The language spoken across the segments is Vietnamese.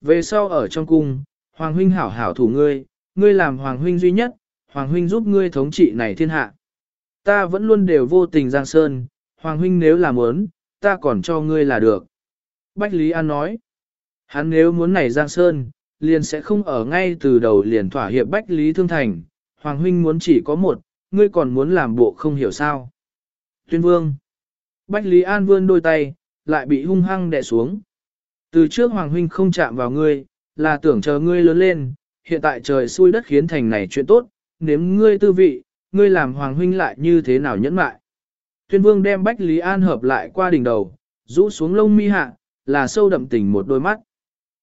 Về sau ở trong cung, Hoàng huynh hảo hảo thủ ngươi, ngươi làm Hoàng huynh duy nhất, Hoàng huynh giúp ngươi thống trị này thiên hạ. Ta vẫn luôn đều vô tình giang sơn, Hoàng huynh nếu làm muốn, ta còn cho ngươi là được. Bách Lý An nói, hắn nếu muốn này giang sơn, liền sẽ không ở ngay từ đầu liền thỏa hiệp Bách Lý Thương Thành, Hoàng huynh muốn chỉ có một, ngươi còn muốn làm bộ không hiểu sao. Tuyên vương, Bách Lý An vươn đôi tay, lại bị hung hăng đè xuống. Từ trước Hoàng huynh không chạm vào ngươi, là tưởng chờ ngươi lớn lên, hiện tại trời xui đất khiến thành này chuyện tốt, nếm ngươi tư vị, ngươi làm Hoàng huynh lại như thế nào nhẫn mại. Tuyên vương đem Bách Lý An hợp lại qua đỉnh đầu, rũ xuống lông mi hạ, là sâu đậm tình một đôi mắt.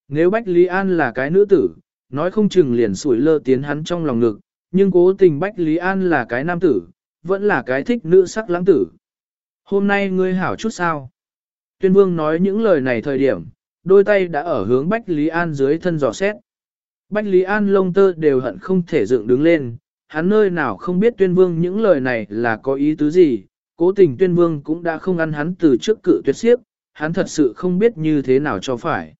Nếu Bách Lý An là cái nữ tử, nói không chừng liền sủi lơ tiến hắn trong lòng ngực, nhưng cố tình Bách Lý An là cái nam tử, vẫn là cái thích nữ sắc lãng tử. Hôm nay ngươi hảo chút sao? Tuyên vương nói những lời này thời điểm, đôi tay đã ở hướng Bách Lý An dưới thân dò xét. Bách Lý An lông tơ đều hận không thể dựng đứng lên, hắn nơi nào không biết tuyên vương những lời này là có ý tứ gì, cố tình tuyên vương cũng đã không ăn hắn từ trước cự tuyệt siếp, hắn thật sự không biết như thế nào cho phải.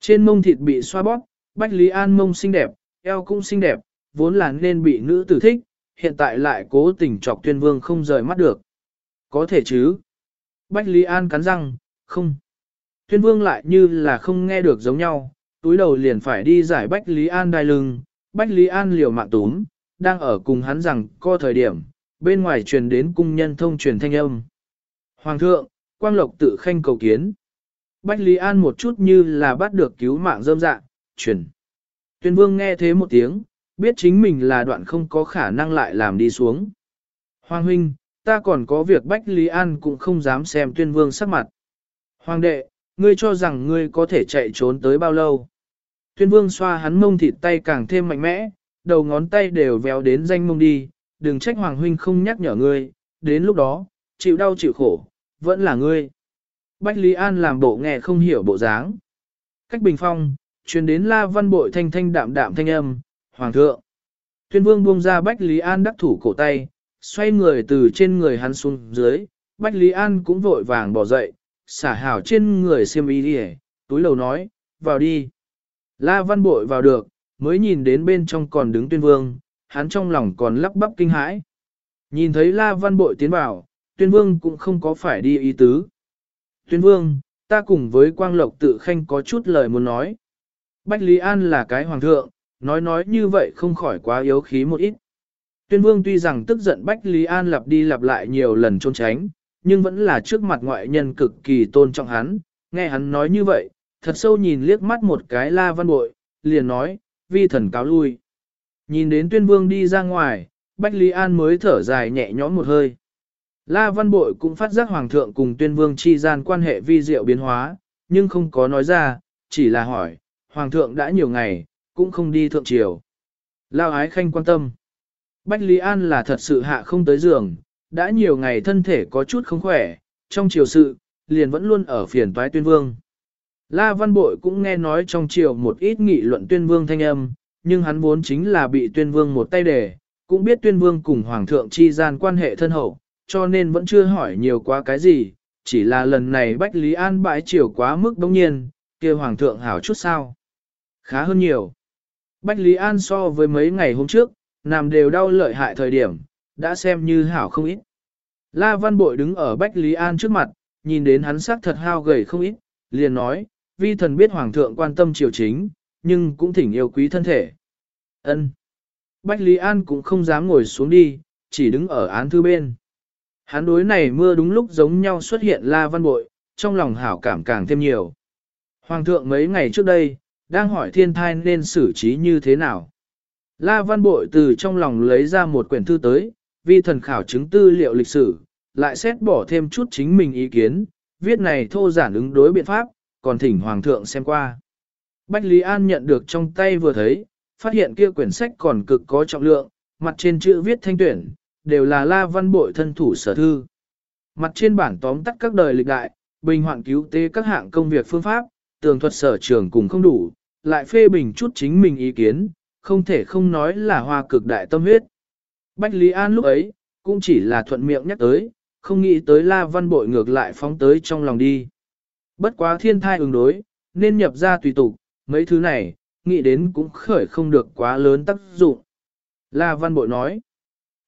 Trên mông thịt bị xoa bóp, Bách Lý An mông xinh đẹp, eo cũng xinh đẹp, vốn là nên bị nữ tử thích, hiện tại lại cố tình chọc tuyên vương không rời mắt được. Có thể chứ. Bách Lý An cắn răng, không. Tuyên vương lại như là không nghe được giống nhau, túi đầu liền phải đi giải Bách Lý An đai lưng, Bách Lý An liều mạng túm, đang ở cùng hắn rằng co thời điểm, bên ngoài truyền đến cung nhân thông truyền thanh âm. Hoàng thượng, Quang Lộc tự khanh cầu kiến. Bách Lý An một chút như là bắt được cứu mạng dâm dạ, truyền. Tuyên vương nghe thế một tiếng, biết chính mình là đoạn không có khả năng lại làm đi xuống. Hoàng huynh, ta còn có việc Bách Lý An cũng không dám xem tuyên vương sắc mặt. Hoàng đệ, ngươi cho rằng ngươi có thể chạy trốn tới bao lâu. Tuyên vương xoa hắn mông thịt tay càng thêm mạnh mẽ, đầu ngón tay đều véo đến danh mông đi, đừng trách Hoàng huynh không nhắc nhở ngươi, đến lúc đó, chịu đau chịu khổ, vẫn là ngươi. Bách Lý An làm bộ nghe không hiểu bộ dáng. Cách bình phong, truyền đến la văn bội thanh thanh đạm đạm thanh âm, Hoàng thượng. Tuyên vương buông ra Bách Lý An đắc thủ cổ tay, xoay người từ trên người hắn xuống dưới, Bách Lý An cũng vội vàng bỏ dậy, xả hảo trên người xiêm y đi túi lầu nói, vào đi. La văn bội vào được, mới nhìn đến bên trong còn đứng tuyên vương, hắn trong lòng còn lắp bắp kinh hãi. Nhìn thấy La văn bội tiến vào, tuyên vương cũng không có phải đi ý tứ. Tuyên vương, ta cùng với quang lộc tự khanh có chút lời muốn nói. Bách Lý An là cái hoàng thượng, nói nói như vậy không khỏi quá yếu khí một ít. Tuyên vương tuy rằng tức giận Bách Lý An lặp đi lặp lại nhiều lần trốn tránh, nhưng vẫn là trước mặt ngoại nhân cực kỳ tôn trọng hắn, nghe hắn nói như vậy, thật sâu nhìn liếc mắt một cái la văn bội, liền nói, vi thần cáo lui. Nhìn đến tuyên vương đi ra ngoài, Bách Lý An mới thở dài nhẹ nhõm một hơi. La văn bội cũng phát giác hoàng thượng cùng tuyên vương chi gian quan hệ vi diệu biến hóa, nhưng không có nói ra, chỉ là hỏi, hoàng thượng đã nhiều ngày, cũng không đi thượng triều. Lao ái khanh quan tâm. Bách Lý An là thật sự hạ không tới giường, đã nhiều ngày thân thể có chút không khỏe, trong triều sự, liền vẫn luôn ở phiền toái tuyên vương. La Văn Bội cũng nghe nói trong triều một ít nghị luận tuyên vương thanh âm, nhưng hắn vốn chính là bị tuyên vương một tay đề, cũng biết tuyên vương cùng hoàng thượng chi gian quan hệ thân hậu, cho nên vẫn chưa hỏi nhiều quá cái gì, chỉ là lần này Bách Lý An bãi triều quá mức đông nhiên, kia hoàng thượng hảo chút sao. Khá hơn nhiều. Bách Lý An so với mấy ngày hôm trước, nằm đều đau lợi hại thời điểm, đã xem như hảo không ít. La Văn Bội đứng ở Bách Lý An trước mặt, nhìn đến hắn sắc thật hao gầy không ít, liền nói, vi thần biết Hoàng thượng quan tâm triều chính, nhưng cũng thỉnh yêu quý thân thể. Ân. Bách Lý An cũng không dám ngồi xuống đi, chỉ đứng ở án thư bên. Hắn đối này mưa đúng lúc giống nhau xuất hiện La Văn Bội, trong lòng hảo cảm càng thêm nhiều. Hoàng thượng mấy ngày trước đây, đang hỏi thiên thai nên xử trí như thế nào. La Văn Bội từ trong lòng lấy ra một quyển thư tới, vi thần khảo chứng tư liệu lịch sử, lại xét bỏ thêm chút chính mình ý kiến, viết này thô giản ứng đối biện pháp, còn thỉnh Hoàng thượng xem qua. Bách Lý An nhận được trong tay vừa thấy, phát hiện kia quyển sách còn cực có trọng lượng, mặt trên chữ viết thanh tuyển, đều là La Văn Bội thân thủ sở thư. Mặt trên bản tóm tắt các đời lịch đại, bình hoạn cứu tế các hạng công việc phương pháp, tường thuật sở trường cùng không đủ, lại phê bình chút chính mình ý kiến, không thể không nói là hoa cực đại tâm huyết. Bách Lý An lúc ấy, cũng chỉ là thuận miệng nhắc tới, không nghĩ tới La Văn Bội ngược lại phóng tới trong lòng đi. Bất quá thiên thai ứng đối, nên nhập ra tùy tục, mấy thứ này, nghĩ đến cũng khởi không được quá lớn tác dụng. La Văn Bội nói,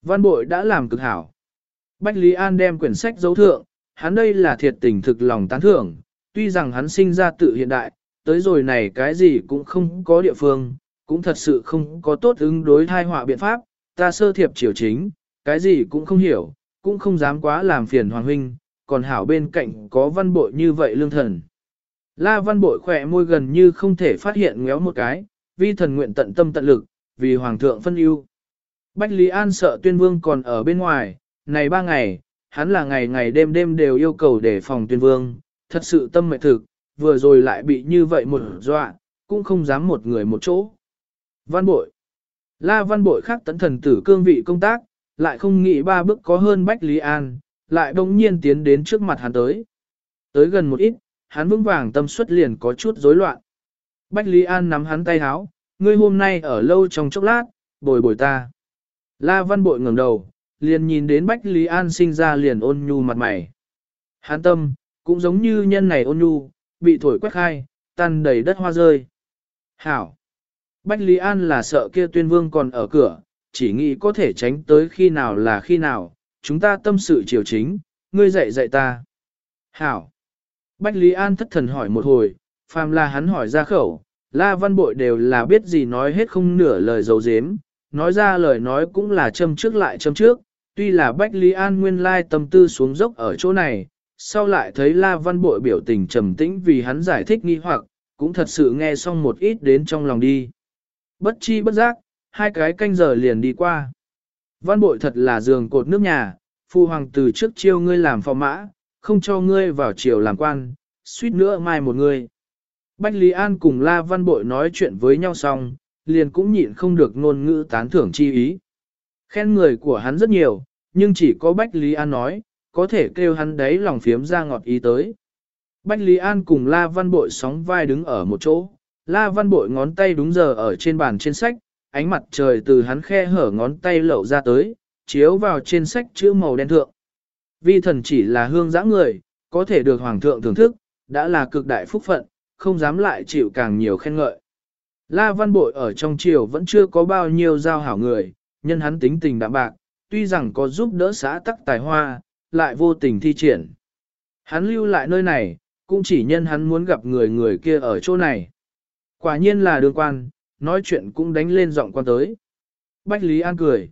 Văn Bội đã làm cực hảo. Bách Lý An đem quyển sách dấu thượng, hắn đây là thiệt tình thực lòng tán thưởng, tuy rằng hắn sinh ra tự hiện đại, tới rồi này cái gì cũng không có địa phương, cũng thật sự không có tốt ứng đối thai họa biện pháp, ta sơ thiệp triều chính, cái gì cũng không hiểu, cũng không dám quá làm phiền Hoàng Huynh, còn hảo bên cạnh có văn bội như vậy lương thần. La văn bội khỏe môi gần như không thể phát hiện ngéo một cái, vi thần nguyện tận tâm tận lực, vì Hoàng thượng phân ưu. Bách Lý An sợ tuyên vương còn ở bên ngoài, này ba ngày, hắn là ngày ngày đêm đêm đều yêu cầu để phòng tuyên vương, thật sự tâm mệnh thực, vừa rồi lại bị như vậy một dọa, cũng không dám một người một chỗ. Văn bội La văn bội khác tận thần tử cương vị công tác, lại không nghĩ ba bước có hơn Bách Lý An, lại bỗng nhiên tiến đến trước mặt hắn tới. Tới gần một ít, hắn vững vàng tâm suất liền có chút rối loạn. Bách Lý An nắm hắn tay háo, ngươi hôm nay ở lâu trong chốc lát, bồi bồi ta. La văn bội ngẩng đầu, liền nhìn đến Bách Lý An sinh ra liền ôn nhu mặt mày. Hắn tâm, cũng giống như nhân này ôn nhu, bị thổi quét khai, tan đầy đất hoa rơi. Hảo! Bách Lý An là sợ kia tuyên vương còn ở cửa, chỉ nghĩ có thể tránh tới khi nào là khi nào, chúng ta tâm sự chiều chính, ngươi dạy dạy ta. Hảo! Bách Lý An thất thần hỏi một hồi, phàm là hắn hỏi ra khẩu, La Văn Bội đều là biết gì nói hết không nửa lời dấu dếm, nói ra lời nói cũng là châm trước lại châm trước, tuy là Bách Lý An nguyên lai tâm tư xuống dốc ở chỗ này, sau lại thấy La Văn Bội biểu tình trầm tĩnh vì hắn giải thích nghi hoặc, cũng thật sự nghe xong một ít đến trong lòng đi. Bất chi bất giác, hai cái canh giờ liền đi qua. Văn Bội thật là giường cột nước nhà, phu hoàng từ trước chiêu ngươi làm phò mã, không cho ngươi vào triều làm quan, suýt nữa mai một người. Bách Lý An cùng La Văn Bội nói chuyện với nhau xong, liền cũng nhịn không được ngôn ngữ tán thưởng chi ý. Khen người của hắn rất nhiều, nhưng chỉ có Bách Lý An nói, có thể kêu hắn đấy lòng phiếm ra ngọt ý tới. Bách Lý An cùng La Văn Bội sóng vai đứng ở một chỗ, La Văn Bội ngón tay đúng giờ ở trên bàn trên sách, ánh mặt trời từ hắn khe hở ngón tay lậu ra tới, chiếu vào trên sách chữ màu đen thượng. Vi thần chỉ là hương dã người, có thể được Hoàng thượng thưởng thức, đã là cực đại phúc phận, không dám lại chịu càng nhiều khen ngợi. La Văn Bội ở trong triều vẫn chưa có bao nhiêu giao hảo người, nhân hắn tính tình đạm bạc, tuy rằng có giúp đỡ xã tắc tài hoa, lại vô tình thi triển. Hắn lưu lại nơi này, cũng chỉ nhân hắn muốn gặp người người kia ở chỗ này. Quả nhiên là đường quan, nói chuyện cũng đánh lên giọng quan tới. Bách Lý An cười.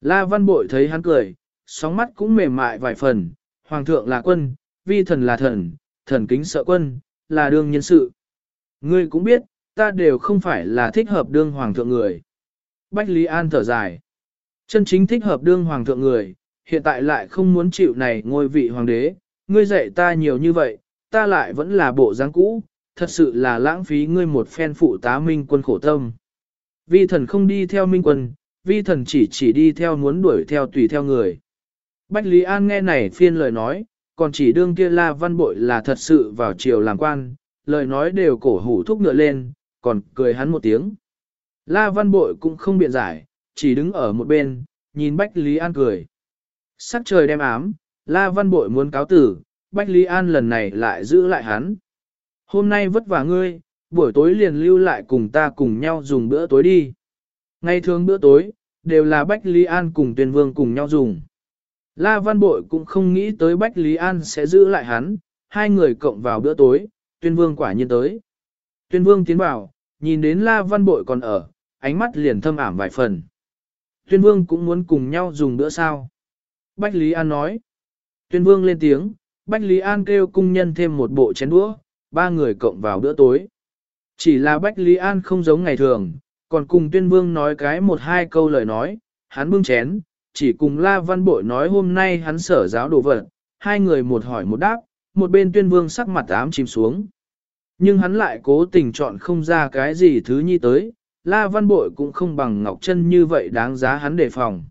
La Văn Bội thấy hắn cười, sóng mắt cũng mềm mại vài phần, Hoàng thượng là quân, vi thần là thần, thần kính sợ quân, là đương nhân sự. Ngươi cũng biết, ta đều không phải là thích hợp đương Hoàng thượng người. Bách Lý An thở dài. Chân chính thích hợp đương Hoàng thượng người, hiện tại lại không muốn chịu này ngôi vị Hoàng đế, ngươi dạy ta nhiều như vậy, ta lại vẫn là bộ dáng cũ, thật sự là lãng phí ngươi một phen phụ tá minh quân khổ tâm. Vi thần không đi theo minh quân, vi thần chỉ chỉ đi theo muốn đuổi theo tùy theo người. Bách Lý An nghe này phiên lời nói, còn chỉ đương kia la văn bội là thật sự vào triều làm quan, lời nói đều cổ hủ thúc ngựa lên, còn cười hắn một tiếng. La văn bội cũng không biện giải, chỉ đứng ở một bên, nhìn Bách Lý An cười. Sắc trời đem ám, La văn bội muốn cáo tử, Bách Lý An lần này lại giữ lại hắn. Hôm nay vất vả ngươi, buổi tối liền lưu lại cùng ta cùng nhau dùng bữa tối đi. Ngày thường bữa tối, đều là Bách Lý An cùng tuyên vương cùng nhau dùng. La Văn Bội cũng không nghĩ tới Bách Lý An sẽ giữ lại hắn, hai người cộng vào bữa tối, tuyên vương quả nhiên tới. Tuyên vương tiến vào, nhìn đến La Văn Bội còn ở, ánh mắt liền thâm ảm vài phần. Tuyên vương cũng muốn cùng nhau dùng bữa sao. Bách Lý An nói. Tuyên vương lên tiếng, Bách Lý An kêu cung nhân thêm một bộ chén đũa, ba người cộng vào bữa tối. Chỉ là Bách Lý An không giống ngày thường, còn cùng tuyên vương nói cái một hai câu lời nói, hắn bưng chén, chỉ cùng La Văn Bội nói hôm nay hắn sở giáo đồ vật, hai người một hỏi một đáp, một bên tuyên vương sắc mặt ám chìm xuống. Nhưng hắn lại cố tình chọn không ra cái gì thứ nhi tới, La Văn Bội cũng không bằng Ngọc Trân như vậy đáng giá hắn đề phòng.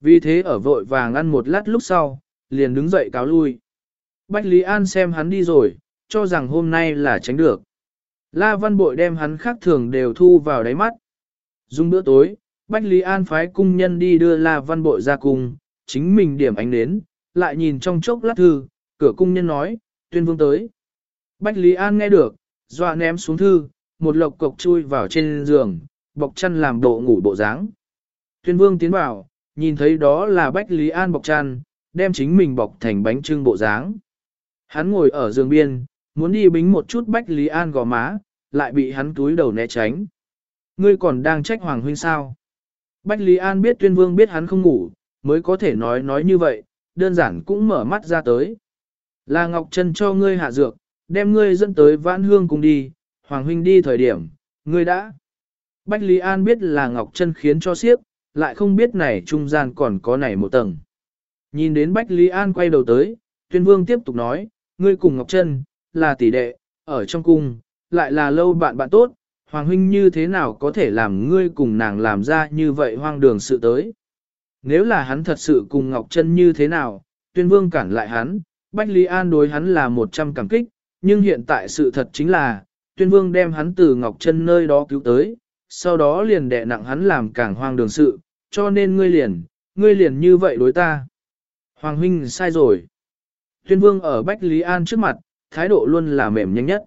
Vì thế ở vội vàng ăn một lát lúc sau, liền đứng dậy cáo lui. Bách Lý An xem hắn đi rồi, cho rằng hôm nay là tránh được. La Văn Bội đem hắn khác thường đều thu vào đáy mắt. dùng bữa tối, Bách Lý An phái cung nhân đi đưa La Văn Bội ra cung, chính mình điểm ánh đến, lại nhìn trong chốc lát thư, cửa cung nhân nói, tuyên vương tới. Bách Lý An nghe được, dọa ném xuống thư, một lộc cộc chui vào trên giường, bọc chăn làm bộ ngủ bộ dáng. Tuyên vương tiến vào, nhìn thấy đó là Bách Lý An bọc chăn, đem chính mình bọc thành bánh trưng bộ dáng. Hắn ngồi ở giường biên, muốn đi bính một chút Bách Lý An gò má, lại bị hắn túi đầu né tránh. Ngươi còn đang trách Hoàng Huynh sao? Bách Lý An biết tuyên vương biết hắn không ngủ, mới có thể nói nói như vậy, đơn giản cũng mở mắt ra tới. Là Ngọc Trân cho ngươi hạ dược, đem ngươi dẫn tới vãn hương cùng đi, Hoàng Huynh đi thời điểm, ngươi đã. Bách Lý An biết là Ngọc Trân khiến cho siếp, lại không biết này trung gian còn có này một tầng. Nhìn đến Bách Lý An quay đầu tới, tuyên vương tiếp tục nói, ngươi cùng Ngọc Trân, là tỷ đệ, ở trong cung, lại là lâu bạn bạn tốt, Hoàng huynh như thế nào có thể làm ngươi cùng nàng làm ra như vậy hoang đường sự tới. Nếu là hắn thật sự cùng Ngọc Trân như thế nào, tuyên vương cản lại hắn, Bách Lý An đối hắn là một trăm cảm kích, nhưng hiện tại sự thật chính là, tuyên vương đem hắn từ Ngọc Trân nơi đó cứu tới, sau đó liền đè nặng hắn làm càng hoang đường sự, cho nên ngươi liền, ngươi liền như vậy đối ta. Hoàng huynh sai rồi. Tuyên vương ở Bách Lý An trước mặt, thái độ luôn là mềm nhanh nhất.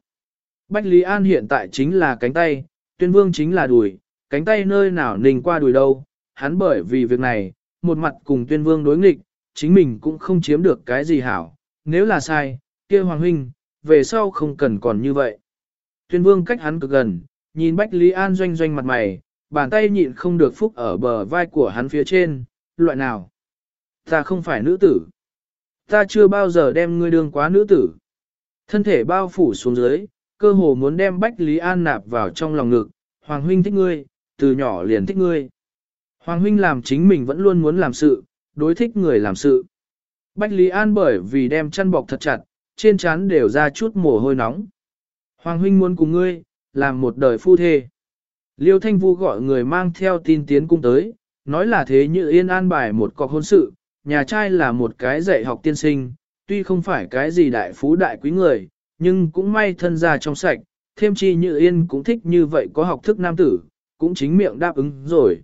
Bách Lý An hiện tại chính là cánh tay, tuyên vương chính là đùi, cánh tay nơi nào nình qua đùi đâu, hắn bởi vì việc này, một mặt cùng tuyên vương đối nghịch, chính mình cũng không chiếm được cái gì hảo, nếu là sai, kia hoàng huynh, về sau không cần còn như vậy. Tuyên vương cách hắn cực gần, nhìn Bách Lý An doanh doanh mặt mày, bàn tay nhịn không được phúc ở bờ vai của hắn phía trên, loại nào. Ta không phải nữ tử. Ta chưa bao giờ đem ngươi đương quá nữ tử. Thân thể bao phủ xuống dưới, cơ hồ muốn đem Bách Lý An nạp vào trong lòng ngực, Hoàng huynh thích ngươi, từ nhỏ liền thích ngươi. Hoàng huynh làm chính mình vẫn luôn muốn làm sự, đối thích người làm sự. Bách Lý An bởi vì đem chăn bọc thật chặt, trên trán đều ra chút mồ hôi nóng. Hoàng huynh muốn cùng ngươi, làm một đời phu thê. Liêu Thanh Vu gọi người mang theo tin tiến cung tới, nói là thế như yên an bài một cọc hôn sự, nhà trai là một cái dạy học tiên sinh, tuy không phải cái gì đại phú đại quý người, nhưng cũng may thân gia trong sạch, thêm chi Như Yên cũng thích như vậy có học thức nam tử, cũng chính miệng đáp ứng rồi.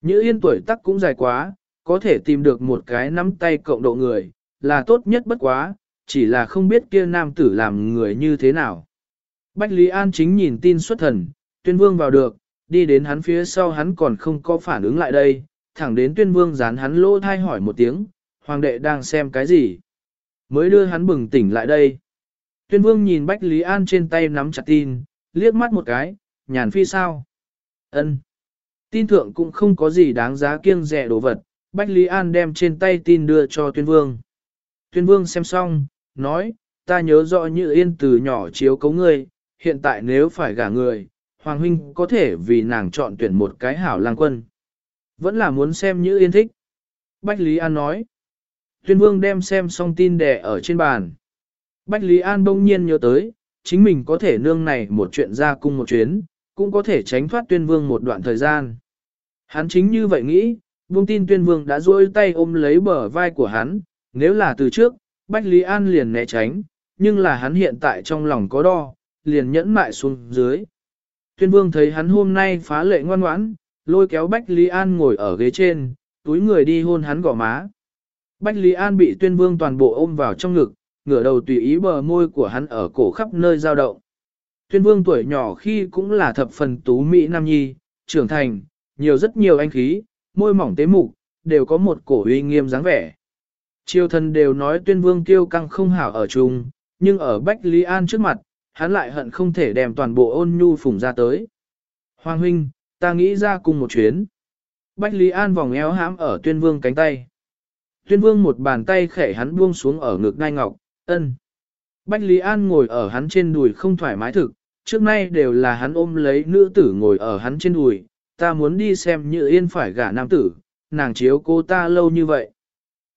Như Yên tuổi tác cũng dài quá, có thể tìm được một cái nắm tay cộng độ người, là tốt nhất bất quá, chỉ là không biết kia nam tử làm người như thế nào. Bách Lý An chính nhìn tin xuất thần, tuyên vương vào được, đi đến hắn phía sau hắn còn không có phản ứng lại đây, thẳng đến tuyên vương dán hắn lỗ thai hỏi một tiếng, hoàng đệ đang xem cái gì. Mới đưa hắn bừng tỉnh lại đây. Tuyên vương nhìn Bách Lý An trên tay nắm chặt tin, liếc mắt một cái, nhàn phi sao. ân Tin thượng cũng không có gì đáng giá kiêng rẻ đồ vật, Bách Lý An đem trên tay tin đưa cho tuyên vương. Tuyên vương xem xong, nói, ta nhớ rõ như yên từ nhỏ chiếu cấu ngươi, hiện tại nếu phải gả người, Hoàng huynh có thể vì nàng chọn tuyển một cái hảo lang quân. Vẫn là muốn xem như yên thích. Bách Lý An nói. Tuyên vương đem xem xong tin đẻ ở trên bàn. Bách Lý An bỗng nhiên nhớ tới, chính mình có thể nương này một chuyện ra cung một chuyến, cũng có thể tránh thoát tuyên vương một đoạn thời gian. Hắn chính như vậy nghĩ, vương tin tuyên vương đã duỗi tay ôm lấy bờ vai của hắn, nếu là từ trước, Bách Lý An liền né tránh, nhưng là hắn hiện tại trong lòng có đo, liền nhẫn mại xuống dưới. Tuyên vương thấy hắn hôm nay phá lệ ngoan ngoãn, lôi kéo Bách Lý An ngồi ở ghế trên, túi người đi hôn hắn gò má. Bách Lý An bị tuyên vương toàn bộ ôm vào trong ngực, ngửa đầu tùy ý bờ môi của hắn ở cổ khắp nơi giao động. Tuyên vương tuổi nhỏ khi cũng là thập phần tú Mỹ Nam Nhi, trưởng thành, nhiều rất nhiều anh khí, môi mỏng tế mục, đều có một cổ uy nghiêm dáng vẻ. Triều thần đều nói tuyên vương kiêu căng không hảo ở chung, nhưng ở Bách Lý An trước mặt, hắn lại hận không thể đem toàn bộ ôn nhu phùng ra tới. Hoàng huynh, ta nghĩ ra cùng một chuyến. Bách Lý An vòng eo hãm ở tuyên vương cánh tay. Tuyên vương một bàn tay khẽ hắn buông xuống ở ngực ngai ngọc, ân. Bách Lý An ngồi ở hắn trên đùi không thoải mái thực, trước nay đều là hắn ôm lấy nữ tử ngồi ở hắn trên đùi, ta muốn đi xem như yên phải gả nam tử, nàng chiếu cô ta lâu như vậy.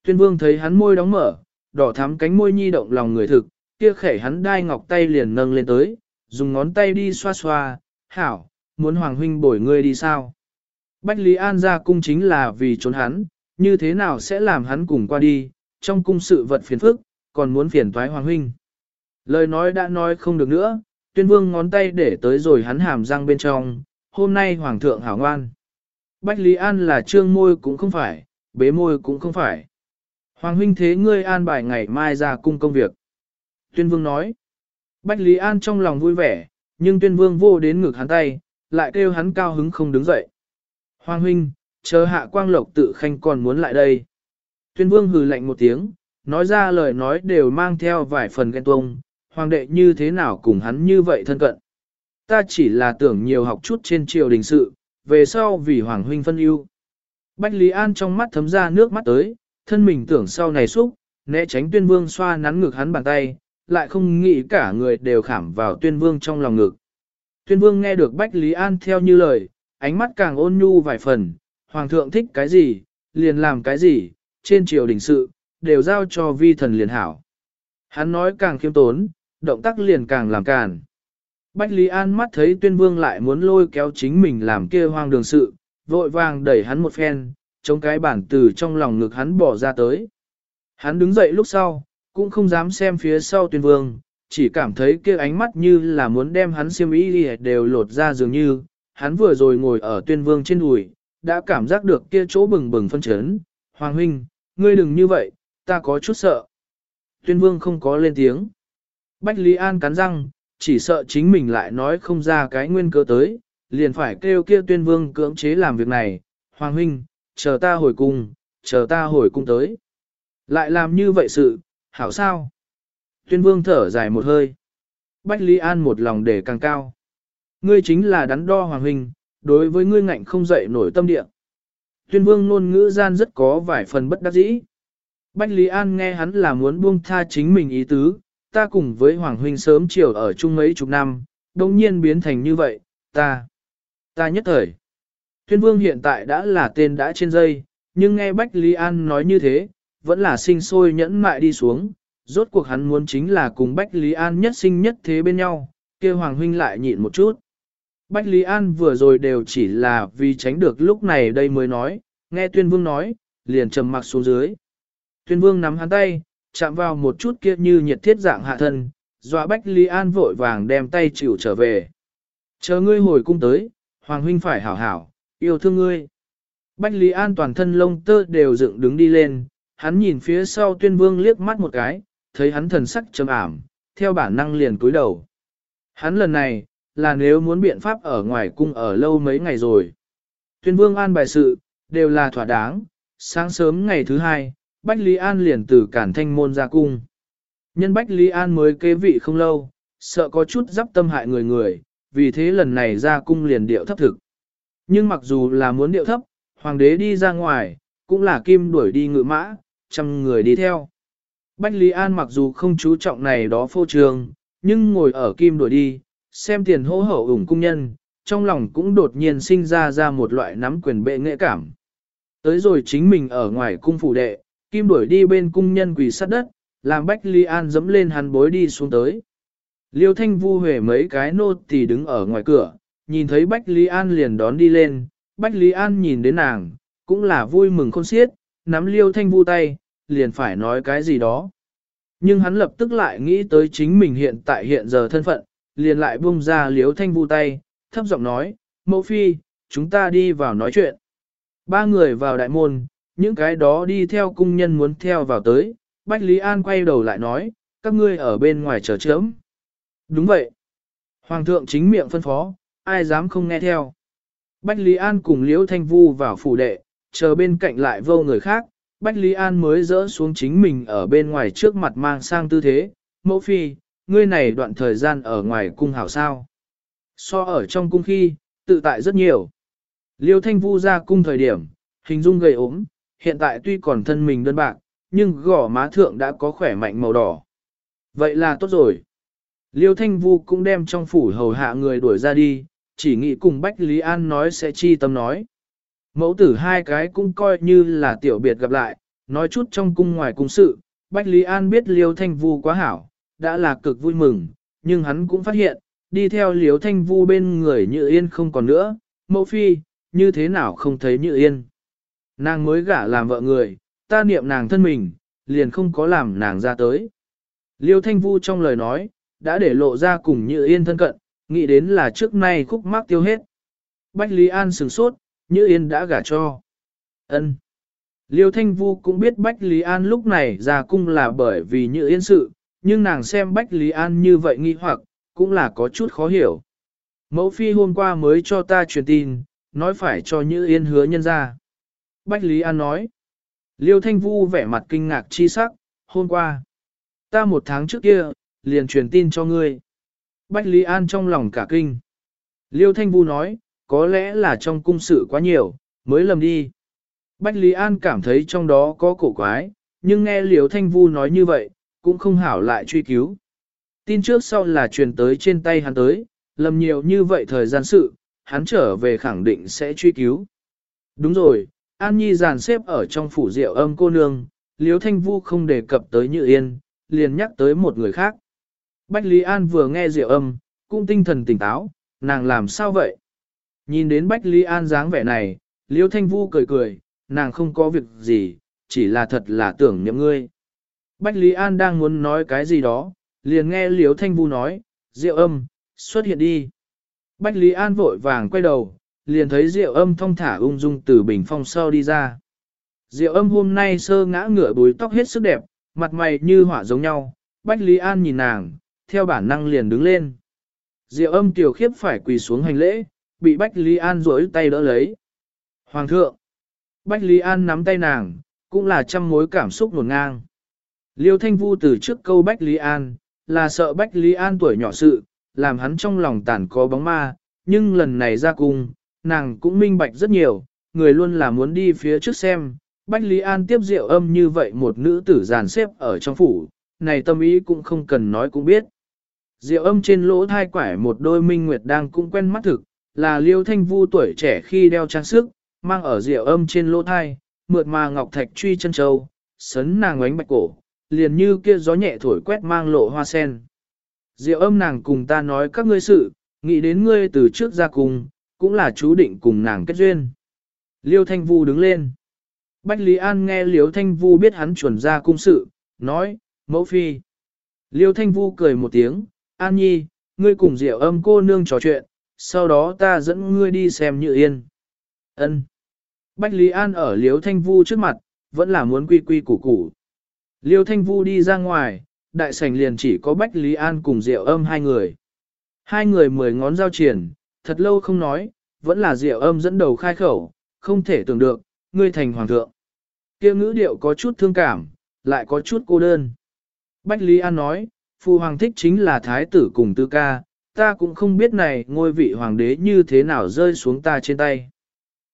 Tuyên vương thấy hắn môi đóng mở, đỏ thắm cánh môi nhi động lòng người thực, kia khẽ hắn đai ngọc tay liền nâng lên tới, dùng ngón tay đi xoa xoa, hảo, muốn hoàng huynh bổi ngươi đi sao? Bách Lý An ra cung chính là vì trốn hắn, như thế nào sẽ làm hắn cùng qua đi, trong cung sự vật phiền phức, còn muốn phiền thoái hoàng huynh. Lời nói đã nói không được nữa, tuyên vương ngón tay để tới rồi hắn hàm răng bên trong, hôm nay hoàng thượng hảo ngoan. Bách Lý An là trương môi cũng không phải, bế môi cũng không phải. Hoàng huynh thế ngươi an bài ngày mai ra cung công việc. Tuyên vương nói, Bách Lý An trong lòng vui vẻ, Nhưng tuyên vương vô đến ngực hắn tay, lại kêu hắn cao hứng không đứng dậy. Hoàng huynh, chờ hạ quang lộc tự khanh còn muốn lại đây. Tuyên vương hừ lạnh một tiếng, nói ra lời nói đều mang theo vài phần ghen tuông, hoàng đệ như thế nào cùng hắn như vậy thân cận. Ta chỉ là tưởng nhiều học chút trên triều đình sự, về sau vì hoàng huynh phân ưu. Bách Lý An trong mắt thấm ra nước mắt tới, thân mình tưởng sau này xúc, né tránh tuyên vương xoa nắn ngực hắn bàn tay, lại không nghĩ cả người đều khảm vào tuyên vương trong lòng ngực. Tuyên vương nghe được Bách Lý An theo như lời, ánh mắt càng ôn nhu vài phần, hoàng thượng thích cái gì, liền làm cái gì, trên triều đình sự, đều giao cho vi thần liền hảo. Hắn nói càng khiêm tốn, động tác liền càng làm càn. Bách Lý An mắt thấy tuyên vương lại muốn lôi kéo chính mình làm kia hoang đường sự, vội vàng đẩy hắn một phen, chống cái bản từ trong lòng ngực hắn bỏ ra tới. Hắn đứng dậy lúc sau, cũng không dám xem phía sau tuyên vương, chỉ cảm thấy kia ánh mắt như là muốn đem hắn xiêm y đều lột ra dường như, hắn vừa rồi ngồi ở tuyên vương trên đùi, đã cảm giác được kia chỗ bừng bừng phân chấn. Hoàng huynh, ngươi đừng như vậy, ta có chút sợ. Tuyên vương không có lên tiếng. Bách Lý An cắn răng, chỉ sợ chính mình lại nói không ra cái nguyên cớ tới, liền phải kêu kia tuyên vương cưỡng chế làm việc này. Hoàng huynh, chờ ta hồi cung, chờ ta hồi cung tới. Lại làm như vậy sự, hảo sao? Tuyên vương thở dài một hơi. Bách Lý An một lòng để càng cao. Ngươi chính là đắn đo hoàng huynh, đối với ngươi ngạnh không dậy nổi tâm địa. Tuyên vương ngôn ngữ gian rất có vài phần bất đắc dĩ. Bách Lý An nghe hắn là muốn buông tha chính mình ý tứ, ta cùng với Hoàng Huynh sớm chiều ở chung mấy chục năm, đồng nhiên biến thành như vậy, ta, ta nhất thời. Tuyên vương hiện tại đã là tên đã trên dây, nhưng nghe Bách Lý An nói như thế, vẫn là sinh sôi nhẫn mại đi xuống, rốt cuộc hắn muốn chính là cùng Bách Lý An nhất sinh nhất thế bên nhau, kia Hoàng Huynh lại nhịn một chút. Bách Lý An vừa rồi đều chỉ là vì tránh được lúc này đây mới nói, nghe tuyên vương nói, liền trầm mặc xuống dưới. Tuyên vương nắm hắn tay, chạm vào một chút kia như nhiệt thiết dạng hạ thân, dọa Bách Lý An vội vàng đem tay chịu trở về. Chờ ngươi hồi cung tới, Hoàng huynh phải hảo hảo, yêu thương ngươi. Bách Lý An toàn thân lông tơ đều dựng đứng đi lên, hắn nhìn phía sau tuyên vương liếc mắt một cái, thấy hắn thần sắc trầm ảm, theo bản năng liền cúi đầu. Hắn lần này, là nếu muốn biện pháp ở ngoài cung ở lâu mấy ngày rồi. Tuyên vương an bài sự, đều là thỏa đáng, sáng sớm ngày thứ hai, Bách Lý An liền từ cản thanh môn ra cung. Nhân Bách Lý An mới kế vị không lâu, sợ có chút dắp tâm hại người người, vì thế lần này ra cung liền điệu thấp thực. Nhưng mặc dù là muốn điệu thấp, hoàng đế đi ra ngoài, cũng là kim đuổi đi ngự mã, trăm người đi theo. Bách Lý An mặc dù không chú trọng này đó phô trường, nhưng ngồi ở kim đuổi đi, xem tiền hô hậu ủng cung nhân, trong lòng cũng đột nhiên sinh ra ra một loại nắm quyền bệ nghệ cảm. Tới rồi chính mình ở ngoài cung phủ đệ, kim đuổi đi bên cung nhân quỳ sát đất, làm Bách Ly An dẫm lên hắn bối đi xuống tới. Liêu thanh vu huệ mấy cái nô tỳ đứng ở ngoài cửa, nhìn thấy Bách Lý An liền đón đi lên, Bách Lý An nhìn đến nàng, cũng là vui mừng khôn xiết, nắm liêu thanh vu tay, liền phải nói cái gì đó. Nhưng hắn lập tức lại nghĩ tới chính mình hiện tại hiện giờ thân phận, liền lại buông ra liếu thanh vu tay, thấp giọng nói, mẫu phi, chúng ta đi vào nói chuyện. Ba người vào đại môn, những cái đó đi theo cung nhân muốn theo vào tới, Bách Lý An quay đầu lại nói, các ngươi ở bên ngoài chờ chớm. Đúng vậy. Hoàng thượng chính miệng phân phó, ai dám không nghe theo. Bách Lý An cùng Liễu Thanh Vu vào phủ đệ, chờ bên cạnh lại vô người khác, Bách Lý An mới dỡ xuống chính mình ở bên ngoài trước mặt mang sang tư thế, mẫu phi, ngươi này đoạn thời gian ở ngoài cung hảo sao. So ở trong cung khi, tự tại rất nhiều. Liêu Thanh Vu ra cung thời điểm, hình dung gầy ốm, hiện tại tuy còn thân mình đơn bạc, nhưng gò má thượng đã có khỏe mạnh màu đỏ. Vậy là tốt rồi. Liêu Thanh Vu cũng đem trong phủ hầu hạ người đuổi ra đi, chỉ nghĩ cùng Bách Lý An nói sẽ chi tâm nói. Mẫu tử hai cái cũng coi như là tiểu biệt gặp lại, nói chút trong cung ngoài cung sự, Bách Lý An biết Liêu Thanh Vu quá hảo, đã là cực vui mừng, nhưng hắn cũng phát hiện, đi theo Liêu Thanh Vu bên người Như Yên không còn nữa, mẫu phi, như thế nào không thấy Như Yên. Nàng mới gả làm vợ người, ta niệm nàng thân mình, liền không có làm nàng ra tới. Liêu Thanh Vu trong lời nói, đã để lộ ra cùng Như Yên thân cận, nghĩ đến là trước nay khúc mắc tiêu hết. Bách Lý An sừng sốt, Như Yên đã gả cho. ân Liêu Thanh Vu cũng biết Bách Lý An lúc này ra cung là bởi vì Như Yên sự, nhưng nàng xem Bách Lý An như vậy nghi hoặc, cũng là có chút khó hiểu. Mẫu phi hôm qua mới cho ta truyền tin, nói phải cho Như Yên hứa nhân ra. Bách Lý An nói. Liêu Thanh Vu vẻ mặt kinh ngạc chi sắc, hôm qua. Ta một tháng trước kia, liền truyền tin cho ngươi. Bách Lý An trong lòng cả kinh. Liêu Thanh Vu nói, có lẽ là trong cung sự quá nhiều, mới lầm đi. Bách Lý An cảm thấy trong đó có cổ quái, nhưng nghe Liêu Thanh Vu nói như vậy, cũng không hảo lại truy cứu. Tin trước sau là truyền tới trên tay hắn tới, lầm nhiều như vậy thời gian sự, hắn trở về khẳng định sẽ truy cứu. Đúng rồi, An Nhi dàn xếp ở trong phủ rượu âm cô nương, liễu Thanh Vu không đề cập tới Như Yên, liền nhắc tới một người khác. Bách Lý An vừa nghe rượu âm, cũng tinh thần tỉnh táo, nàng làm sao vậy? Nhìn đến Bách Lý An dáng vẻ này, liễu Thanh Vu cười cười, nàng không có việc gì, chỉ là thật là tưởng niệm ngươi. Bách Lý An đang muốn nói cái gì đó, liền nghe Liễu Thanh Vu nói, rượu âm, xuất hiện đi. Bách Lý An vội vàng quay đầu, liền thấy rượu âm thong thả ung dung từ bình phong sau đi ra. Rượu âm hôm nay sơ ngã ngửa bùi tóc hết sức đẹp, mặt mày như hỏa giống nhau, Bách Lý An nhìn nàng, theo bản năng liền đứng lên. Diệu âm tiểu khiếp phải quỳ xuống hành lễ, bị Bách Lý An rỗi tay đỡ lấy. Hoàng thượng! Bách Lý An nắm tay nàng, cũng là trăm mối cảm xúc nổn ngang. Liêu Thanh Vu từ trước câu Bách Lý An, là sợ Bách Lý An tuổi nhỏ sự, làm hắn trong lòng tàn có bóng ma, nhưng lần này ra cung, nàng cũng minh bạch rất nhiều, người luôn là muốn đi phía trước xem, Bách Lý An tiếp rượu âm như vậy một nữ tử giàn xếp ở trong phủ, này tâm ý cũng không cần nói cũng biết. Diệu âm trên lỗ thai quải một đôi minh nguyệt đang cũng quen mắt thực, là liêu thanh vu tuổi trẻ khi đeo trang sức, mang ở diệu âm trên lỗ thai, mượt mà ngọc thạch truy chân châu, sấn nàng ánh bạch cổ, liền như kia gió nhẹ thổi quét mang lộ hoa sen. Diệu âm nàng cùng ta nói các ngươi sự, nghĩ đến ngươi từ trước ra cùng, cũng là chú định cùng nàng kết duyên. Liêu thanh vu đứng lên. Bách Lý An nghe Liêu thanh vu biết hắn chuẩn ra cung sự, nói, mẫu phi. Liêu thanh vu cười một tiếng, An Nhi, ngươi cùng Diệu Âm cô nương trò chuyện, sau đó ta dẫn ngươi đi xem Như Yên. Ân. Bách Lý An ở liêu Thanh Vu trước mặt, vẫn là muốn quy quy củ củ. Liêu Thanh Vu đi ra ngoài, đại sảnh liền chỉ có Bách Lý An cùng Diệu Âm hai người. Hai người mười ngón giao triển, thật lâu không nói, vẫn là Diệu Âm dẫn đầu khai khẩu, không thể tưởng được, ngươi thành hoàng thượng. Kia ngữ điệu có chút thương cảm, lại có chút cô đơn. Bách Lý An nói, Phu hoàng thích chính là thái tử cùng tư ca, ta cũng không biết này ngôi vị hoàng đế như thế nào rơi xuống ta trên tay.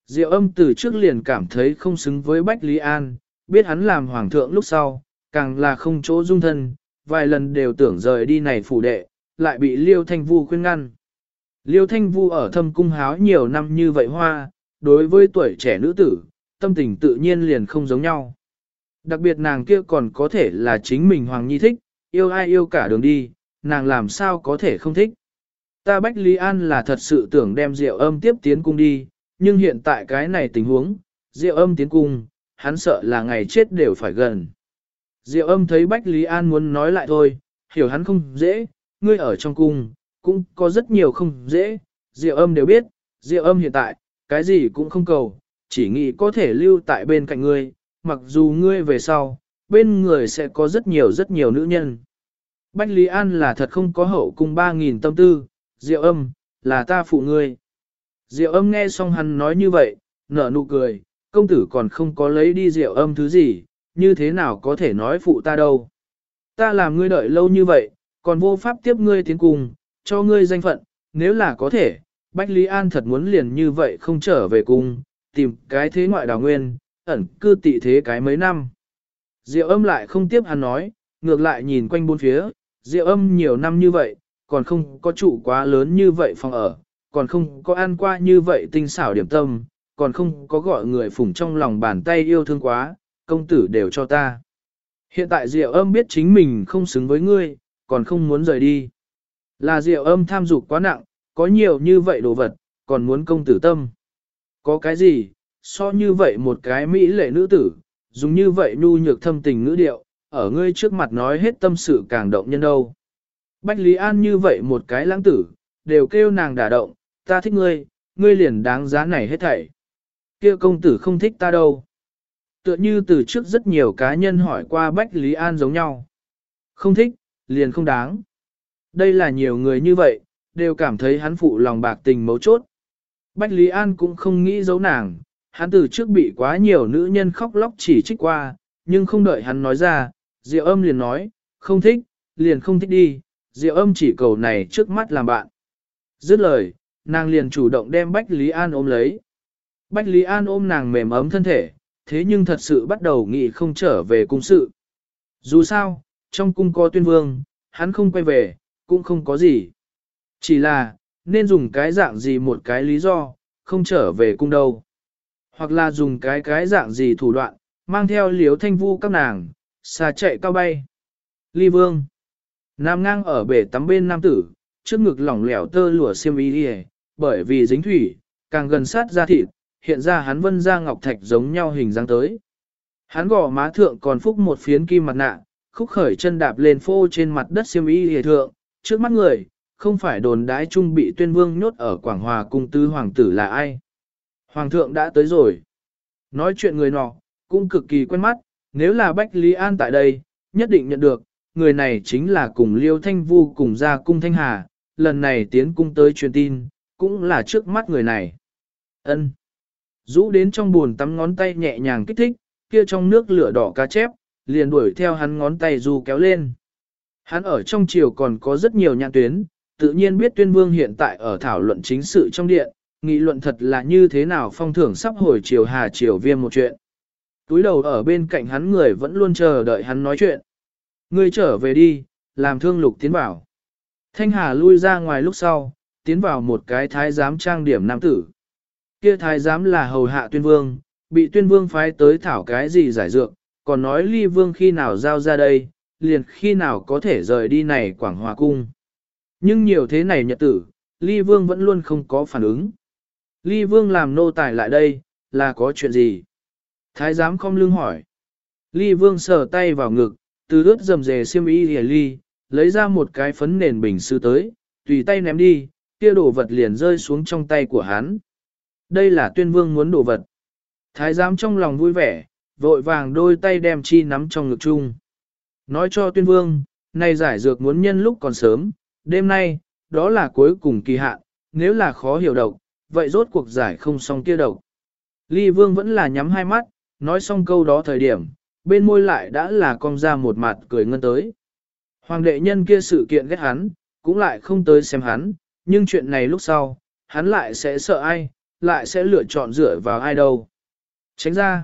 Diệu âm từ trước liền cảm thấy không xứng với Bách Lý An, biết hắn làm hoàng thượng lúc sau, càng là không chỗ dung thân, vài lần đều tưởng rời đi này phủ đệ, lại bị Liêu Thanh Vu khuyên ngăn. Liêu Thanh Vu ở thâm cung háo nhiều năm như vậy hoa, đối với tuổi trẻ nữ tử, tâm tình tự nhiên liền không giống nhau. Đặc biệt nàng kia còn có thể là chính mình Hoàng Nhi thích, yêu ai yêu cả đường đi, nàng làm sao có thể không thích. Ta Bách Lý An là thật sự tưởng đem rượu âm tiếp tiến cung đi, nhưng hiện tại cái này tình huống, rượu âm tiến cung, hắn sợ là ngày chết đều phải gần. Diệu âm thấy Bách Lý An muốn nói lại thôi, hiểu hắn không dễ, ngươi ở trong cung, cũng có rất nhiều không dễ, Diệu âm đều biết, Diệu âm hiện tại, cái gì cũng không cầu, chỉ nghĩ có thể lưu tại bên cạnh ngươi, mặc dù ngươi về sau, bên người sẽ có rất nhiều rất nhiều nữ nhân. Bách Lý An là thật không có hậu cung 3.000 tâm tư, Diệu âm, là ta phụ ngươi. Diệu âm nghe xong hắn nói như vậy, nở nụ cười, công tử còn không có lấy đi Diệu âm thứ gì, như thế nào có thể nói phụ ta đâu. Ta làm ngươi đợi lâu như vậy, còn vô pháp tiếp ngươi tiến cùng, cho ngươi danh phận, nếu là có thể, Bách Lý An thật muốn liền như vậy không trở về cung, tìm cái thế ngoại đào nguyên, ẩn cư tị thế cái mấy năm. Diệu âm lại không tiếp hắn nói, ngược lại nhìn quanh bốn phía, diệu âm nhiều năm như vậy, còn không có trụ quá lớn như vậy phòng ở, còn không có ăn qua như vậy tinh xảo điểm tâm, còn không có gọi người phủng trong lòng bàn tay yêu thương quá, công tử đều cho ta. Hiện tại diệu âm biết chính mình không xứng với ngươi, còn không muốn rời đi. Là diệu âm tham dục quá nặng, có nhiều như vậy đồ vật, còn muốn công tử tâm. Có cái gì, so như vậy một cái mỹ lệ nữ tử, dùng như vậy nhu nhược thâm tình ngữ điệu, ở ngươi trước mặt nói hết tâm sự càng động nhân đâu. Bách Lý An như vậy một cái lãng tử, đều kêu nàng đả động, ta thích ngươi, ngươi liền đáng giá này hết thảy. kia công tử không thích ta đâu. Tựa như từ trước rất nhiều cá nhân hỏi qua Bách Lý An giống nhau. Không thích, liền không đáng. Đây là nhiều người như vậy, đều cảm thấy hắn phụ lòng bạc tình mấu chốt. Bách Lý An cũng không nghĩ giấu nàng, hắn từ trước bị quá nhiều nữ nhân khóc lóc chỉ trích qua, nhưng không đợi hắn nói ra, Diệu âm liền nói, không thích, liền không thích đi, Diệu âm chỉ cầu này trước mắt làm bạn. Dứt lời, nàng liền chủ động đem Bách Lý An ôm lấy. Bách Lý An ôm nàng mềm ấm thân thể, thế nhưng thật sự bắt đầu nghĩ không trở về cung sự. Dù sao, trong cung có tuyên vương, hắn không quay về, cũng không có gì. Chỉ là, nên dùng cái dạng gì một cái lý do, không trở về cung đâu. Hoặc là dùng cái cái dạng gì thủ đoạn, mang theo liếu thanh vu các nàng, xa chạy cao bay. Ly vương. Nam ngang ở bể tắm bên nam tử, trước ngực lỏng lẻo tơ lụa xiêm y đi bởi vì dính thủy, càng gần sát ra thịt, hiện ra hắn vân ra ngọc thạch giống nhau hình dáng tới. Hắn gò má thượng còn phúc một phiến kim mặt nạ, khúc khởi chân đạp lên phô trên mặt đất xiêm y hề thượng, trước mắt người, không phải đồn đái trung bị tuyên vương nhốt ở Quảng Hòa cung tứ hoàng tử là ai. Hoàng thượng đã tới rồi. Nói chuyện người nọ, cũng cực kỳ quen mắt, nếu là Bách Lý An tại đây, nhất định nhận được, người này chính là cùng Liêu Thanh Vu cùng ra cung Thanh Hà, lần này tiến cung tới truyền tin, cũng là trước mắt người này. ân Rũ đến trong buồn tắm ngón tay nhẹ nhàng kích thích, kia trong nước lửa đỏ cá chép, liền đuổi theo hắn ngón tay du kéo lên. Hắn ở trong chiều còn có rất nhiều nhãn tuyến, tự nhiên biết tuyên vương hiện tại ở thảo luận chính sự trong điện, nghị luận thật là như thế nào phong thưởng sắp hồi chiều hà chiều viêm một chuyện. Túi đầu ở bên cạnh hắn người vẫn luôn chờ đợi hắn nói chuyện. Ngươi trở về đi, làm thương lục tiến bảo. Thanh Hà lui ra ngoài lúc sau, tiến vào một cái thái giám trang điểm nam tử. Kia thái giám là hầu hạ tuyên vương, bị tuyên vương phái tới thảo cái gì giải dược, còn nói ly vương khi nào giao ra đây, liền khi nào có thể rời đi này quảng hòa cung. Nhưng nhiều thế này nhật tử, ly vương vẫn luôn không có phản ứng. Ly vương làm nô tài lại đây, là có chuyện gì? Thái giám không lưng hỏi. Ly vương sờ tay vào ngực, từ ướt dầm dề xiêm y hề ly, lấy ra một cái phấn nền bình sư tới, tùy tay ném đi, kia đồ vật liền rơi xuống trong tay của hắn. Đây là tuyên vương muốn đồ vật. Thái giám trong lòng vui vẻ, vội vàng đôi tay đem chi nắm trong ngực chung. Nói cho tuyên vương, nay giải dược muốn nhân lúc còn sớm, đêm nay, đó là cuối cùng kỳ hạn, nếu là khó hiểu độc, vậy rốt cuộc giải không xong kia độc. Ly vương vẫn là nhắm hai mắt, nói xong câu đó thời điểm, bên môi lại đã là cong ra một mặt cười ngân tới. Hoàng đệ nhân kia sự kiện ghét hắn, cũng lại không tới xem hắn, nhưng chuyện này lúc sau, hắn lại sẽ sợ ai, lại sẽ lựa chọn dựa vào ai đâu. Tránh ra.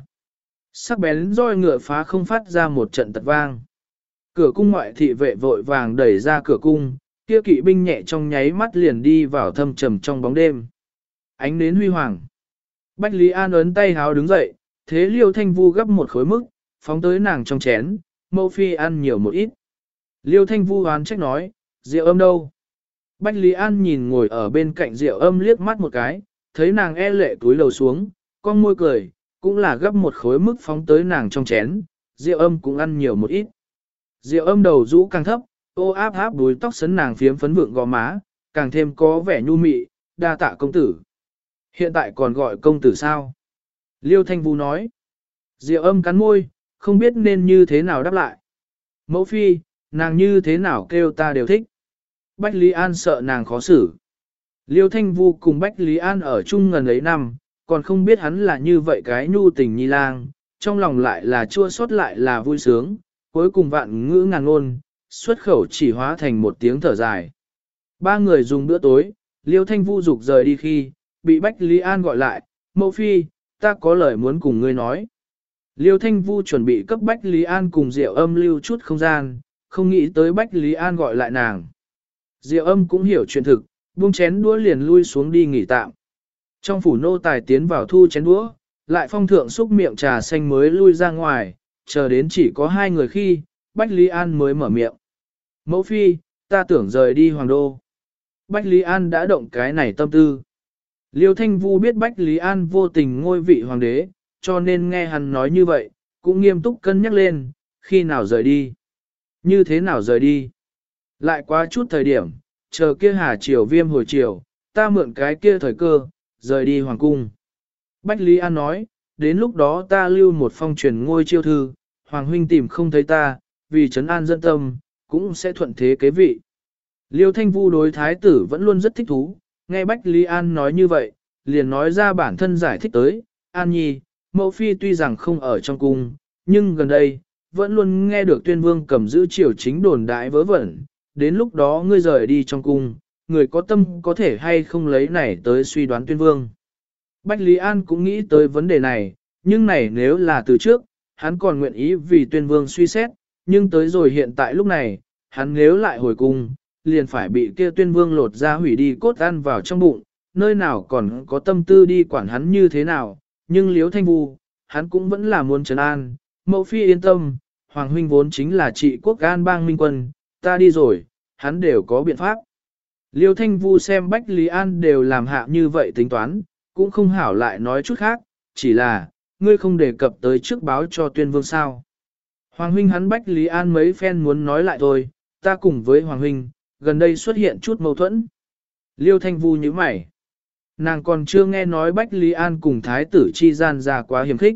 Sắc bén roi ngựa phá không phát ra một trận tật vang. Cửa cung ngoại thị vệ vội vàng đẩy ra cửa cung, kia kỵ binh nhẹ trong nháy mắt liền đi vào thâm trầm trong bóng đêm. Ánh nến huy hoàng. Bách Lý An ấn tay háo đứng dậy, thế liêu thanh vu gấp một khối mức, phóng tới nàng trong chén, mẫu phi ăn nhiều một ít. Liêu thanh vu hoán trách nói, rượu âm đâu? Bách Lý An nhìn ngồi ở bên cạnh rượu âm liếc mắt một cái, thấy nàng e lệ túi lầu xuống, con môi cười, cũng là gấp một khối mức phóng tới nàng trong chén, rượu âm cũng ăn nhiều một ít. Rượu âm đầu rũ càng thấp, ô áp áp đuôi tóc sấn nàng phiếm phấn vượng gò má, càng thêm có vẻ nhu mị, đa tạ công tử. Hiện tại còn gọi công tử sao? Liêu Thanh Vũ nói. Diệu âm cắn môi, không biết nên như thế nào đáp lại. Mẫu phi, nàng như thế nào kêu ta đều thích. Bách Lý An sợ nàng khó xử. Liêu Thanh Vu cùng Bách Lý An ở chung gần ấy năm, còn không biết hắn là như vậy cái nhu tình nhi lang, trong lòng lại là chua xót lại là vui sướng, cuối cùng vạn ngữ ngàn ngôn, xuất khẩu chỉ hóa thành một tiếng thở dài. Ba người dùng bữa tối, Liêu Thanh Vu dục rời đi khi, bị Bách Lý An gọi lại, mẫu phi, ta có lời muốn cùng ngươi nói. Liêu Thanh Vu chuẩn bị cấp Bách Lý An cùng Diệu âm lưu chút không gian, không nghĩ tới Bách Lý An gọi lại nàng. Diệu âm cũng hiểu chuyện thực, buông chén đũa liền lui xuống đi nghỉ tạm. Trong phủ nô tài tiến vào thu chén đũa, lại phong thượng xúc miệng trà xanh mới lui ra ngoài, chờ đến chỉ có hai người khi, Bách Lý An mới mở miệng. Mẫu phi, ta tưởng rời đi hoàng đô. Bách Lý An đã động cái này tâm tư. Liêu Thanh Vu biết Bách Lý An vô tình ngôi vị hoàng đế, cho nên nghe hắn nói như vậy, cũng nghiêm túc cân nhắc lên, khi nào rời đi. Như thế nào rời đi? Lại quá chút thời điểm, chờ kia hà chiều viêm hồi chiều, ta mượn cái kia thời cơ, rời đi hoàng cung. Bách Lý An nói, đến lúc đó ta lưu một phong truyền ngôi chiêu thư, hoàng huynh tìm không thấy ta, vì trấn an dân tâm, cũng sẽ thuận thế kế vị. Liêu Thanh Vu đối thái tử vẫn luôn rất thích thú, nghe Bách Lý An nói như vậy, liền nói ra bản thân giải thích tới, An Nhi, mẫu phi tuy rằng không ở trong cung, nhưng gần đây, vẫn luôn nghe được tuyên vương cầm giữ triều chính đồn đại vớ vẩn, đến lúc đó ngươi rời đi trong cung, người có tâm có thể hay không lấy này tới suy đoán tuyên vương. Bách Lý An cũng nghĩ tới vấn đề này, nhưng này nếu là từ trước, hắn còn nguyện ý vì tuyên vương suy xét, nhưng tới rồi hiện tại lúc này, hắn nếu lại hồi cung, liền phải bị kia tuyên vương lột ra hủy đi cốt ăn vào trong bụng, nơi nào còn có tâm tư đi quản hắn như thế nào, nhưng liếu thanh vu, hắn cũng vẫn là muốn trấn an, mẫu phi yên tâm, hoàng huynh vốn chính là trị quốc an bang minh quân, ta đi rồi, hắn đều có biện pháp. Liêu thanh vu xem Bách Lý An đều làm hạ như vậy tính toán, cũng không hảo lại nói chút khác, chỉ là, ngươi không đề cập tới trước báo cho tuyên vương sao. Hoàng huynh hắn Bách Lý An mấy phen muốn nói lại thôi, ta cùng với Hoàng huynh, gần đây xuất hiện chút mâu thuẫn. Liêu thanh vu như mày. Nàng còn chưa nghe nói Bách Lý An cùng thái tử chi gian ra quá hiểm khích.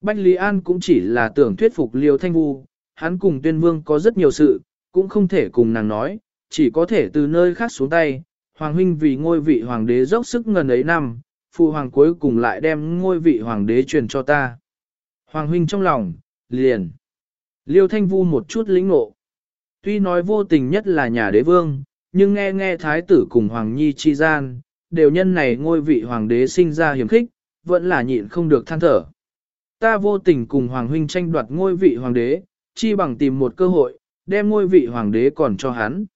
Bách Lý An cũng chỉ là tưởng thuyết phục Liêu Thanh Vu, hắn cùng tuyên vương có rất nhiều sự, cũng không thể cùng nàng nói, chỉ có thể từ nơi khác xuống tay. Hoàng huynh vì ngôi vị hoàng đế dốc sức ngần ấy năm, phụ hoàng cuối cùng lại đem ngôi vị hoàng đế truyền cho ta. Hoàng huynh trong lòng, liền. Liêu Thanh Vu một chút lĩnh ngộ. Tuy nói vô tình nhất là nhà đế vương, nhưng nghe nghe thái tử cùng hoàng nhi chi gian, đều nhân này ngôi vị hoàng đế sinh ra hiểm khích, vẫn là nhịn không được than thở. Ta vô tình cùng hoàng huynh tranh đoạt ngôi vị hoàng đế, chi bằng tìm một cơ hội, đem ngôi vị hoàng đế còn cho hắn.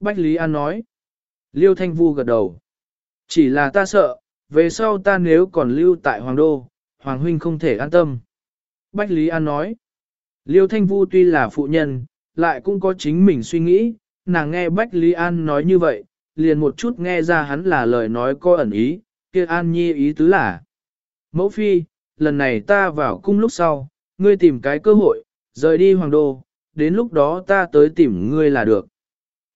Bách Lý An nói. Liêu Thanh Vu gật đầu. Chỉ là ta sợ, về sau ta nếu còn lưu tại hoàng đô, hoàng huynh không thể an tâm. Bách Lý An nói. Liêu Thanh Vu tuy là phụ nhân, lại cũng có chính mình suy nghĩ, nàng nghe Bách Lý An nói như vậy, liền một chút nghe ra hắn là lời nói có ẩn ý, kia An Nhi ý tứ là. Mẫu phi, lần này ta vào cung lúc sau, ngươi tìm cái cơ hội, rời đi hoàng đô, đến lúc đó ta tới tìm ngươi là được.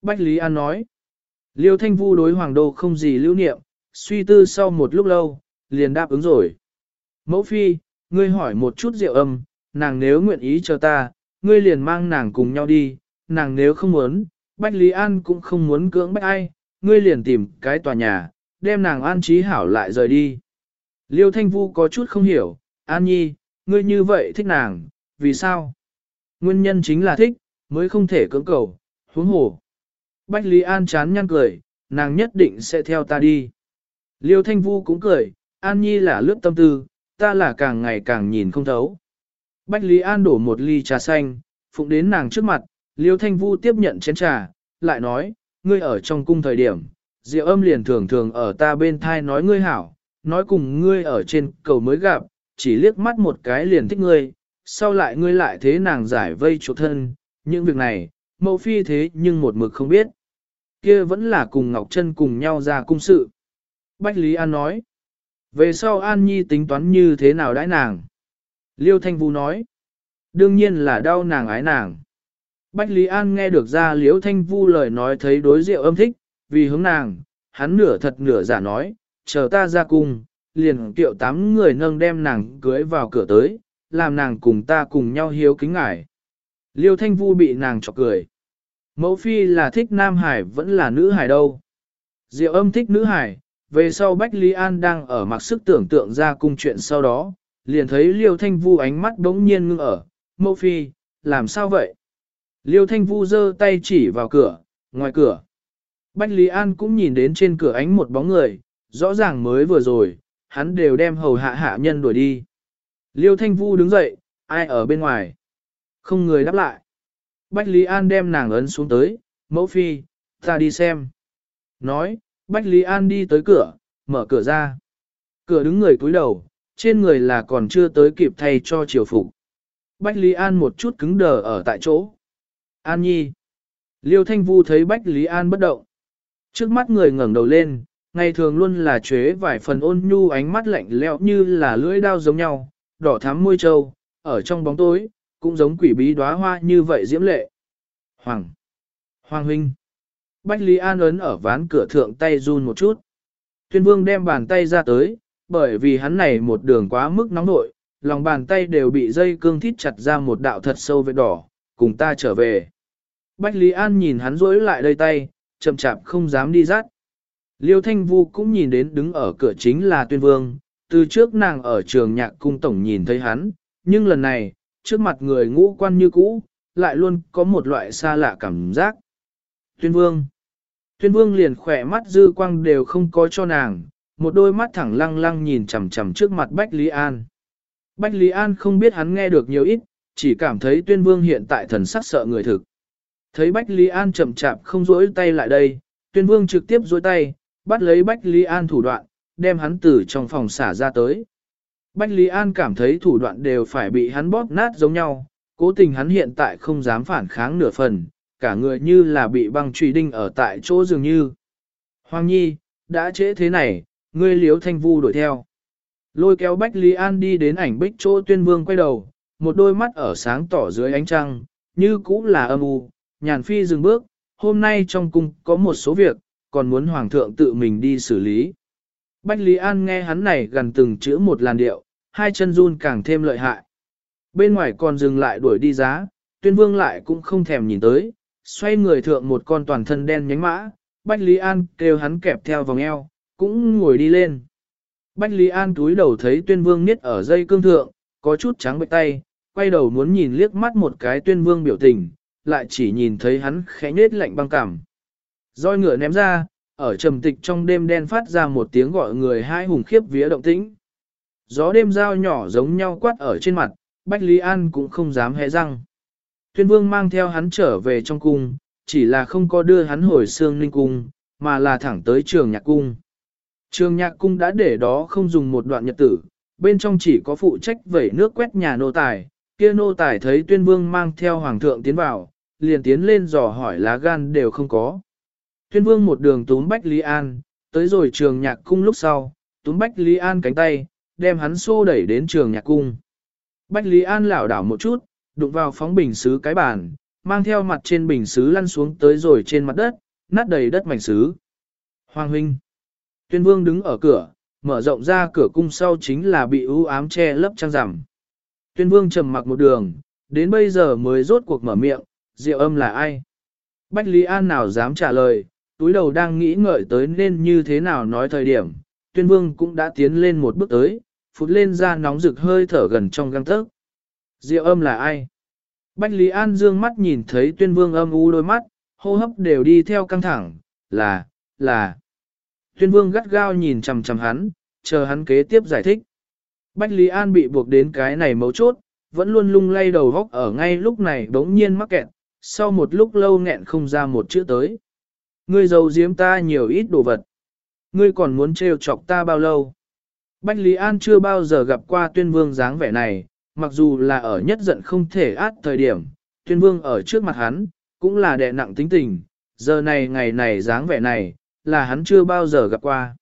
Bách Lý An nói, Liêu Thanh Vu đối hoàng đô không gì lưu niệm, suy tư sau một lúc lâu, liền đáp ứng rồi. Mẫu phi, ngươi hỏi một chút rượu âm, nàng nếu nguyện ý cho ta, ngươi liền mang nàng cùng nhau đi, nàng nếu không muốn, Bách Lý An cũng không muốn cưỡng bách ai, ngươi liền tìm cái tòa nhà, đem nàng an trí hảo lại rời đi. Liêu Thanh Vu có chút không hiểu, An Nhi, ngươi như vậy thích nàng, vì sao? Nguyên nhân chính là thích, mới không thể cưỡng cầu, huống hồ. Bách Lý An chán nhăn cười, nàng nhất định sẽ theo ta đi. Liêu Thanh Vu cũng cười, An Nhi là lướt tâm tư, ta là càng ngày càng nhìn không thấu. Bách Lý An đổ một ly trà xanh, phụng đến nàng trước mặt, Liêu Thanh Vu tiếp nhận chén trà, lại nói, ngươi ở trong cung thời điểm, Diệu âm liền thường thường ở ta bên thai nói ngươi hảo, nói cùng ngươi ở trên cầu mới gặp, chỉ liếc mắt một cái liền thích ngươi, sau lại ngươi lại thế nàng giải vây chỗ thân, những việc này, mẫu phi thế nhưng một mực không biết. kia vẫn là cùng Ngọc Trân cùng nhau ra cung sự. Bách Lý An nói, về sau An Nhi tính toán như thế nào đãi nàng. Liêu Thanh Vũ nói, đương nhiên là đau nàng ái nàng. Bách Lý An nghe được ra Liêu Thanh Vu lời nói thấy đối diệu âm thích, vì hướng nàng, hắn nửa thật nửa giả nói, chờ ta ra cung, liền kiệu tám người nâng đem nàng cưới vào cửa tới, làm nàng cùng ta cùng nhau hiếu kính ngài. Liêu Thanh Vu bị nàng chọc cười. Mẫu phi là thích nam hải vẫn là nữ hải đâu. Diệu âm thích nữ hải, về sau Bách Lý An đang ở mặc sức tưởng tượng ra cung chuyện sau đó, liền thấy Liêu Thanh Vu ánh mắt đống nhiên ngưng ở, mẫu phi, làm sao vậy? Liêu Thanh Vu giơ tay chỉ vào cửa, ngoài cửa. Bách Lý An cũng nhìn đến trên cửa ánh một bóng người, rõ ràng mới vừa rồi, hắn đều đem hầu hạ hạ nhân đuổi đi. Liêu Thanh Vu đứng dậy, ai ở bên ngoài? Không người đáp lại. Bách Lý An đem nàng ấn xuống tới, mẫu phi, ta đi xem. Nói, Bách Lý An đi tới cửa, mở cửa ra. Cửa đứng người cúi đầu, trên người là còn chưa tới kịp thay cho triều phục. Bách Lý An một chút cứng đờ ở tại chỗ. An Nhi. Liêu Thanh Vu thấy Bách Lý An bất động. Trước mắt người ngẩng đầu lên, ngày thường luôn là chế vài phần ôn nhu ánh mắt lạnh lẽo như là lưỡi đao giống nhau, đỏ thắm môi trâu, ở trong bóng tối, cũng giống quỷ bí đóa hoa như vậy diễm lệ. Hoàng! Hoàng huynh! Bách Lý An ấn ở ván cửa thượng tay run một chút. Tuyên vương đem bàn tay ra tới, bởi vì hắn này một đường quá mức nóng nội, lòng bàn tay đều bị dây cương thít chặt ra một đạo thật sâu vết đỏ, cùng ta trở về. Bách Lý An nhìn hắn rối lại đây tay, chậm chạp không dám đi dắt. Liêu Thanh Vu cũng nhìn đến đứng ở cửa chính là tuyên vương, từ trước nàng ở trường nhạc cung tổng nhìn thấy hắn, nhưng lần này, trước mặt người ngũ quan như cũ, lại luôn có một loại xa lạ cảm giác. Tuyên vương Tuyên vương liền khỏe mắt dư quang đều không có cho nàng, một đôi mắt thẳng lăng lăng nhìn chằm chằm trước mặt Bách Lý An. Bách Lý An không biết hắn nghe được nhiều ít, chỉ cảm thấy tuyên vương hiện tại thần sắc sợ người thực. Thấy Bách Lý An chậm chạp không rỗi tay lại đây, tuyên vương trực tiếp rỗi tay, bắt lấy Bách Lý An thủ đoạn, đem hắn từ trong phòng xả ra tới. Bách Lý An cảm thấy thủ đoạn đều phải bị hắn bóp nát giống nhau, cố tình hắn hiện tại không dám phản kháng nửa phần, cả người như là bị băng trùy đinh ở tại chỗ dường như. Hoàng Nhi, đã trễ thế này, ngươi liếu thanh vu đuổi theo. Lôi kéo Bách Lý An đi đến ảnh bích chỗ tuyên vương quay đầu, một đôi mắt ở sáng tỏ dưới ánh trăng, như cũ là âm u, nhàn phi dừng bước, hôm nay trong cung có một số việc, còn muốn hoàng thượng tự mình đi xử lý. Bách Lý An nghe hắn này gần từng chữ một làn điệu, hai chân run càng thêm lợi hại. Bên ngoài còn dừng lại đuổi đi giá, tuyên vương lại cũng không thèm nhìn tới, xoay người thượng một con toàn thân đen nhánh mã, Bách Lý An kêu hắn kẹp theo vòng eo, cũng ngồi đi lên. Bách Lý An túi đầu thấy tuyên vương niết ở dây cương thượng, có chút trắng bệnh tay, quay đầu muốn nhìn liếc mắt một cái tuyên vương biểu tình, lại chỉ nhìn thấy hắn khẽ nết lạnh băng cảm. Roi ngựa ném ra, ở trầm tịch trong đêm đen phát ra một tiếng gọi người hai hùng khiếp vía động tĩnh. Gió đêm dao nhỏ giống nhau quát ở trên mặt, Bách Lý An cũng không dám hé răng. Tuyên vương mang theo hắn trở về trong cung, chỉ là không có đưa hắn hồi xương ninh cung, mà là thẳng tới trường nhạc cung. Trường nhạc cung đã để đó không dùng một đoạn nhật tử, bên trong chỉ có phụ trách vẩy nước quét nhà nô tài, kia nô tài thấy tuyên vương mang theo hoàng thượng tiến vào, liền tiến lên dò hỏi lá gan đều không có. Tuyên vương một đường túm Bách Lý An, tới rồi trường nhạc cung lúc sau, túm Bách Lý An cánh tay, đem hắn xô đẩy đến trường nhạc cung. Bách Lý An lảo đảo một chút, đụng vào phóng bình xứ cái bàn, mang theo mặt trên bình xứ lăn xuống tới rồi trên mặt đất, nát đầy đất mảnh xứ. Hoàng huynh. Tuyên vương đứng ở cửa, mở rộng ra cửa cung sau chính là bị ưu ám che lấp trăng rằm. Tuyên vương trầm mặc một đường, đến bây giờ mới rốt cuộc mở miệng, diệu âm là ai? Bách Lý An nào dám trả lời, túi đầu đang nghĩ ngợi tới nên như thế nào nói thời điểm, tuyên vương cũng đã tiến lên một bước tới, phụt lên ra nóng rực hơi thở gần trong găng tấc. Diệu âm là ai? Bách Lý An dương mắt nhìn thấy tuyên vương âm u đôi mắt, hô hấp đều đi theo căng thẳng, là, là. Tuyên vương gắt gao nhìn chằm chằm hắn, chờ hắn kế tiếp giải thích. Bách Lý An bị buộc đến cái này mấu chốt, vẫn luôn lung lay đầu góc ở ngay lúc này đống nhiên mắc kẹt, sau một lúc lâu nghẹn không ra một chữ tới. Ngươi giấu giếm ta nhiều ít đồ vật. Ngươi còn muốn trêu chọc ta bao lâu? Bách Lý An chưa bao giờ gặp qua tuyên vương dáng vẻ này, mặc dù là ở nhất giận không thể át thời điểm, tuyên vương ở trước mặt hắn, cũng là đè nặng tính tình, giờ này ngày này dáng vẻ này, là hắn chưa bao giờ gặp qua.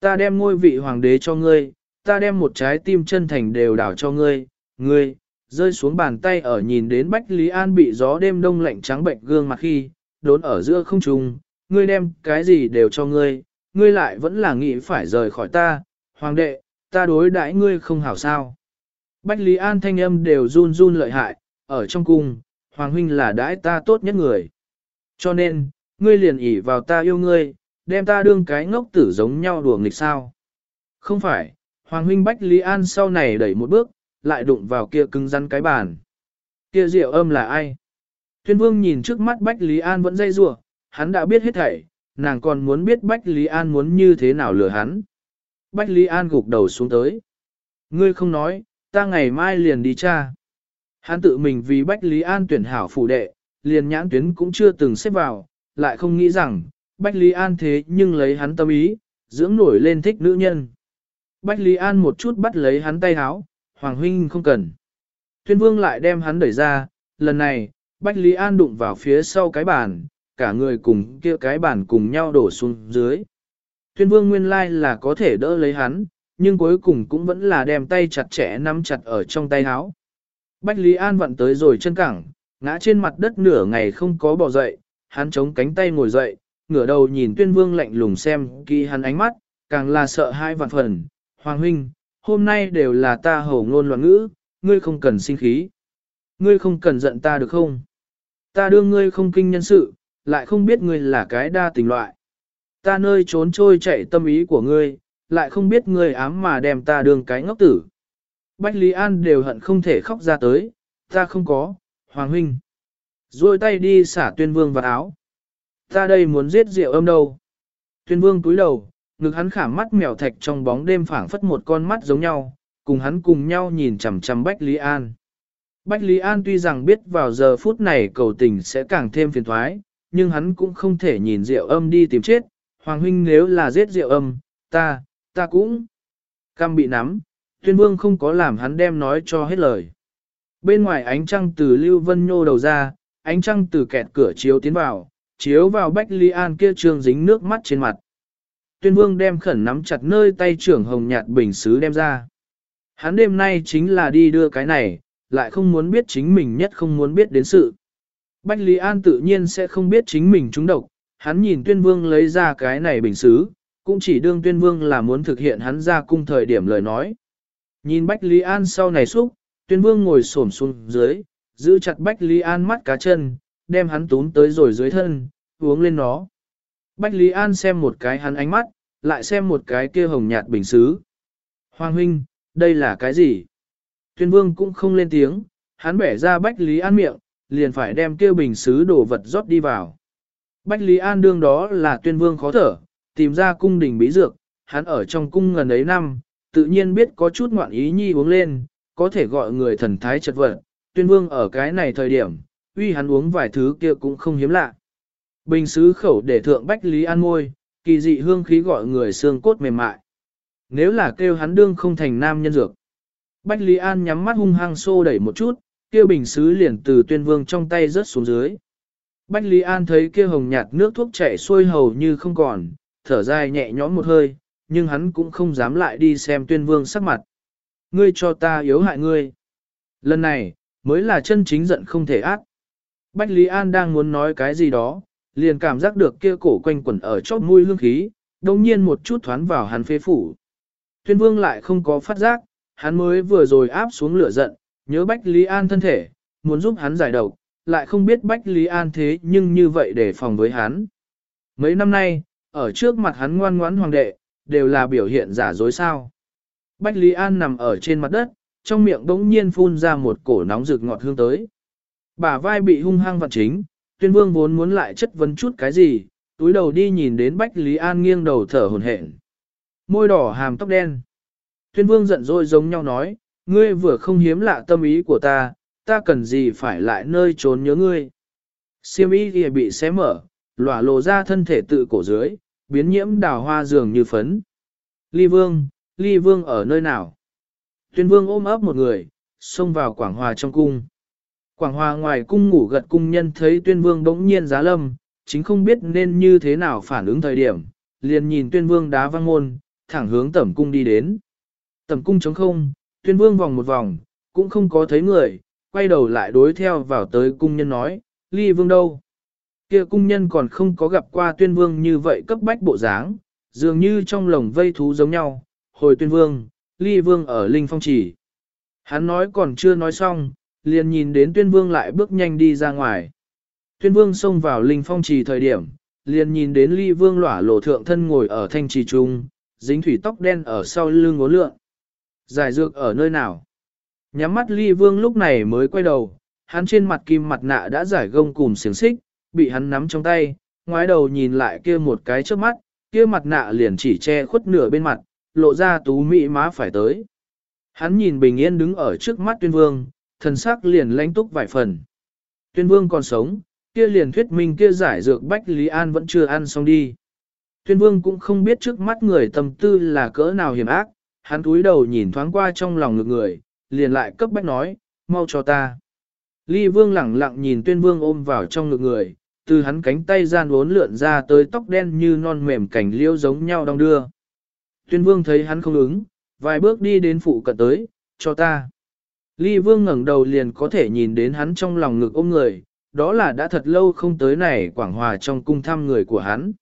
Ta đem ngôi vị hoàng đế cho ngươi, ta đem một trái tim chân thành đều đảo cho ngươi, ngươi, rơi xuống bàn tay ở nhìn đến Bách Lý An bị gió đêm đông lạnh trắng bệnh gương mặt khi, đốn ở giữa không trung, ngươi đem cái gì đều cho ngươi, ngươi lại vẫn là nghĩ phải rời khỏi ta, hoàng đệ, ta đối đãi ngươi không hảo sao. Bách Lý An thanh âm đều run run lợi hại, ở trong cung, hoàng huynh là đãi ta tốt nhất người. Cho nên, ngươi liền ỉ vào ta yêu ngươi, đem ta đương cái ngốc tử giống nhau đùa nghịch sao. Không phải, hoàng huynh Bách Lý An sau này đẩy một bước, lại đụng vào kia cứng rắn cái bàn. Kia rượu âm là ai? Thuyên vương nhìn trước mắt Bách Lý An vẫn dây rủa hắn đã biết hết thảy, nàng còn muốn biết Bách Lý An muốn như thế nào lừa hắn. Bách Lý An gục đầu xuống tới. Ngươi không nói, ta ngày mai liền đi cha. Hắn tự mình vì Bách Lý An tuyển hảo phụ đệ, liền nhãn tuyến cũng chưa từng xếp vào, lại không nghĩ rằng, Bách Lý An thế nhưng lấy hắn tâm ý, dưỡng nổi lên thích nữ nhân. Bách Lý An một chút bắt lấy hắn tay háo, Hoàng Huynh không cần. Thuyên Vương lại đem hắn đẩy ra, lần này, Bách Lý An đụng vào phía sau cái bàn, cả người cùng kia cái bàn cùng nhau đổ xuống dưới. Tuyên Vương nguyên lai là có thể đỡ lấy hắn, nhưng cuối cùng cũng vẫn là đem tay chặt chẽ nắm chặt ở trong tay háo. Bách Lý An vặn tới rồi chân cẳng, ngã trên mặt đất nửa ngày không có bỏ dậy, hắn chống cánh tay ngồi dậy, ngửa đầu nhìn tuyên vương lạnh lùng xem kỳ hắn ánh mắt, càng là sợ hai vạn phần. Hoàng huynh, hôm nay đều là ta hầu ngôn loạn ngữ, ngươi không cần sinh khí. Ngươi không cần giận ta được không? Ta đương ngươi không kinh nhân sự, lại không biết ngươi là cái đa tình loại. Ta nơi trốn trôi chạy tâm ý của ngươi, lại không biết ngươi ám mà đem ta đường cái ngốc tử. Bách Lý An đều hận không thể khóc ra tới, ta không có, Hoàng Huynh. Rồi tay đi xả tuyên vương vào áo. Ta đây muốn giết rượu âm đâu. Tuyên vương túi đầu, ngực hắn khảm mắt mèo thạch trong bóng đêm phảng phất một con mắt giống nhau, cùng hắn cùng nhau nhìn chằm chằm Bách Lý An. Bách Lý An tuy rằng biết vào giờ phút này cầu tình sẽ càng thêm phiền thoái, nhưng hắn cũng không thể nhìn rượu âm đi tìm chết. Hoàng huynh nếu là giết rượu âm, ta, ta cũng. Cam bị nắm, tuyên vương không có làm hắn đem nói cho hết lời. Bên ngoài ánh trăng từ Lưu Vân Nhô đầu ra, ánh trăng từ kẹt cửa chiếu tiến vào, chiếu vào Bách ly An kia trường dính nước mắt trên mặt. Tuyên vương đem khẩn nắm chặt nơi tay trưởng hồng nhạt bình xứ đem ra. Hắn đêm nay chính là đi đưa cái này, lại không muốn biết chính mình nhất không muốn biết đến sự. Bách Lý An tự nhiên sẽ không biết chính mình trúng độc, hắn nhìn tuyên vương lấy ra cái này bình xứ, cũng chỉ đương tuyên vương là muốn thực hiện hắn ra cung thời điểm lời nói. Nhìn Bách Lý An sau này xúc, tuyên vương ngồi xổm xuống dưới, giữ chặt Bách Lý An mắt cá chân, đem hắn tún tới rồi dưới thân, uống lên nó. Bách Lý An xem một cái hắn ánh mắt, lại xem một cái kia hồng nhạt bình xứ. Hoàng huynh, đây là cái gì? Tuyên vương cũng không lên tiếng, hắn bẻ ra Bách Lý An miệng, liền phải đem kêu bình xứ đổ vật rót đi vào. Bách Lý An đương đó là tuyên vương khó thở, tìm ra cung đình bí dược, hắn ở trong cung gần ấy năm, tự nhiên biết có chút ngoạn ý nhi uống lên, có thể gọi người thần thái chật vật. Tuyên vương ở cái này thời điểm, uy hắn uống vài thứ kia cũng không hiếm lạ. Bình xứ khẩu để thượng Bách Lý An môi, kỳ dị hương khí gọi người xương cốt mềm mại. Nếu là kêu hắn đương không thành nam nhân dược. Bách Lý An nhắm mắt hung hăng xô đẩy một chút, kia bình xứ liền từ tuyên vương trong tay rớt xuống dưới. Bách Lý An thấy kia hồng nhạt nước thuốc chảy xuôi hầu như không còn, thở dài nhẹ nhõm một hơi, nhưng hắn cũng không dám lại đi xem tuyên vương sắc mặt. Ngươi cho ta yếu hại ngươi. Lần này, mới là chân chính giận không thể ác. Bách Lý An đang muốn nói cái gì đó, liền cảm giác được kia cổ quanh quẩn ở chóp mũi hương khí, đồng nhiên một chút thoán vào hắn phế phủ. Tuyên vương lại không có phát giác, hắn mới vừa rồi áp xuống lửa giận, nhớ Bách Lý An thân thể, muốn giúp hắn giải độc, lại không biết Bách Lý An thế nhưng như vậy để phòng với hắn. Mấy năm nay, ở trước mặt hắn ngoan ngoãn hoàng đệ, đều là biểu hiện giả dối sao. Bách Lý An nằm ở trên mặt đất, trong miệng đống nhiên phun ra một cổ nóng rực ngọt hương tới. Bả vai bị hung hăng vặn chính, tuyên vương vốn muốn lại chất vấn chút cái gì, túi đầu đi nhìn đến Bách Lý An nghiêng đầu thở hồn hển. Môi đỏ hàm tóc đen. Tuyên vương giận dỗi giống nhau nói, ngươi vừa không hiếm lạ tâm ý của ta, ta cần gì phải lại nơi trốn nhớ ngươi. Siêm ý thì bị xé mở, lỏa lộ ra thân thể tự cổ dưới, biến nhiễm đào hoa dường như phấn. Ly vương, ly vương ở nơi nào? Tuyên vương ôm ấp một người, xông vào quảng hòa trong cung. Quảng hòa ngoài cung ngủ gật cung nhân thấy tuyên vương bỗng nhiên giá lâm, chính không biết nên như thế nào phản ứng thời điểm, liền nhìn tuyên vương đá văng môn, thẳng hướng tẩm cung đi đến. Tẩm cung trống không, tuyên vương vòng một vòng, cũng không có thấy người, quay đầu lại đối theo vào tới cung nhân nói, ly vương đâu? Kia cung nhân còn không có gặp qua tuyên vương như vậy cấp bách bộ dáng, dường như trong lồng vây thú giống nhau, hồi tuyên vương, ly vương ở linh phong chỉ. Hắn nói còn chưa nói xong, liền nhìn đến tuyên vương lại bước nhanh đi ra ngoài. Tuyên vương xông vào linh phong trì thời điểm, liền nhìn đến ly vương lỏa lộ thượng thân ngồi ở thanh trì trung, dính thủy tóc đen ở sau lưng ngố lượng. Giải dược ở nơi nào? Nhắm mắt ly vương lúc này mới quay đầu, hắn trên mặt kim mặt nạ đã giải gông cùng xiềng xích, bị hắn nắm trong tay, ngoái đầu nhìn lại kia một cái trước mắt, kia mặt nạ liền chỉ che khuất nửa bên mặt, lộ ra tú mỹ má phải tới. Hắn nhìn bình yên đứng ở trước mắt tuyên vương, thần sắc liền lãnh túc vài phần. Tuyên vương còn sống, kia liền thuyết minh kia giải dược Bách Lý An vẫn chưa ăn xong đi. Tuyên vương cũng không biết trước mắt người tầm tư là cỡ nào hiểm ác, hắn cúi đầu nhìn thoáng qua trong lòng ngực người, liền lại cấp bách nói, mau cho ta. Ly vương lẳng lặng nhìn tuyên vương ôm vào trong ngực người, từ hắn cánh tay gian uốn lượn ra tới tóc đen như non mềm cảnh liêu giống nhau đong đưa. Tuyên vương thấy hắn không ứng, vài bước đi đến phụ cận tới, cho ta. Ly vương ngẩng đầu liền có thể nhìn đến hắn trong lòng ngực ôm người, đó là đã thật lâu không tới này quảng hòa trong cung thăm người của hắn.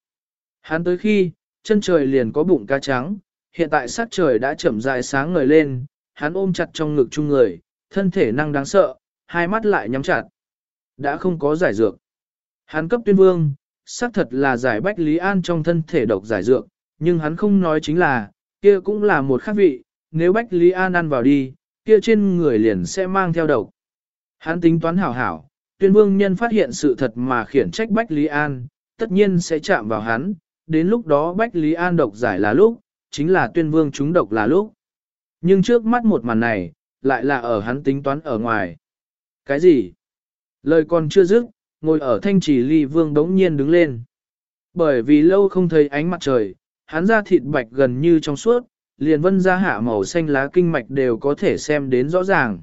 Hắn tới khi, chân trời liền có bụng cá trắng, hiện tại sát trời đã chậm dài sáng ngời lên, hắn ôm chặt trong ngực chung người, thân thể năng đáng sợ, hai mắt lại nhắm chặt. Đã không có giải dược. Hắn cấp tuyên vương, xác thật là giải Bách Lý An trong thân thể độc giải dược, nhưng hắn không nói chính là, kia cũng là một khác vị, nếu Bách Lý An ăn vào đi, kia trên người liền sẽ mang theo độc. Hắn tính toán hảo hảo, tuyên vương nhân phát hiện sự thật mà khiển trách Bách Lý An, tất nhiên sẽ chạm vào hắn, đến lúc đó Bách Lý An độc giải là lúc, chính là tuyên vương chúng độc là lúc. Nhưng trước mắt một màn này, lại là ở hắn tính toán ở ngoài. Cái gì? Lời còn chưa dứt, ngồi ở thanh trì ly vương đống nhiên đứng lên. Bởi vì lâu không thấy ánh mặt trời, hắn ra thịt bạch gần như trong suốt, liền vân ra hạ màu xanh lá kinh mạch đều có thể xem đến rõ ràng.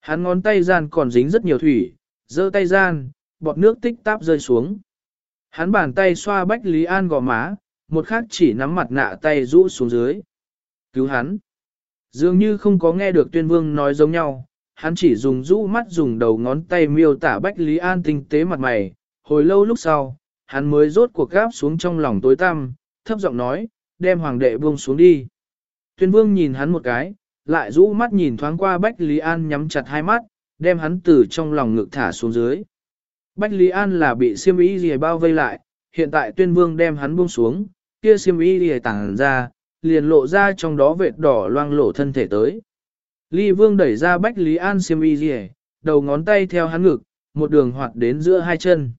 Hắn ngón tay gian còn dính rất nhiều thủy, giơ tay gian, bọt nước tích táp rơi xuống. Hắn bàn tay xoa Bách Lý An gò má, một khác chỉ nắm mặt nạ tay rũ xuống dưới. Cứu hắn. Dường như không có nghe được tuyên vương nói giống nhau, hắn chỉ dùng rũ mắt dùng đầu ngón tay miêu tả Bách Lý An tinh tế mặt mày. Hồi lâu lúc sau, hắn mới rốt cuộc gáp xuống trong lòng tối tăm, thấp giọng nói, đem hoàng đệ buông xuống đi. Tuyên vương nhìn hắn một cái, lại rũ mắt nhìn thoáng qua Bách Lý An nhắm chặt hai mắt, đem hắn từ trong lòng ngực thả xuống dưới. Bách Lý An là bị siêm ý gì bao vây lại, hiện tại tuyên vương đem hắn buông xuống, kia xiêm y lìa tàng ra, liền lộ ra trong đó vệt đỏ loang lổ thân thể tới. Ly vương đẩy ra Bách Lý An xiêm y lìa, đầu ngón tay theo hắn ngực, một đường hoạt đến giữa hai chân.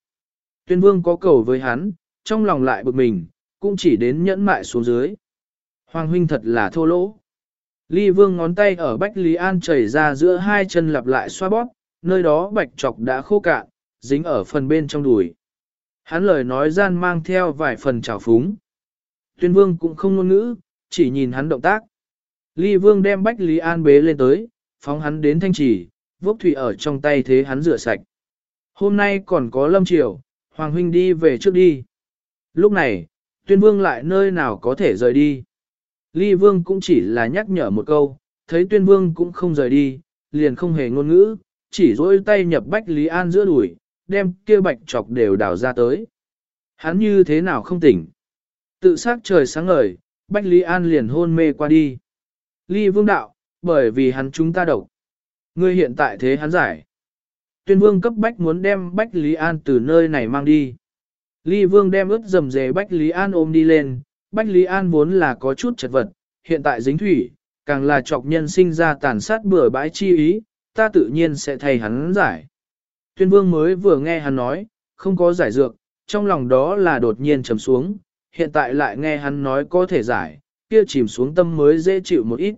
Tuyên vương có cầu với hắn, trong lòng lại bực mình, cũng chỉ đến nhẫn mại xuống dưới. Hoàng huynh thật là thô lỗ. Ly vương ngón tay ở Bách Lý An chảy ra giữa hai chân lặp lại xoa bóp, nơi đó bạch trọc đã khô cạn, dính ở phần bên trong đùi. Hắn lời nói gian mang theo vài phần trào phúng. Tuyên vương cũng không ngôn ngữ, chỉ nhìn hắn động tác. Ly vương đem Bách Lý An bế lên tới, phóng hắn đến thanh trì, vốc thủy ở trong tay thế hắn rửa sạch. Hôm nay còn có lâm triều, Hoàng huynh đi về trước đi. Lúc này, tuyên vương lại nơi nào có thể rời đi. Ly vương cũng chỉ là nhắc nhở một câu, thấy tuyên vương cũng không rời đi, liền không hề ngôn ngữ, chỉ dỗi tay nhập Bách Lý An giữa đùi, đem kia bạch chọc đều đào ra tới. Hắn như thế nào không tỉnh. Tự sát trời sáng ngời, Bách Lý An liền hôn mê qua đi. Ly vương đạo, bởi vì hắn chúng ta độc. Ngươi hiện tại thế hắn giải. Tuyên vương cấp Bách muốn đem Bách Lý An từ nơi này mang đi. Ly vương đem ướt dầm dề Bách Lý An ôm đi lên, Bách Lý An vốn là có chút chật vật, hiện tại dính thủy, càng là trọc nhân sinh ra tàn sát bừa bãi chi ý, ta tự nhiên sẽ thay hắn giải. Tuyên vương mới vừa nghe hắn nói, không có giải dược, trong lòng đó là đột nhiên trầm xuống, hiện tại lại nghe hắn nói có thể giải, kia chìm xuống tâm mới dễ chịu một ít.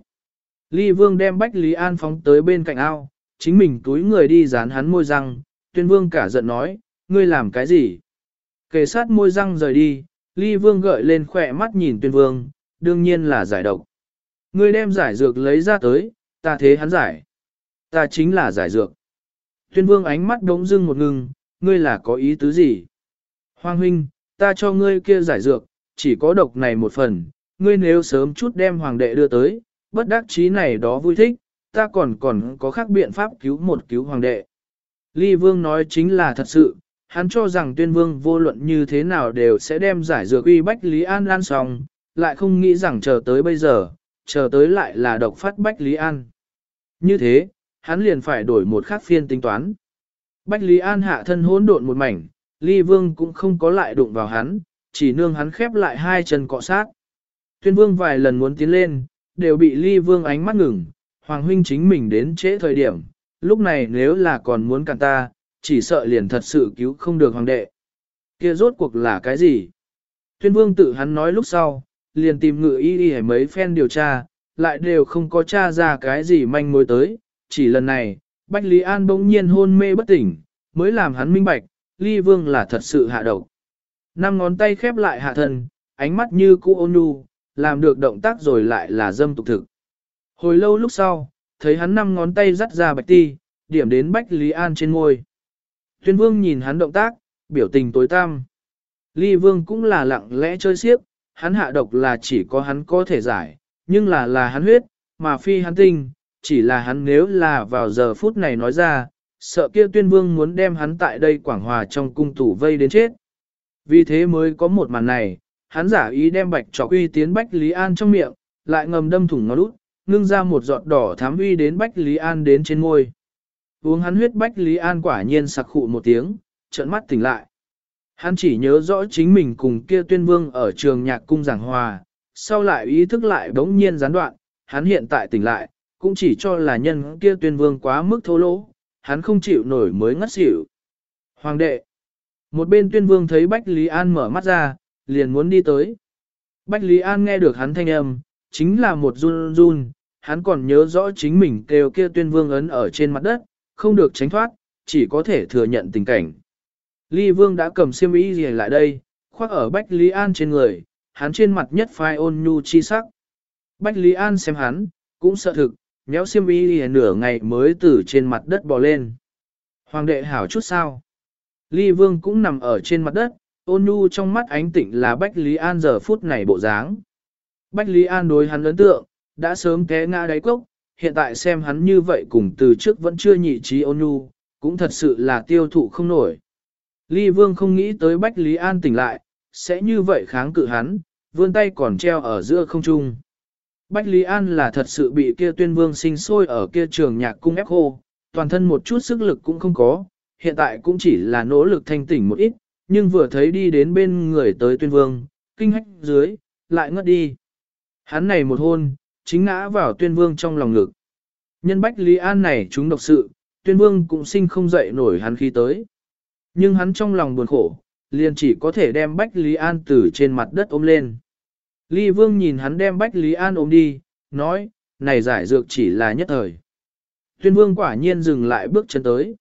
Ly vương đem Bách Lý An phóng tới bên cạnh ao, chính mình túi người đi dán hắn môi răng, tuyên vương cả giận nói, ngươi làm cái gì? Kề sát môi răng rời đi, ly vương gợi lên khỏe mắt nhìn tuyên vương, đương nhiên là giải độc. Ngươi đem giải dược lấy ra tới, ta thế hắn giải. Ta chính là giải dược. Tuyên vương ánh mắt đống dưng một ngừng, ngươi là có ý tứ gì? Hoàng huynh, ta cho ngươi kia giải dược, chỉ có độc này một phần, ngươi nếu sớm chút đem hoàng đệ đưa tới, bất đắc chí này đó vui thích, ta còn còn có khác biện pháp cứu một cứu hoàng đệ. Ly vương nói chính là thật sự, hắn cho rằng tuyên vương vô luận như thế nào đều sẽ đem giải dược uy bách Lý An lan xong, lại không nghĩ rằng chờ tới bây giờ, chờ tới lại là độc phát bách Lý An. Như thế, hắn liền phải đổi một khác phiên tính toán. Bách Lý An hạ thân hỗn độn một mảnh, Ly Vương cũng không có lại đụng vào hắn, chỉ nương hắn khép lại hai chân cọ sát. Tuyên Vương vài lần muốn tiến lên, đều bị Ly Vương ánh mắt ngừng, Hoàng huynh chính mình đến trễ thời điểm, lúc này nếu là còn muốn cản ta, chỉ sợ liền thật sự cứu không được hoàng đệ. Kia rốt cuộc là cái gì? Tuyên Vương tự hắn nói lúc sau, liền tìm ngự y y mấy phen điều tra, lại đều không có tra ra cái gì manh mối tới, chỉ lần này, Bách Lý An bỗng nhiên hôn mê bất tỉnh, mới làm hắn minh bạch, Ly Vương là thật sự hạ độc. Năm ngón tay khép lại hạ thân, ánh mắt như cũ ôn nhu, làm được động tác rồi lại là dâm tục thực. Hồi lâu lúc sau, thấy hắn năm ngón tay dắt ra bạch ti, điểm đến Bách Lý An trên ngôi. Tuyên Vương nhìn hắn động tác, biểu tình tối tăm. Ly Vương cũng là lặng lẽ chơi xiếc, hắn hạ độc là chỉ có hắn có thể giải, nhưng là là hắn huyết, mà phi hắn tinh, chỉ là hắn nếu là vào giờ phút này nói ra, sợ kia tuyên vương muốn đem hắn tại đây quảng hòa trong cung tủ vây đến chết. Vì thế mới có một màn này, hắn giả ý đem bạch trọc uy tiến Bách Lý An trong miệng, lại ngầm đâm thủng ngón út, ngưng ra một giọt đỏ thám uy đến Bách Lý An đến trên môi. Uống hắn huyết Bách Lý An quả nhiên sặc khụ một tiếng, trợn mắt tỉnh lại. Hắn chỉ nhớ rõ chính mình cùng kia tuyên vương ở trường nhạc cung giảng hòa, sau lại ý thức lại đống nhiên gián đoạn, hắn hiện tại tỉnh lại, cũng chỉ cho là nhân kia tuyên vương quá mức thô lỗ, hắn không chịu nổi mới ngất xỉu. Hoàng đệ, một bên tuyên vương thấy Bách Lý An mở mắt ra, liền muốn đi tới. Bách Lý An nghe được hắn thanh âm, chính là một run run, hắn còn nhớ rõ chính mình kêu kia tuyên vương ấn ở trên mặt đất, không được tránh thoát, chỉ có thể thừa nhận tình cảnh. Ly vương đã cầm xiêm y gì lại đây, khoác ở Bách Lý An trên người, hắn trên mặt nhất phai ôn nhu chi sắc. Bách Lý An xem hắn, cũng sợ thực, méo xiêm y nửa ngày mới từ trên mặt đất bò lên. Hoàng đệ hảo chút sao. Ly vương cũng nằm ở trên mặt đất, ôn nhu trong mắt ánh tịnh là Bách Lý An giờ phút này bộ dáng. Bách Lý An đối hắn ấn tượng, đã sớm té ngã đáy cốc, hiện tại xem hắn như vậy cùng từ trước vẫn chưa nhị trí ôn nhu, cũng thật sự là tiêu thụ không nổi. Ly Vương không nghĩ tới Bách Lý An tỉnh lại, sẽ như vậy kháng cự hắn, vươn tay còn treo ở giữa không trung. Bách Lý An là thật sự bị kia tuyên vương sinh sôi ở kia trường nhạc cung ép khô, toàn thân một chút sức lực cũng không có, hiện tại cũng chỉ là nỗ lực thanh tỉnh một ít, nhưng vừa thấy đi đến bên người tới tuyên vương, kinh hách dưới, lại ngất đi. Hắn này một hôn, chính ngã vào tuyên vương trong lòng ngực. Nhân Bách Lý An này chúng độc sự, tuyên vương cũng sinh không dậy nổi hắn khi tới. Nhưng hắn trong lòng buồn khổ, liền chỉ có thể đem Bách Lý An từ trên mặt đất ôm lên. Ly Vương nhìn hắn đem Bách Lý An ôm đi, nói, này giải dược chỉ là nhất thời. Tuyên Vương quả nhiên dừng lại bước chân tới.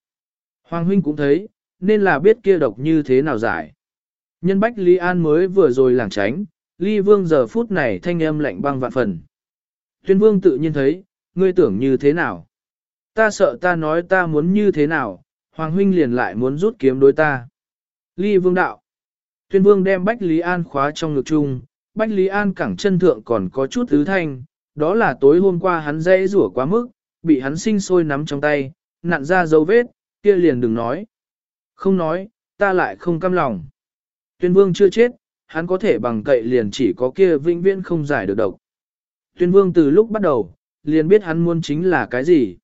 Hoàng huynh cũng thấy, nên là biết kia độc như thế nào giải. Nhân Bách Lý An mới vừa rồi làng tránh, Ly Vương giờ phút này thanh âm lạnh băng vạn phần. Tuyên Vương tự nhiên thấy, ngươi tưởng như thế nào? Ta sợ ta nói ta muốn như thế nào, Hoàng huynh liền lại muốn rút kiếm đối ta. Ly Vương đạo. Tuyên Vương đem Bách Lý An khóa trong ngực chung, Bách Lý An cẳng chân thượng còn có chút thứ thanh, đó là tối hôm qua hắn dễ rủa quá mức, bị hắn sinh sôi nắm trong tay, nặn ra dấu vết, kia liền đừng nói. Không nói, ta lại không căm lòng. Tuyên vương chưa chết, hắn có thể bằng cậy liền chỉ có kia vĩnh viễn không giải được độc. Tuyên vương từ lúc bắt đầu, liền biết hắn muốn chính là cái gì.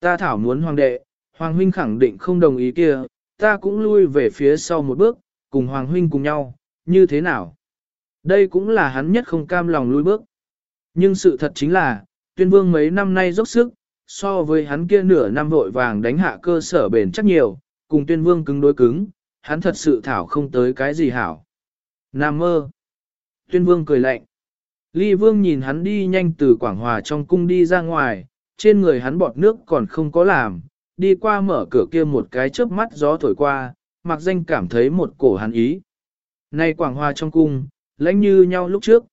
Ta thảo muốn hoàng đệ, hoàng huynh khẳng định không đồng ý kia, ta cũng lui về phía sau một bước, cùng hoàng huynh cùng nhau, như thế nào? Đây cũng là hắn nhất không cam lòng lui bước. Nhưng sự thật chính là, tuyên vương mấy năm nay dốc sức, so với hắn kia nửa năm vội vàng đánh hạ cơ sở bền chắc nhiều, cùng tuyên vương cứng đối cứng, hắn thật sự thảo không tới cái gì hảo. Nam mơ. Tuyên vương cười lạnh. Ly vương nhìn hắn đi nhanh từ Quảng Hòa trong cung đi ra ngoài, trên người hắn bọt nước còn không có làm, đi qua mở cửa kia một cái chớp mắt gió thổi qua, mặc danh cảm thấy một cổ hắn ý. Này Quảng Hòa trong cung, lãnh như nhau lúc trước.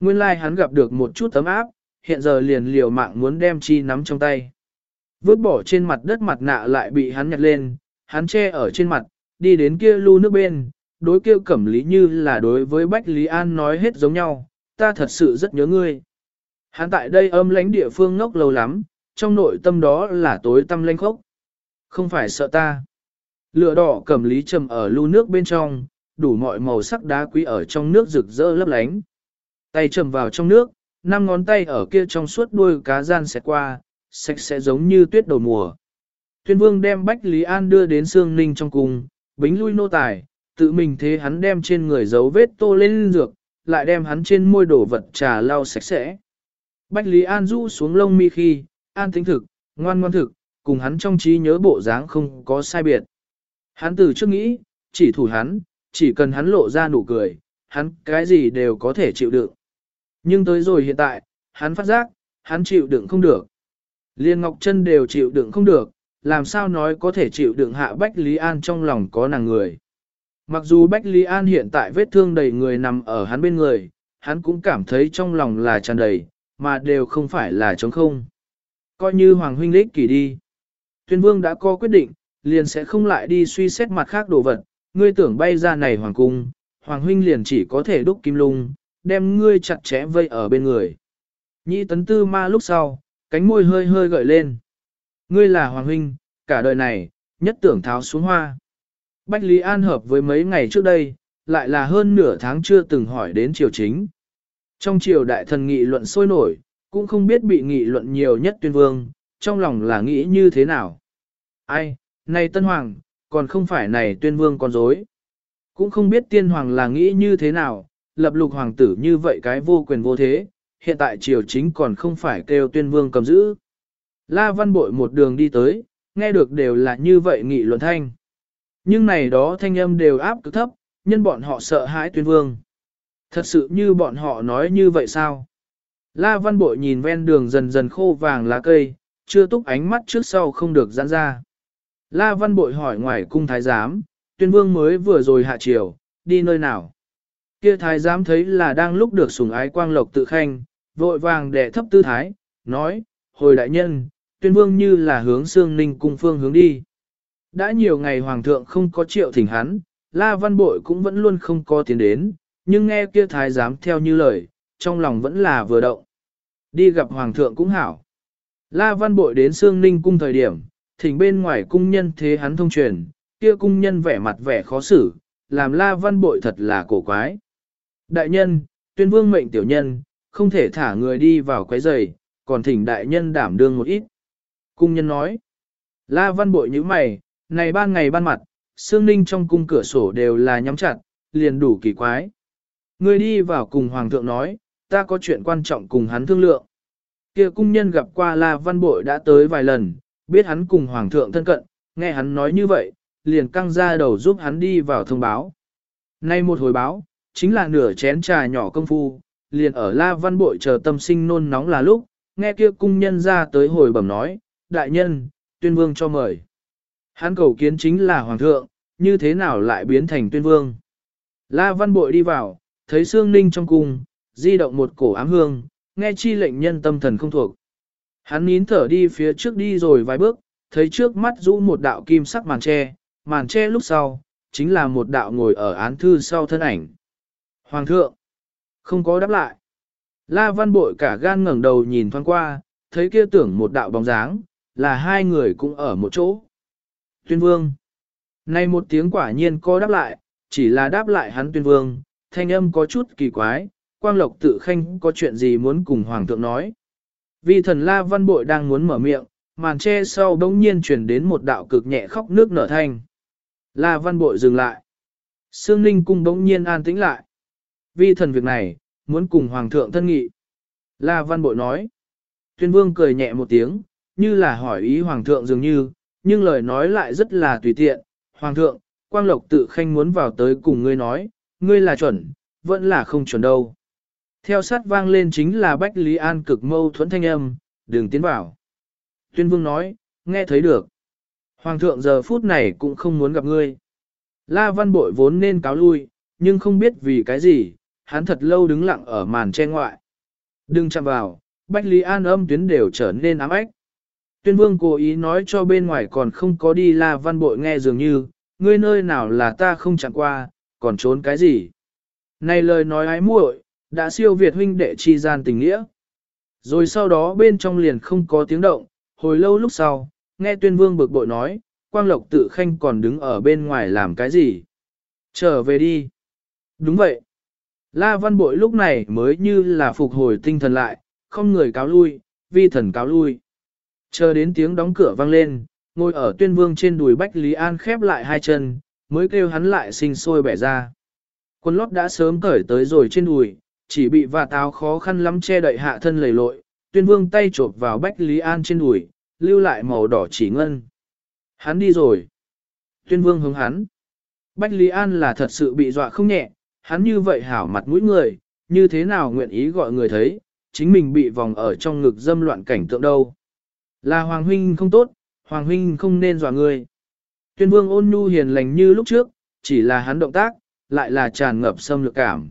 Nguyên lai like hắn gặp được một chút tấm áp, hiện giờ liền liều mạng muốn đem chi nắm trong tay. Vứt bỏ trên mặt đất mặt nạ lại bị hắn nhặt lên, hắn che ở trên mặt, đi đến kia lưu nước bên, đối kêu cẩm lý như là đối với Bách Lý An nói hết giống nhau, ta thật sự rất nhớ ngươi. Hắn tại đây âm lãnh địa phương ngốc lâu lắm, trong nội tâm đó là tối tâm lãnh khốc. Không phải sợ ta. Lửa đỏ cẩm lý trầm ở lưu nước bên trong, đủ mọi màu sắc đá quý ở trong nước rực rỡ lấp lánh. Tay trầm vào trong nước, năm ngón tay ở kia trong suốt đuôi cá gian xẹt qua, sạch sẽ giống như tuyết đầu mùa. Tuyên vương đem Bách Lý An đưa đến Sương Ninh trong cung, bính lui nô tài, tự mình thế hắn đem trên người dấu vết tô lên dược, lại đem hắn trên môi đổ vật trà lau sạch sẽ. Bách Lý An rũ xuống lông mi khi, an tính thực, ngoan ngoan thực, cùng hắn trong trí nhớ bộ dáng không có sai biệt. Hắn từ trước nghĩ, chỉ thủ hắn, chỉ cần hắn lộ ra nụ cười, hắn cái gì đều có thể chịu đựng. Nhưng tới rồi hiện tại, hắn phát giác, hắn chịu đựng không được. Liên Ngọc Trân đều chịu đựng không được, làm sao nói có thể chịu đựng hạ Bách Lý An trong lòng có nàng người. Mặc dù Bách Lý An hiện tại vết thương đầy người nằm ở hắn bên người, hắn cũng cảm thấy trong lòng là tràn đầy, mà đều không phải là trống không. Coi như Hoàng Huynh Lích kỳ đi. Tuyên Vương đã có quyết định, liền sẽ không lại đi suy xét mặt khác đồ vật, ngươi tưởng bay ra này Hoàng Cung, Hoàng Huynh liền chỉ có thể đúc kim lung, đem ngươi chặt chẽ vây ở bên người. Nhĩ tấn tư ma lúc sau, cánh môi hơi hơi gợi lên. Ngươi là Hoàng Huynh, cả đời này, nhất tưởng tháo xuống hoa. Bách Lý An hợp với mấy ngày trước đây, lại là hơn nửa tháng chưa từng hỏi đến triều chính. Trong triều đại thần nghị luận sôi nổi, cũng không biết bị nghị luận nhiều nhất tuyên vương, trong lòng là nghĩ như thế nào. Ai, này Tân Hoàng, còn không phải này tuyên vương con dối. Cũng không biết tiên hoàng là nghĩ như thế nào, lập lục hoàng tử như vậy cái vô quyền vô thế, hiện tại triều chính còn không phải kêu tuyên vương cầm giữ. La văn bội một đường đi tới, nghe được đều là như vậy nghị luận thanh. Nhưng này đó thanh âm đều áp cực thấp, nhân bọn họ sợ hãi tuyên vương. Thật sự như bọn họ nói như vậy sao? La văn bội nhìn ven đường dần dần khô vàng lá cây, chưa túc ánh mắt trước sau không được giãn ra. La văn bội hỏi ngoài cung thái giám, tuyên vương mới vừa rồi hạ triều, đi nơi nào? Kia thái giám thấy là đang lúc được sủng ái quang lộc tự khanh, vội vàng đệ thấp tư thái, nói, hồi đại nhân, tuyên vương như là hướng xương ninh cung phương hướng đi. Đã nhiều ngày hoàng thượng không có triệu thỉnh hắn, la văn bội cũng vẫn luôn không có tiến đến, nhưng nghe kia thái giám theo như lời, trong lòng vẫn là vừa động. Đi gặp hoàng thượng cũng hảo. La văn bội đến xương ninh cung thời điểm, thỉnh bên ngoài cung nhân thế hắn thông truyền, kia cung nhân vẻ mặt vẻ khó xử, làm la văn bội thật là cổ quái. Đại nhân, tuyên vương mệnh tiểu nhân, không thể thả người đi vào quấy giày, còn thỉnh đại nhân đảm đương một ít. Cung nhân nói, la văn bội như mày, này ban ngày ban mặt, xương ninh trong cung cửa sổ đều là nhắm chặt, liền đủ kỳ quái. Người đi vào cùng hoàng thượng nói, ta có chuyện quan trọng cùng hắn thương lượng. Kia cung nhân gặp qua La Văn Bội đã tới vài lần, biết hắn cùng hoàng thượng thân cận, nghe hắn nói như vậy, liền căng ra đầu giúp hắn đi vào thông báo. Nay một hồi báo, chính là nửa chén trà nhỏ công phu, liền ở La Văn Bội chờ tâm sinh nôn nóng là lúc, nghe kia cung nhân ra tới hồi bẩm nói, đại nhân, tuyên vương cho mời. Hắn cầu kiến chính là hoàng thượng, như thế nào lại biến thành tuyên vương. La Văn Bội đi vào, thấy Sương Ninh trong cung, di động một cổ ám hương, nghe chi lệnh nhân tâm thần không thuộc. Hắn nín thở đi phía trước đi rồi vài bước, thấy trước mắt rũ một đạo kim sắc màn tre, màn tre lúc sau, chính là một đạo ngồi ở án thư sau thân ảnh. Hoàng thượng, không có đáp lại. La văn bội cả gan ngẩng đầu nhìn thoáng qua, thấy kia tưởng một đạo bóng dáng, là hai người cũng ở một chỗ. Tuyên vương. nay một tiếng quả nhiên có đáp lại, chỉ là đáp lại hắn tuyên vương, thanh âm có chút kỳ quái, quang lộc tự khanh có chuyện gì muốn cùng hoàng thượng nói. Vì thần la văn bội đang muốn mở miệng, màn che sau bỗng nhiên chuyển đến một đạo cực nhẹ khóc nước nở thanh. La văn bội dừng lại. Sương Ninh cung bỗng nhiên an tĩnh lại. Vì thần việc này, muốn cùng hoàng thượng thân nghị. La văn bội nói. Tuyên vương cười nhẹ một tiếng, như là hỏi ý hoàng thượng dường như, nhưng lời nói lại rất là tùy tiện. Hoàng thượng, quang lộc tự khanh muốn vào tới cùng ngươi nói, ngươi là chuẩn, vẫn là không chuẩn đâu. Theo sát vang lên chính là Bách Lý An cực mâu thuẫn thanh âm, đừng tiến vào. Tuyên vương nói, nghe thấy được. Hoàng thượng giờ phút này cũng không muốn gặp ngươi. La văn bội vốn nên cáo lui, nhưng không biết vì cái gì, hắn thật lâu đứng lặng ở màn che ngoại. Đừng chạm vào, Bách Lý An âm tuyến đều trở nên ám ách. Tuyên vương cố ý nói cho bên ngoài còn không có đi La văn bội nghe dường như, ngươi nơi nào là ta không chẳng qua, còn trốn cái gì. Này lời nói ái muội, đã siêu việt huynh đệ chi gian tình nghĩa. Rồi sau đó bên trong liền không có tiếng động, hồi lâu lúc sau, nghe tuyên vương bực bội nói, quang lộc tự khanh còn đứng ở bên ngoài làm cái gì. Trở về đi. Đúng vậy. La văn bội lúc này mới như là phục hồi tinh thần lại, không người cáo lui, vi thần cáo lui. Chờ đến tiếng đóng cửa vang lên, ngồi ở tuyên vương trên đùi Bách Lý An khép lại hai chân, mới kêu hắn lại sinh sôi bẻ ra. Quân lót đã sớm cởi tới rồi trên đùi, chỉ bị và táo khó khăn lắm che đậy hạ thân lầy lội, tuyên vương tay chộp vào Bách Lý An trên đùi, lưu lại màu đỏ chỉ ngân. Hắn đi rồi. Tuyên vương hướng hắn. Bách Lý An là thật sự bị dọa không nhẹ, hắn như vậy hảo mặt mũi người, như thế nào nguyện ý gọi người thấy, chính mình bị vòng ở trong ngực dâm loạn cảnh tượng đâu. Là Hoàng Huynh không tốt, Hoàng Huynh không nên dọa người. Tuyên vương ôn nhu hiền lành như lúc trước, chỉ là hắn động tác, lại là tràn ngập xâm lược cảm.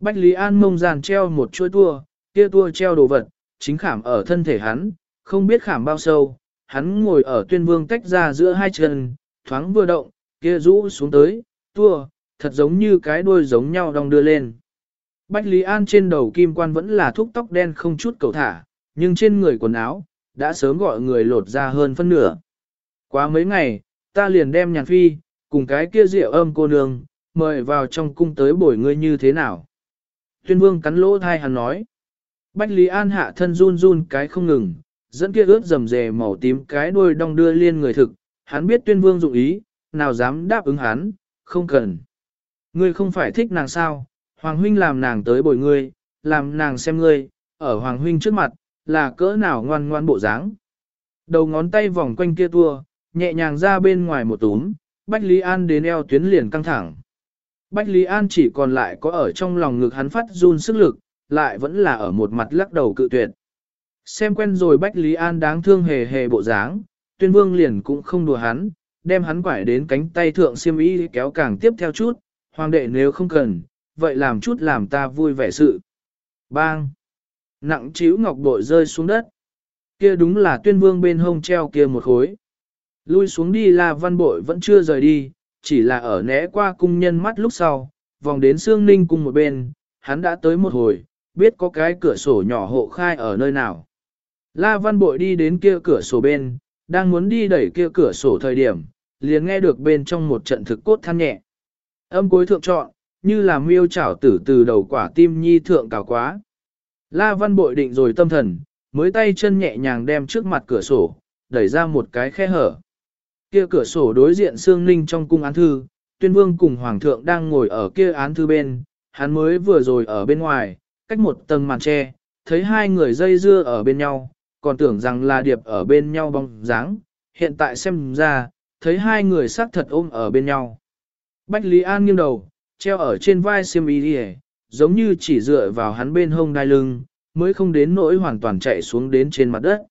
Bách Lý An mông giàn treo một chuôi tua, kia tua treo đồ vật, chính khảm ở thân thể hắn, không biết khảm bao sâu, hắn ngồi ở tuyên vương tách ra giữa hai chân, thoáng vừa động, kia rũ xuống tới, tua, thật giống như cái đuôi giống nhau đong đưa lên. Bách Lý An trên đầu kim quan vẫn là thúc tóc đen không chút cầu thả, nhưng trên người quần áo, đã sớm gọi người lột ra hơn phân nửa. Quá mấy ngày, ta liền đem nhàn phi, cùng cái kia rượu âm cô nương, mời vào trong cung tới bổi ngươi như thế nào. Tuyên vương cắn lỗ thai hắn nói. Bách Lý An hạ thân run run cái không ngừng, dẫn kia ướt rầm rề màu tím cái đuôi đong đưa liên người thực, hắn biết tuyên vương dụng ý, nào dám đáp ứng hắn, không cần. Ngươi không phải thích nàng sao, Hoàng huynh làm nàng tới bồi ngươi, làm nàng xem ngươi, ở Hoàng huynh trước mặt, là cỡ nào ngoan ngoan bộ dáng. Đầu ngón tay vòng quanh kia tua, nhẹ nhàng ra bên ngoài một túm, Bách Lý An đến eo tuyến liền căng thẳng. Bách Lý An chỉ còn lại có ở trong lòng ngực hắn phát run sức lực, lại vẫn là ở một mặt lắc đầu cự tuyệt. Xem quen rồi Bách Lý An đáng thương hề hề bộ dáng, tuyên vương liền cũng không đùa hắn, đem hắn quải đến cánh tay thượng xiêm y kéo càng tiếp theo chút, hoàng đệ nếu không cần, vậy làm chút làm ta vui vẻ sự. Bang! Nặng chiếu ngọc bội rơi xuống đất. Kia đúng là tuyên vương bên hông treo kia một khối. Lui xuống đi là văn bội vẫn chưa rời đi, chỉ là ở né qua cung nhân mắt lúc sau, vòng đến xương ninh cung một bên, hắn đã tới một hồi, biết có cái cửa sổ nhỏ hộ khai ở nơi nào. La văn bội đi đến kia cửa sổ bên, đang muốn đi đẩy kia cửa sổ thời điểm, liền nghe được bên trong một trận thực cốt than nhẹ. Âm cuối thượng trọn, như là miêu chảo tử từ đầu quả tim nhi thượng cào quá. La văn bội định rồi tâm thần, mới tay chân nhẹ nhàng đem trước mặt cửa sổ, đẩy ra một cái khe hở. Kia cửa sổ đối diện xương ninh trong cung án thư, tuyên vương cùng hoàng thượng đang ngồi ở kia án thư bên, hắn mới vừa rồi ở bên ngoài, cách một tầng màn tre, thấy hai người dây dưa ở bên nhau, còn tưởng rằng là điệp ở bên nhau bóng dáng, hiện tại xem ra, thấy hai người xác thật ôm ở bên nhau. Bách Lý An nghiêng đầu, treo ở trên vai xiêm y đi giống như chỉ dựa vào hắn bên hông đai lưng, mới không đến nỗi hoàn toàn chạy xuống đến trên mặt đất.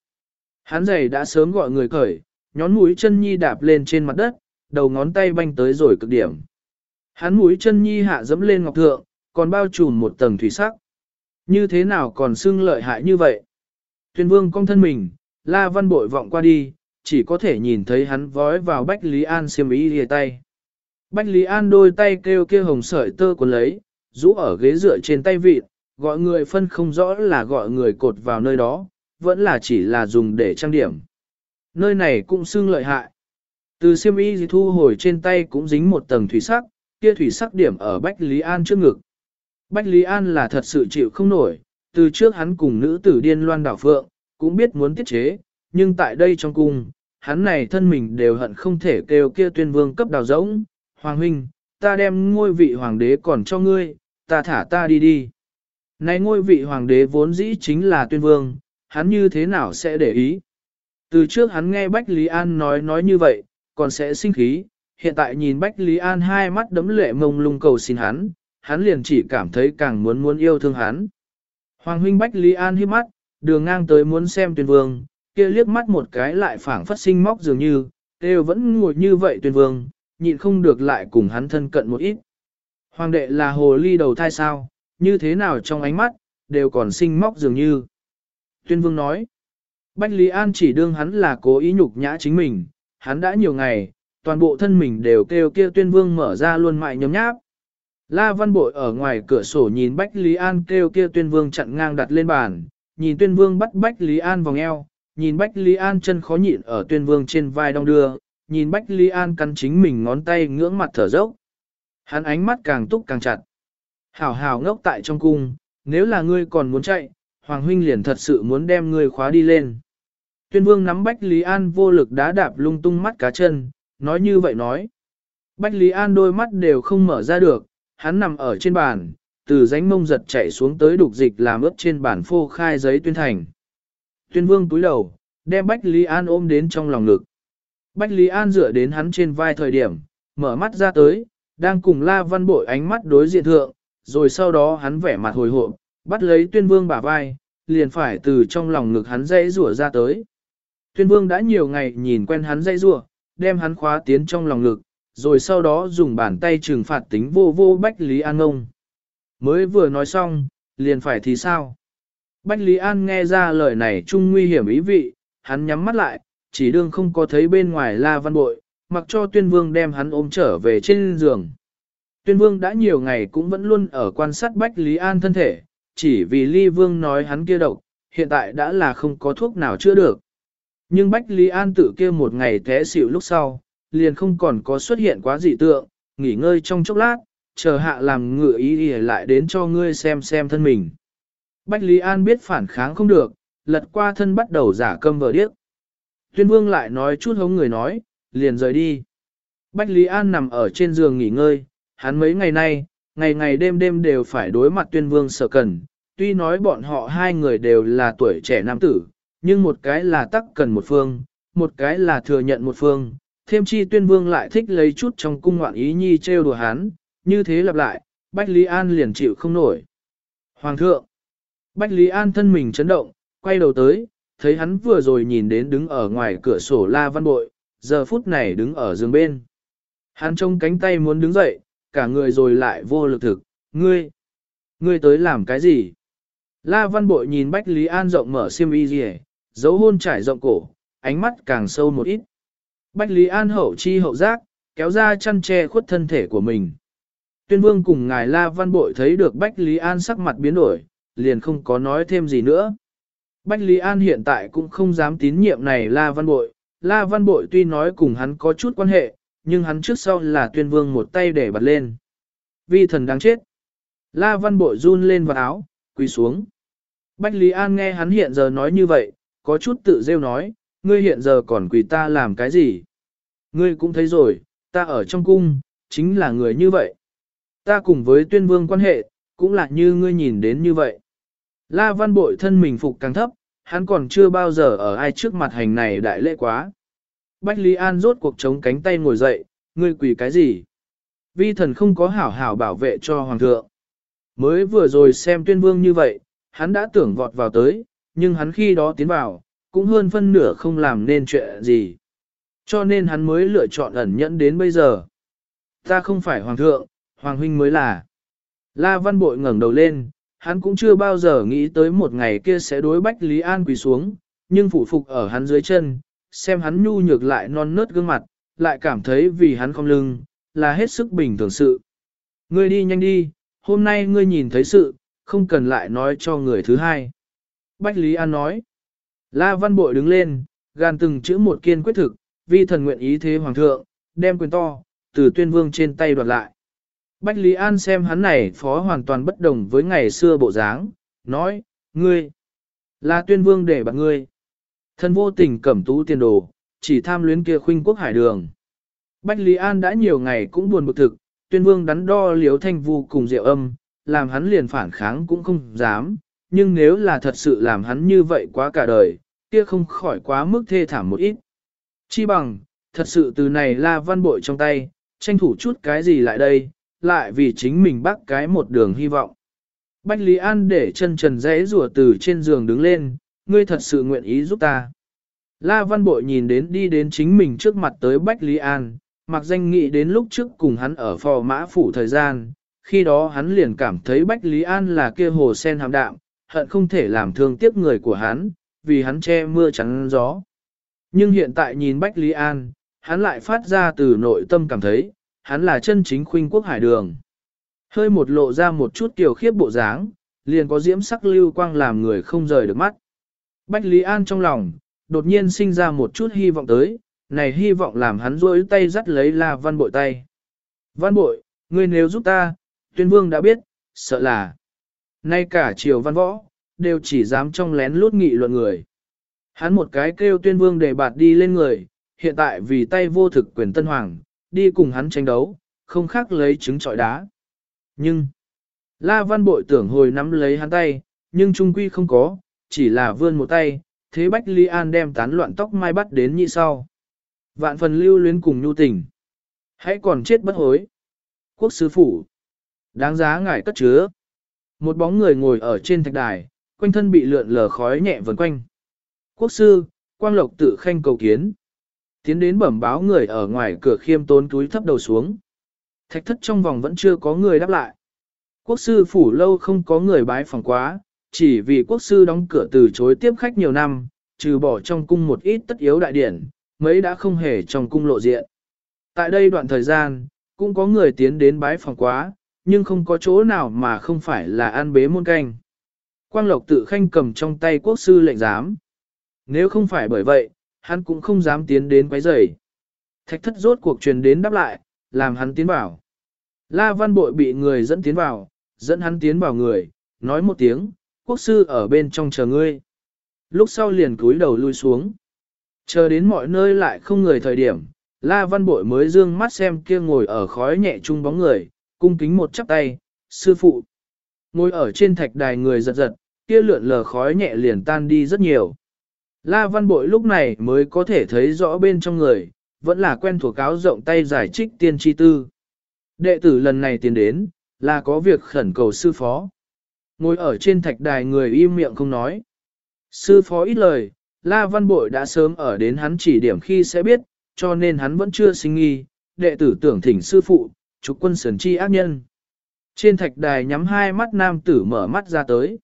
Hắn giày đã sớm gọi người cởi, nhón mũi chân nhi đạp lên trên mặt đất, đầu ngón tay banh tới rồi cực điểm. Hắn mũi chân nhi hạ dẫm lên ngọc thượng, còn bao trùm một tầng thủy sắc. Như thế nào còn xưng lợi hại như vậy? Tuyên vương cong thân mình, la văn bội vọng qua đi, chỉ có thể nhìn thấy hắn vói vào Bách Lý An xiêm ý lìa tay. Bách Lý An đôi tay kêu kia hồng sợi tơ cuốn lấy, rũ ở ghế dựa trên tay vịt, gọi người phân không rõ là gọi người cột vào nơi đó, vẫn là chỉ là dùng để trang điểm. Nơi này cũng xưng lợi hại. Từ xiêm y thu hồi trên tay cũng dính một tầng thủy sắc, kia thủy sắc điểm ở Bách Lý An trước ngực. Bách Lý An là thật sự chịu không nổi, từ trước hắn cùng nữ tử điên loan đảo phượng, cũng biết muốn tiết chế, nhưng tại đây trong cung, hắn này thân mình đều hận không thể kêu kia tuyên vương cấp đào rỗng, Hoàng huynh, ta đem ngôi vị hoàng đế còn cho ngươi, ta thả ta đi đi. Này ngôi vị hoàng đế vốn dĩ chính là tuyên vương, hắn như thế nào sẽ để ý? Từ trước hắn nghe Bách Lý An nói nói như vậy, còn sẽ sinh khí, hiện tại nhìn Bách Lý An hai mắt đấm lệ mông lung cầu xin hắn, hắn liền chỉ cảm thấy càng muốn muốn yêu thương hắn. Hoàng huynh Bách Lý An hiếp mắt, đường ngang tới muốn xem tuyên vương, kia liếc mắt một cái lại phảng phát sinh móc dường như, đều vẫn ngồi như vậy tuyên vương, nhịn không được lại cùng hắn thân cận một ít. Hoàng đệ là hồ ly đầu thai sao, như thế nào trong ánh mắt, đều còn sinh móc dường như. Tuyên vương nói, Bách Lý An chỉ đương hắn là cố ý nhục nhã chính mình, hắn đã nhiều ngày, toàn bộ thân mình đều kêu kêu tuyên vương mở ra luôn mại nhấm nháp. La Văn Bội ở ngoài cửa sổ nhìn Bách Lý An kêu kia tuyên vương chặn ngang đặt lên bàn, nhìn tuyên vương bắt Bách Lý An vòng eo, nhìn Bách Lý An chân khó nhịn ở tuyên vương trên vai đong đưa, nhìn Bách Lý An cắn chính mình ngón tay ngưỡng mặt thở dốc. Hắn ánh mắt càng túc càng chặt. Hảo hảo ngốc tại trong cung, nếu là ngươi còn muốn chạy, Hoàng huynh liền thật sự muốn đem ngươi khóa đi lên. Tuyên vương nắm Bách Lý An vô lực đá đạp lung tung mắt cá chân, nói như vậy nói. Bách Lý An đôi mắt đều không mở ra được, hắn nằm ở trên bàn, từ ránh mông giật chạy xuống tới đục dịch làm ướp trên bàn phô khai giấy tuyên thành. Tuyên vương túi đầu, đem Bách Lý An ôm đến trong lòng ngực. Bách Lý An dựa đến hắn trên vai thời điểm, mở mắt ra tới, đang cùng La Văn Bội ánh mắt đối diện thượng, rồi sau đó hắn vẻ mặt hồi hộp, bắt lấy tuyên vương bả vai, liền phải từ trong lòng ngực hắn dãy rủa ra tới. Tuyên vương đã nhiều ngày nhìn quen hắn dãy rủa, đem hắn khóa tiến trong lòng ngực, rồi sau đó dùng bàn tay trừng phạt tính vô vô Bách Lý An ngông. Mới vừa nói xong, liền phải thì sao? Bách Lý An nghe ra lời này chung nguy hiểm ý vị, hắn nhắm mắt lại, chỉ đương không có thấy bên ngoài la văn bội, mặc cho tuyên vương đem hắn ôm trở về trên giường. Tuyên vương đã nhiều ngày cũng vẫn luôn ở quan sát Bách Lý An thân thể, chỉ vì ly vương nói hắn kia độc, hiện tại đã là không có thuốc nào chữa được. Nhưng Bách Lý An tự kia một ngày té xỉu lúc sau, liền không còn có xuất hiện quá dị tượng, nghỉ ngơi trong chốc lát, chờ hạ làm ngựa ý đi lại đến cho ngươi xem xem thân mình. Bách Lý An biết phản kháng không được, lật qua thân bắt đầu giả câm vờ điếc. Tuyên vương lại nói chút hống người nói, liền rời đi. Bách Lý An nằm ở trên giường nghỉ ngơi, hắn mấy ngày nay, ngày ngày đêm đêm đều phải đối mặt tuyên vương sở cần, tuy nói bọn họ hai người đều là tuổi trẻ nam tử, nhưng một cái là tắc cần một phương, một cái là thừa nhận một phương, thêm chi tuyên vương lại thích lấy chút trong cung ngoạn ý nhi trêu đùa hắn, như thế lặp lại, Bách Lý An liền chịu không nổi. Hoàng thượng! Bách Lý An thân mình chấn động, quay đầu tới, thấy hắn vừa rồi nhìn đến đứng ở ngoài cửa sổ La Văn Bội, giờ phút này đứng ở giường bên. Hắn trông cánh tay muốn đứng dậy, cả người rồi lại vô lực thực, ngươi, ngươi tới làm cái gì? La Văn Bội nhìn Bách Lý An rộng mở xiêm y rìa, dấu hôn trải rộng cổ, ánh mắt càng sâu một ít. Bách Lý An hậu chi hậu giác, kéo ra chăn che khuất thân thể của mình. Tuyên vương cùng ngài La Văn Bội thấy được Bách Lý An sắc mặt biến đổi, liền không có nói thêm gì nữa. Bách Lý An hiện tại cũng không dám tín nhiệm này La Văn Bội. La Văn Bội tuy nói cùng hắn có chút quan hệ, nhưng hắn trước sau là tuyên vương một tay để bật lên. Vi thần đáng chết. La Văn Bội run lên vào áo, quỳ xuống. Bách Lý An nghe hắn hiện giờ nói như vậy, có chút tự rêu nói, ngươi hiện giờ còn quỳ ta làm cái gì? Ngươi cũng thấy rồi, ta ở trong cung, chính là người như vậy. Ta cùng với tuyên vương quan hệ, cũng là như ngươi nhìn đến như vậy. La văn bội thân mình phục càng thấp, hắn còn chưa bao giờ ở ai trước mặt hành này đại lễ quá. Bách Lý An rốt cuộc chống cánh tay ngồi dậy, ngươi quỳ cái gì? Vi thần không có hảo hảo bảo vệ cho hoàng thượng. Mới vừa rồi xem tuyên vương như vậy, hắn đã tưởng vọt vào tới, nhưng hắn khi đó tiến vào, cũng hơn phân nửa không làm nên chuyện gì. Cho nên hắn mới lựa chọn ẩn nhẫn đến bây giờ. Ta không phải hoàng thượng, hoàng huynh mới là. La văn bội ngẩng đầu lên, hắn cũng chưa bao giờ nghĩ tới một ngày kia sẽ đối Bách Lý An quỳ xuống, nhưng phụ phục ở hắn dưới chân, xem hắn nhu nhược lại non nớt gương mặt, lại cảm thấy vì hắn không lưng, là hết sức bình thường sự. Ngươi đi nhanh đi, hôm nay ngươi nhìn thấy sự, không cần lại nói cho người thứ hai. Bách Lý An nói, La Văn Bội đứng lên, gan từng chữ một kiên quyết thực, vi thần nguyện ý thế hoàng thượng, đem quyền to, từ tuyên vương trên tay đoạt lại. Bách Lý An xem hắn này phó hoàn toàn bất đồng với ngày xưa bộ dáng, nói, ngươi, là tuyên vương để bạc ngươi. Thân vô tình cẩm tú tiền đồ, chỉ tham luyến kia khuynh quốc hải đường. Bách Lý An đã nhiều ngày cũng buồn bực thực, tuyên vương đắn đo liếu thanh vu cùng diệu âm, làm hắn liền phản kháng cũng không dám, nhưng nếu là thật sự làm hắn như vậy quá cả đời, kia không khỏi quá mức thê thảm một ít. Chi bằng, thật sự từ này là văn bội trong tay, tranh thủ chút cái gì lại đây, lại vì chính mình bắt cái một đường hy vọng. Bách Lý An để chân trần rẽ rùa từ trên giường đứng lên, ngươi thật sự nguyện ý giúp ta. La Văn Bội nhìn đến đi đến chính mình trước mặt tới Bách Lý An, mặc danh nghĩ đến lúc trước cùng hắn ở phò mã phủ thời gian, khi đó hắn liền cảm thấy Bách Lý An là kia hồ sen hàm đạm, hận không thể làm thương tiếc người của hắn, vì hắn che mưa chắn gió. Nhưng hiện tại nhìn Bách Lý An, hắn lại phát ra từ nội tâm cảm thấy, hắn là chân chính khuynh quốc hải đường. Hơi một lộ ra một chút tiểu khiếp bộ dáng, liền có diễm sắc lưu quang làm người không rời được mắt. Bách Lý An trong lòng, đột nhiên sinh ra một chút hy vọng tới, này hy vọng làm hắn rôi tay dắt lấy La Văn Bội tay. Văn Bội, ngươi nếu giúp ta, tuyên vương đã biết, sợ là. Nay cả triều văn võ, đều chỉ dám trong lén lút nghị luận người. Hắn một cái kêu tuyên vương để bạt đi lên người, hiện tại vì tay vô thực quyền tân hoàng, đi cùng hắn tranh đấu, không khác lấy trứng trọi đá. Nhưng, La Văn Bội tưởng hồi nắm lấy hắn tay, nhưng trung quy không có, chỉ là vươn một tay, thế Bách Ly An đem tán loạn tóc mai bắt đến như sau. Vạn phần lưu luyến cùng nhu tình. Hãy còn chết bất hối. Quốc sứ phủ. Đáng giá ngài cất chứa. Một bóng người ngồi ở trên thạch đài, quanh thân bị lượn lờ khói nhẹ vần quanh. Quốc sư, quang lộc tự khanh cầu kiến. Tiến đến bẩm báo người ở ngoài cửa khiêm tốn túi thấp đầu xuống. Thạch thất trong vòng vẫn chưa có người đáp lại. Quốc sư phủ lâu không có người bái phòng quá, chỉ vì quốc sư đóng cửa từ chối tiếp khách nhiều năm, trừ bỏ trong cung một ít tất yếu đại điển, mấy đã không hề trong cung lộ diện. Tại đây đoạn thời gian, cũng có người tiến đến bái phòng quá, nhưng không có chỗ nào mà không phải là an bế môn canh. Quang Lộc tự khanh cầm trong tay quốc sư lệnh giám. Nếu không phải bởi vậy, hắn cũng không dám tiến đến quấy rầy. Thạch thất rốt cuộc truyền đến đáp lại, làm hắn tiến vào. La Văn Bội bị người dẫn tiến vào, dẫn hắn tiến vào người, nói một tiếng, quốc sư ở bên trong chờ ngươi. Lúc sau liền cúi đầu lui xuống. Chờ đến mọi nơi lại không người thời điểm, La Văn Bội mới dương mắt xem kia ngồi ở khói nhẹ chung bóng người, cung kính một chắp tay, sư phụ. Ngồi ở trên thạch đài người giật giật, kia lượn lờ khói nhẹ liền tan đi rất nhiều. La văn bội lúc này mới có thể thấy rõ bên trong người, vẫn là quen thuộc áo rộng tay giải trích tiên tri tư. Đệ tử lần này tiến đến, là có việc khẩn cầu sư phó. Ngồi ở trên thạch đài người im miệng không nói. Sư phó ít lời, La Văn Bội đã sớm ở đến hắn chỉ điểm khi sẽ biết, cho nên hắn vẫn chưa sinh nghi, đệ tử tưởng thỉnh sư phụ, trục quân sườn chi ác nhân. Trên thạch đài nhắm hai mắt nam tử mở mắt ra tới.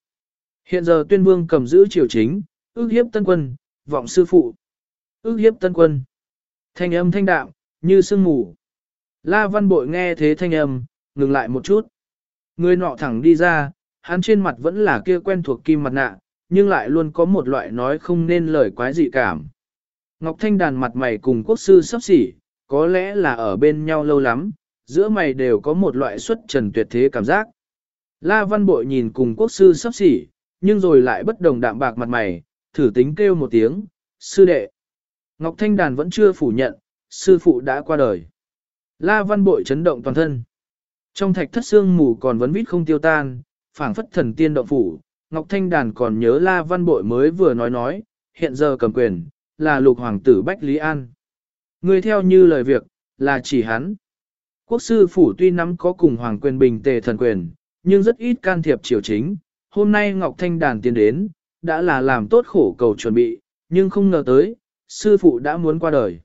Hiện giờ tuyên vương cầm giữ triều chính, ước hiếp tân quân, vọng sư phụ. Ước hiếp tân quân. Thanh âm thanh đạm, như sương mù. La văn bội nghe thế thanh âm, ngừng lại một chút. Người nọ thẳng đi ra, hắn trên mặt vẫn là kia quen thuộc kim mặt nạ, nhưng lại luôn có một loại nói không nên lời quái dị cảm. Ngọc Thanh đàn mặt mày cùng quốc sư sắp xỉ, có lẽ là ở bên nhau lâu lắm, giữa mày đều có một loại xuất trần tuyệt thế cảm giác. La Văn Bội nhìn cùng quốc sư sắp xỉ, nhưng rồi lại bất đồng đạm bạc mặt mày, thử tính kêu một tiếng, sư đệ. Ngọc Thanh Đàn vẫn chưa phủ nhận, sư phụ đã qua đời. La Văn Bội chấn động toàn thân. Trong thạch thất xương mù còn vấn vít không tiêu tan, phảng phất thần tiên động phủ, Ngọc Thanh Đàn còn nhớ La Văn Bội mới vừa nói nói, hiện giờ cầm quyền, là lục hoàng tử Bách Lý An. Người theo như lời việc, là chỉ hắn. Quốc sư phủ tuy nắm có cùng hoàng quyền bình tề thần quyền, nhưng rất ít can thiệp triều chính. Hôm nay Ngọc Thanh Đàn tiến đến, đã là làm tốt khổ cầu chuẩn bị, nhưng không ngờ tới, sư phụ đã muốn qua đời.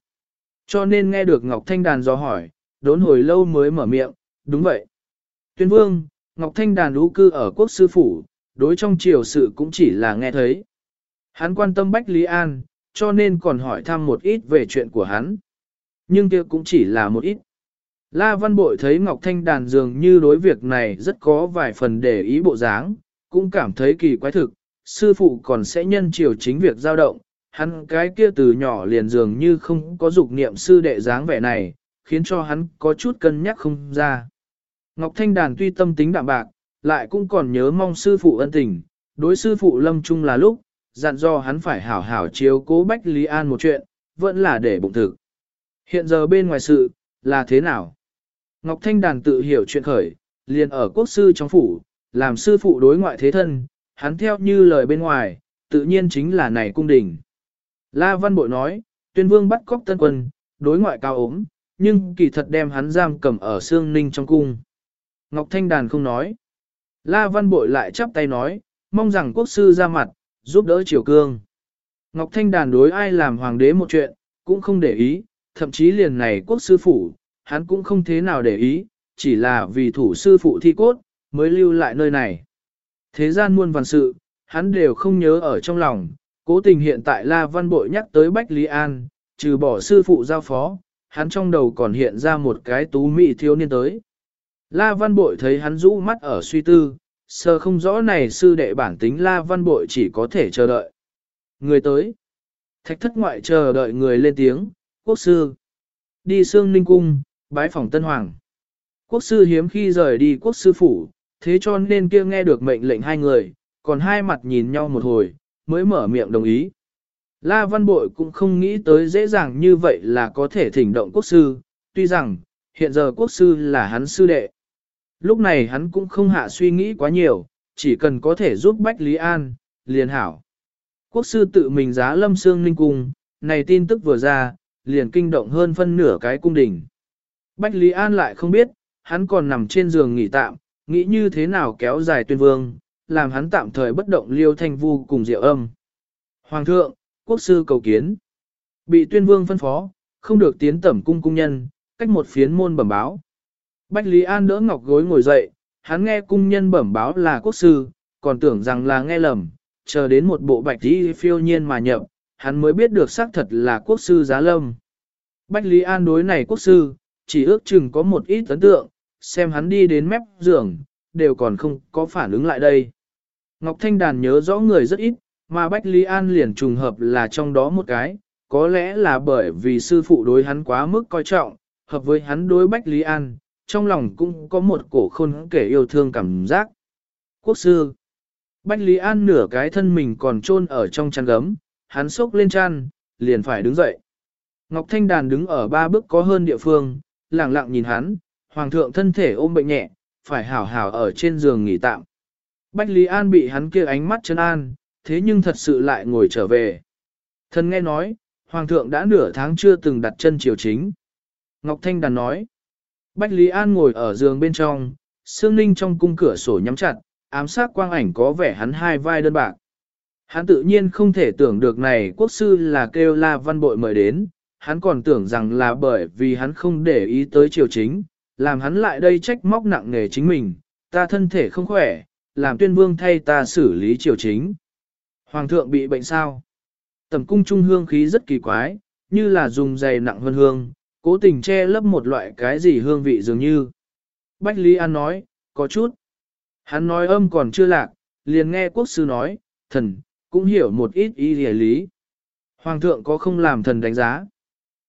Cho nên nghe được Ngọc Thanh Đàn do hỏi, đốn hồi lâu mới mở miệng, đúng vậy. Tuyên vương, Ngọc Thanh Đàn lũ cư ở quốc sư phủ, đối trong triều sự cũng chỉ là nghe thấy. Hắn quan tâm Bách Lý An, cho nên còn hỏi thăm một ít về chuyện của hắn. Nhưng kia cũng chỉ là một ít. La Văn Bội thấy Ngọc Thanh Đàn dường như đối việc này rất có vài phần để ý bộ dáng, cũng cảm thấy kỳ quái thực, sư phụ còn sẽ nhân chiều chính việc giao động, hắn cái kia từ nhỏ liền dường như không có dục niệm sư đệ dáng vẻ này, khiến cho hắn có chút cân nhắc không ra. Ngọc Thanh Đàn tuy tâm tính đạm bạc, lại cũng còn nhớ mong sư phụ ân tình, đối sư phụ lâm chung là lúc, dặn do hắn phải hảo hảo chiếu cố Bách Lý An một chuyện, vẫn là để bụng thực. Hiện giờ bên ngoài sự, là thế nào? Ngọc Thanh Đàn tự hiểu chuyện khởi, liền ở quốc sư trong phủ, làm sư phụ đối ngoại thế thân, hắn theo như lời bên ngoài, tự nhiên chính là này cung đình. La Văn Bội nói, tuyên vương bắt cóc tân quân, đối ngoại cao ốm, nhưng kỳ thật đem hắn giam cầm ở xương ninh trong cung. Ngọc Thanh Đàn không nói. La Văn Bội lại chắp tay nói, mong rằng quốc sư ra mặt, giúp đỡ triều cương. Ngọc Thanh Đàn đối ai làm hoàng đế một chuyện, cũng không để ý, thậm chí liền này quốc sư phủ, hắn cũng không thế nào để ý, chỉ là vì thủ sư phụ thi cốt, mới lưu lại nơi này. Thế gian muôn vàn sự, hắn đều không nhớ ở trong lòng, cố tình hiện tại La Văn Bội nhắc tới Bách Lý An, trừ bỏ sư phụ giao phó, hắn trong đầu còn hiện ra một cái tú mỹ thiếu niên tới. La Văn Bội thấy hắn rũ mắt ở suy tư, sơ không rõ này sư đệ bản tính La Văn Bội chỉ có thể chờ đợi. Người tới. Thạch thất ngoại chờ đợi người lên tiếng, quốc sư. Đi xương ninh cung, bái phòng tân hoàng. Quốc sư hiếm khi rời đi quốc sư phủ, thế cho nên kia nghe được mệnh lệnh hai người, còn hai mặt nhìn nhau một hồi, mới mở miệng đồng ý. La Văn Bội cũng không nghĩ tới dễ dàng như vậy là có thể thỉnh động quốc sư, tuy rằng, hiện giờ quốc sư là hắn sư đệ. Lúc này hắn cũng không hạ suy nghĩ quá nhiều, chỉ cần có thể giúp Bách Lý An, liền hảo. Quốc sư tự mình giá lâm xương ninh cung, này tin tức vừa ra, liền kinh động hơn phân nửa cái cung đình. Bách Lý An lại không biết, hắn còn nằm trên giường nghỉ tạm, nghĩ như thế nào kéo dài tuyên vương, làm hắn tạm thời bất động liêu thanh vu cùng diệu âm. Hoàng thượng, quốc sư cầu kiến. Bị tuyên vương phân phó, không được tiến tẩm cung cung nhân, cách một phiến môn bẩm báo. Bách Lý An đỡ ngọc gối ngồi dậy, hắn nghe cung nhân bẩm báo là quốc sư, còn tưởng rằng là nghe lầm, chờ đến một bộ bạch đi phiêu nhiên mà nhậm, hắn mới biết được xác thật là quốc sư giá lâm. Bách Lý An đối này quốc sư, chỉ ước chừng có một ít ấn tượng, xem hắn đi đến mép giường, đều còn không có phản ứng lại đây. Ngọc Thanh Đàn nhớ rõ người rất ít, mà Bách Lý An liền trùng hợp là trong đó một cái, có lẽ là bởi vì sư phụ đối hắn quá mức coi trọng, hợp với hắn đối Bách Lý An, trong lòng cũng có một cổ khôn kể yêu thương cảm giác. Quốc sư Bách Lý An nửa cái thân mình còn chôn ở trong chăn gấm, hắn sốc lên chăn, liền phải đứng dậy. Ngọc Thanh Đàn đứng ở ba bước có hơn địa phương, lặng lặng nhìn hắn, hoàng thượng thân thể ôm bệnh nhẹ, phải hảo hảo ở trên giường nghỉ tạm. Bách Lý An bị hắn kia ánh mắt chân an, thế nhưng thật sự lại ngồi trở về. Thần nghe nói, hoàng thượng đã nửa tháng chưa từng đặt chân triều chính. Ngọc Thanh Đàn nói, Bách Lý An ngồi ở giường bên trong, xương ninh trong cung cửa sổ nhắm chặt, ám sát quang ảnh có vẻ hắn hai vai đơn bạc. Hắn tự nhiên không thể tưởng được này quốc sư là kêu la văn bội mời đến, hắn còn tưởng rằng là bởi vì hắn không để ý tới triều chính, làm hắn lại đây trách móc nặng nề chính mình, ta thân thể không khỏe, làm tuyên vương thay ta xử lý triều chính. Hoàng thượng bị bệnh sao? Tầm cung trung hương khí rất kỳ quái, như là dùng dày nặng hơn hương, cố tình che lấp một loại cái gì hương vị dường như. Bách Lý An nói, có chút. Hắn nói âm còn chưa lạc, liền nghe quốc sư nói, thần, cũng hiểu một ít ý địa lý. Hoàng thượng có không làm thần đánh giá.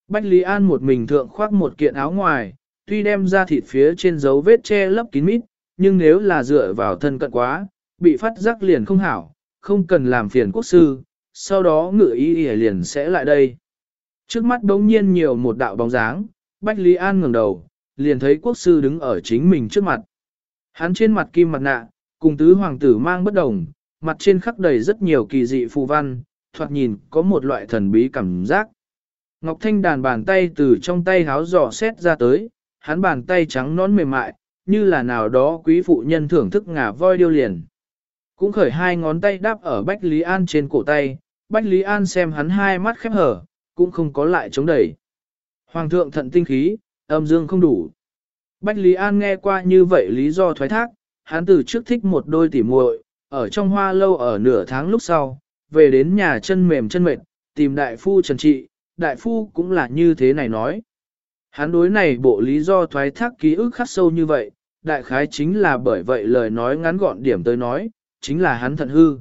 Bách Lý An một mình thượng khoác một kiện áo ngoài, tuy đem ra thịt phía trên dấu vết che lấp kín mít, nhưng nếu là dựa vào thân cận quá, bị phát giác liền không hảo, không cần làm phiền quốc sư, sau đó ngự ý ý liền sẽ lại đây. Trước mắt đống nhiên nhiều một đạo bóng dáng, Bách Lý An ngẩng đầu, liền thấy quốc sư đứng ở chính mình trước mặt. Hắn trên mặt kim mặt nạ, cùng tứ hoàng tử mang bất đồng, mặt trên khắc đầy rất nhiều kỳ dị phù văn, thoạt nhìn có một loại thần bí cảm giác. Ngọc Thanh đàn bàn tay từ trong tay háo giỏ xét ra tới, hắn bàn tay trắng nón mềm mại, như là nào đó quý phụ nhân thưởng thức ngà voi điêu liền. Cũng khởi hai ngón tay đáp ở Bách Lý An trên cổ tay, Bách Lý An xem hắn hai mắt khép hở, cũng không có lại chống đẩy. Hoàng thượng thận tinh khí, âm dương không đủ. Bách Lý An nghe qua như vậy lý do thoái thác, hắn từ trước thích một đôi tỉ muội, ở trong hoa lâu ở nửa tháng lúc sau, về đến nhà chân mềm chân mệt, tìm đại phu trần trị, đại phu cũng là như thế này nói. Hắn đối này bộ lý do thoái thác ký ức khắc sâu như vậy, đại khái chính là bởi vậy lời nói ngắn gọn điểm tới nói, chính là hắn thận hư.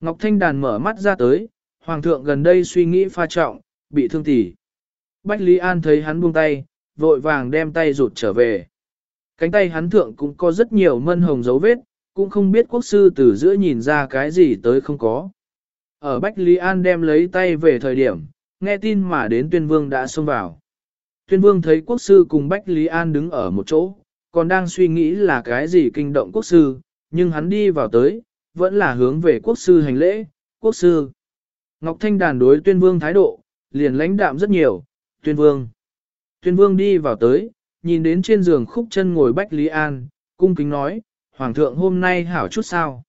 Ngọc Thanh Đàn mở mắt ra tới, Hoàng thượng gần đây suy nghĩ pha trọng, bị thương tỉ. Bách Lý An thấy hắn buông tay, vội vàng đem tay rụt trở về. Cánh tay hắn thượng cũng có rất nhiều mân hồng dấu vết, cũng không biết quốc sư từ giữa nhìn ra cái gì tới không có. Ở Bách Lý An đem lấy tay về thời điểm, nghe tin mà đến tuyên vương đã xông vào. Tuyên vương thấy quốc sư cùng Bách Lý An đứng ở một chỗ, còn đang suy nghĩ là cái gì kinh động quốc sư, nhưng hắn đi vào tới, vẫn là hướng về quốc sư hành lễ, quốc sư. Ngọc Thanh đàn đối tuyên vương thái độ, liền lãnh đạm rất nhiều, tuyên vương. Tuyên vương đi vào tới, nhìn đến trên giường khúc chân ngồi Bách Lý An, cung kính nói, Hoàng thượng hôm nay hảo chút sao.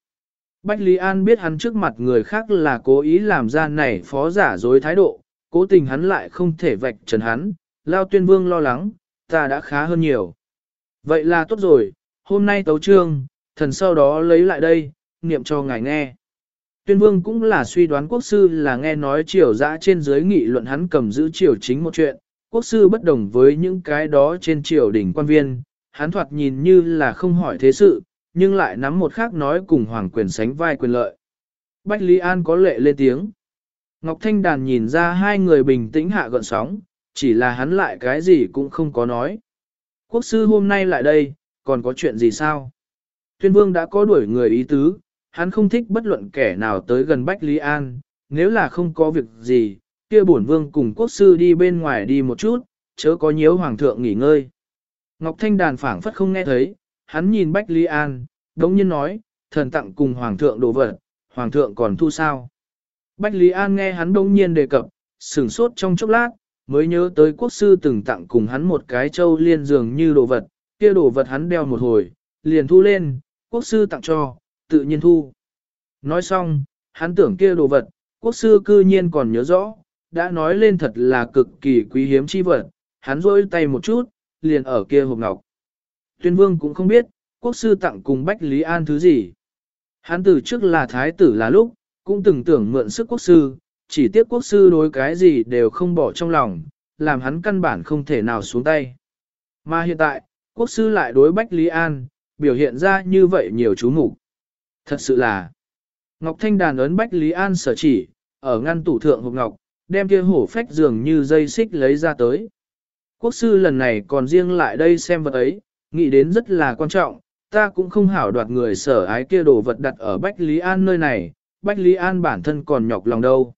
Bách Lý An biết hắn trước mặt người khác là cố ý làm ra này phó giả dối thái độ, cố tình hắn lại không thể vạch trần hắn, lao tuyên vương lo lắng, ta đã khá hơn nhiều. Vậy là tốt rồi, hôm nay tấu trương, thần sau đó lấy lại đây, niệm cho ngài nghe. Tuyên vương cũng là suy đoán quốc sư là nghe nói triều dã trên dưới nghị luận hắn cầm giữ triều chính một chuyện, quốc sư bất đồng với những cái đó trên triều đỉnh quan viên, hắn thoạt nhìn như là không hỏi thế sự, nhưng lại nắm một khác nói cùng hoàng quyền sánh vai quyền lợi. Bách Lý An có lệ lên tiếng. Ngọc Thanh Đàn nhìn ra hai người bình tĩnh hạ gợn sóng, chỉ là hắn lại cái gì cũng không có nói. Quốc sư hôm nay lại đây, còn có chuyện gì sao? Tuyên vương đã có đuổi người ý tứ, hắn không thích bất luận kẻ nào tới gần Bách Lý An, nếu là không có việc gì, kia bổn vương cùng quốc sư đi bên ngoài đi một chút, chớ có nhiễu hoàng thượng nghỉ ngơi. Ngọc Thanh Đàn phảng phất không nghe thấy, hắn nhìn Bách Lý An, đống nhiên nói, thần tặng cùng hoàng thượng đồ vật, hoàng thượng còn thu sao. Bách Lý An nghe hắn đống nhiên đề cập, sửng sốt trong chốc lát, mới nhớ tới quốc sư từng tặng cùng hắn một cái châu liên dường như đồ vật, kia đồ vật hắn đeo một hồi, liền thu lên, quốc sư tặng cho, tự nhiên thu. Nói xong, hắn tưởng kia đồ vật, quốc sư cư nhiên còn nhớ rõ, đã nói lên thật là cực kỳ quý hiếm chi vật, hắn rôi tay một chút, liền ở kia hộp ngọc. Tuyên vương cũng không biết, quốc sư tặng cùng Bách Lý An thứ gì. Hắn từ trước là thái tử là lúc, cũng từng tưởng mượn sức quốc sư, chỉ tiếc quốc sư đối cái gì đều không bỏ trong lòng, làm hắn căn bản không thể nào xuống tay. Mà hiện tại, quốc sư lại đối Bách Lý An, biểu hiện ra như vậy nhiều chú mục Thật sự là, Ngọc Thanh đàn ấn Bách Lý An sở chỉ, ở ngăn tủ thượng hộp ngọc, đem kia hổ phách dường như dây xích lấy ra tới. Quốc sư lần này còn riêng lại đây xem vật ấy, nghĩ đến rất là quan trọng, ta cũng không hảo đoạt người sở ái kia đồ vật đặt ở Bách Lý An nơi này, Bách Lý An bản thân còn nhọc lòng đâu.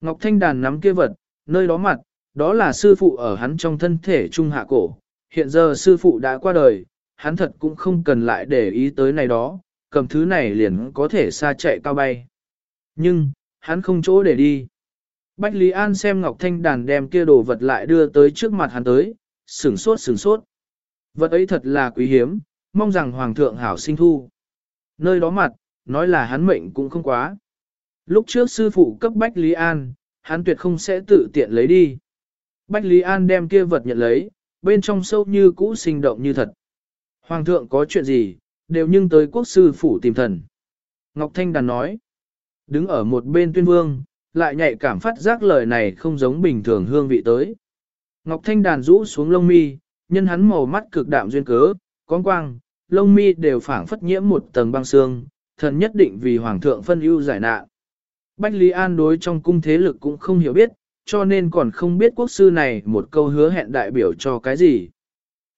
Ngọc Thanh Đàn nắm kia vật, nơi đó mặt, đó là sư phụ ở hắn trong thân thể trung hạ cổ, hiện giờ sư phụ đã qua đời, hắn thật cũng không cần lại để ý tới này đó, cầm thứ này liền có thể xa chạy cao bay. Nhưng, hắn không chỗ để đi. Bách Lý An xem Ngọc Thanh Đàn đem kia đồ vật lại đưa tới trước mặt hắn tới, sửng sốt sửng sốt. Vật ấy thật là quý hiếm, mong rằng Hoàng thượng hảo sinh thu. Nơi đó mặt, nói là hắn mệnh cũng không quá. Lúc trước sư phụ cấp Bách Lý An, hắn tuyệt không sẽ tự tiện lấy đi. Bách Lý An đem kia vật nhận lấy, bên trong sâu như cũ sinh động như thật. Hoàng thượng có chuyện gì, đều nhưng tới quốc sư phủ tìm thần. Ngọc Thanh Đàn nói, đứng ở một bên tuyên vương, lại nhạy cảm phát giác lời này không giống bình thường hương vị tới. Ngọc Thanh Đàn rũ xuống lông mi, nhân hắn màu mắt cực đạm duyên cớ, con quang, lông mi đều phảng phất nhiễm một tầng băng xương, thần nhất định vì hoàng thượng phân ưu giải nạn. Bách Lý An đối trong cung thế lực cũng không hiểu biết, cho nên còn không biết quốc sư này một câu hứa hẹn đại biểu cho cái gì.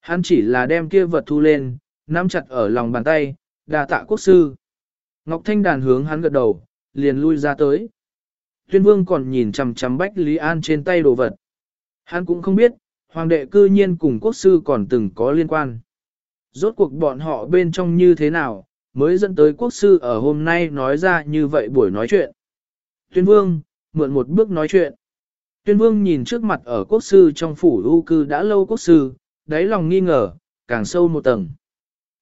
Hắn chỉ là đem kia vật thu lên, nắm chặt ở lòng bàn tay, đà tạ quốc sư. Ngọc Thanh đàn hướng hắn gật đầu, liền lui ra tới. Tuyên vương còn nhìn chằm chằm Bách Lý An trên tay đồ vật. Hắn cũng không biết, hoàng đệ cư nhiên cùng quốc sư còn từng có liên quan. Rốt cuộc bọn họ bên trong như thế nào, mới dẫn tới quốc sư ở hôm nay nói ra như vậy buổi nói chuyện. Tuyên vương, mượn một bước nói chuyện. Tuyên vương nhìn trước mặt ở quốc sư trong phủ ưu cư đã lâu quốc sư, đáy lòng nghi ngờ, càng sâu một tầng.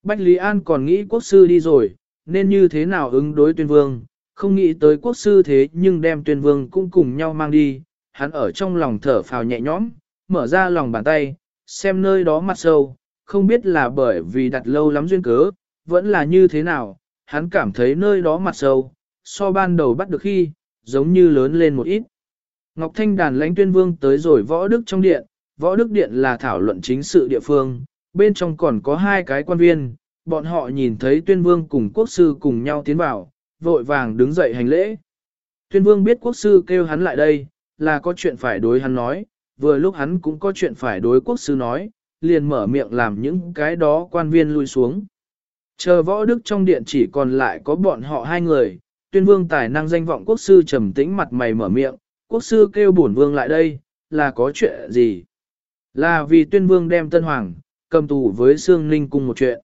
Bách Lý An còn nghĩ quốc sư đi rồi, nên như thế nào ứng đối tuyên vương, không nghĩ tới quốc sư thế nhưng đem tuyên vương cũng cùng nhau mang đi, hắn ở trong lòng thở phào nhẹ nhõm, mở ra lòng bàn tay, xem nơi đó mặt sâu, không biết là bởi vì đặt lâu lắm duyên cớ, vẫn là như thế nào, hắn cảm thấy nơi đó mặt sâu, so ban đầu bắt được khi, giống như lớn lên một ít. Ngọc Thanh đàn lãnh tuyên vương tới rồi võ đức trong điện, võ đức điện là thảo luận chính sự địa phương, bên trong còn có hai cái quan viên, bọn họ nhìn thấy tuyên vương cùng quốc sư cùng nhau tiến vào, vội vàng đứng dậy hành lễ. Tuyên vương biết quốc sư kêu hắn lại đây, là có chuyện phải đối hắn nói, vừa lúc hắn cũng có chuyện phải đối quốc sư nói, liền mở miệng làm những cái đó quan viên lui xuống. Chờ võ đức trong điện chỉ còn lại có bọn họ hai người, tuyên vương tài năng danh vọng quốc sư trầm tĩnh mặt mày mở miệng, quốc sư kêu bổn vương lại đây, là có chuyện gì? Là vì tuyên vương đem tân hoàng, cầm tù với Sương Ninh cùng một chuyện.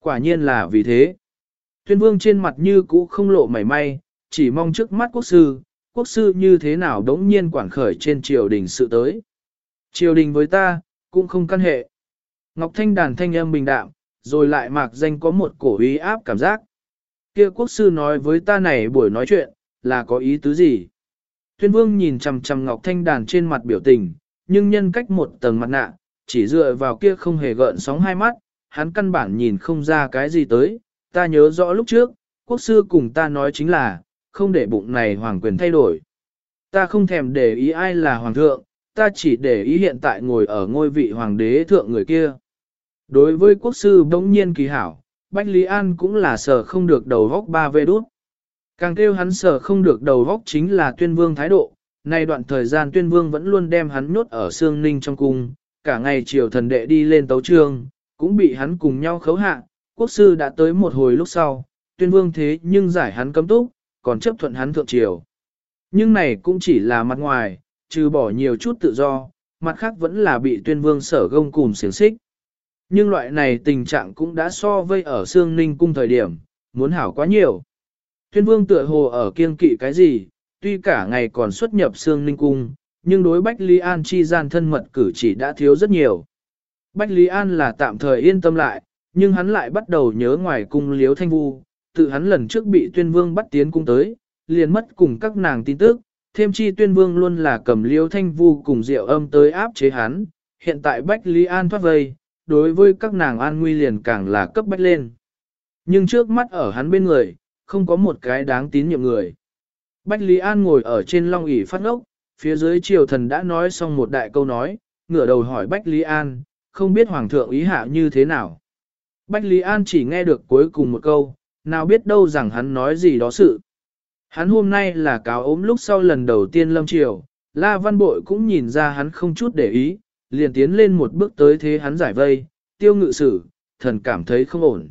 Quả nhiên là vì thế. Tuyên vương trên mặt như cũ không lộ mảy may, chỉ mong trước mắt quốc sư, quốc sư như thế nào đống nhiên quản khởi trên triều đình sự tới. Triều đình với ta, cũng không căn hệ. Ngọc Thanh đàn thanh âm bình đạm, rồi lại mạc danh có một cổ ý áp cảm giác. Kia quốc sư nói với ta này buổi nói chuyện, là có ý tứ gì? Tuyên vương nhìn chằm chằm Ngọc Thanh đàn trên mặt biểu tình, nhưng nhân cách một tầng mặt nạ, chỉ dựa vào kia không hề gợn sóng hai mắt, hắn căn bản nhìn không ra cái gì tới. Ta nhớ rõ lúc trước, quốc sư cùng ta nói chính là, không để bụng này hoàng quyền thay đổi. Ta không thèm để ý ai là hoàng thượng, ta chỉ để ý hiện tại ngồi ở ngôi vị hoàng đế thượng người kia. Đối với quốc sư bỗng nhiên kỳ hảo, Bách Lý An cũng là sở không được đầu góc ba vê đút. Càng kêu hắn sở không được đầu góc chính là tuyên vương thái độ, nay đoạn thời gian tuyên vương vẫn luôn đem hắn nhốt ở xương ninh trong cung, cả ngày chiều thần đệ đi lên tấu trường, cũng bị hắn cùng nhau khấu hạ, quốc sư đã tới một hồi lúc sau, tuyên vương thế nhưng giải hắn cấm túc, còn chấp thuận hắn thượng triều. Nhưng này cũng chỉ là mặt ngoài, trừ bỏ nhiều chút tự do, mặt khác vẫn là bị tuyên vương sở gông cùng xiềng xích. Nhưng loại này tình trạng cũng đã so vây ở xương ninh cung thời điểm, muốn hảo quá nhiều. Tuyên vương tựa hồ ở kiên kỵ cái gì, tuy cả ngày còn xuất nhập xương ninh cung, nhưng đối Bách Lý An chi gian thân mật cử chỉ đã thiếu rất nhiều. Bách Lý An là tạm thời yên tâm lại, nhưng hắn lại bắt đầu nhớ ngoài cung liếu thanh vu, tự hắn lần trước bị tuyên vương bắt tiến cung tới, liền mất cùng các nàng tin tức, thêm chi tuyên vương luôn là cầm liếu thanh vu cùng rượu âm tới áp chế hắn, hiện tại Bách Lý An thoát vây, đối với các nàng an nguy liền càng là cấp bách lên. Nhưng trước mắt ở hắn bên người, không có một cái đáng tín nhiệm người. Bách Lý An ngồi ở trên long ỷ phát ngốc, phía dưới triều thần đã nói xong một đại câu nói, ngửa đầu hỏi Bách Lý An, không biết Hoàng thượng ý hạ như thế nào. Bách Lý An chỉ nghe được cuối cùng một câu, nào biết đâu rằng hắn nói gì đó sự. Hắn hôm nay là cáo ốm lúc sau lần đầu tiên lâm triều, La Văn Bội cũng nhìn ra hắn không chút để ý, liền tiến lên một bước tới thế hắn giải vây, tiêu ngự sử, thần cảm thấy không ổn.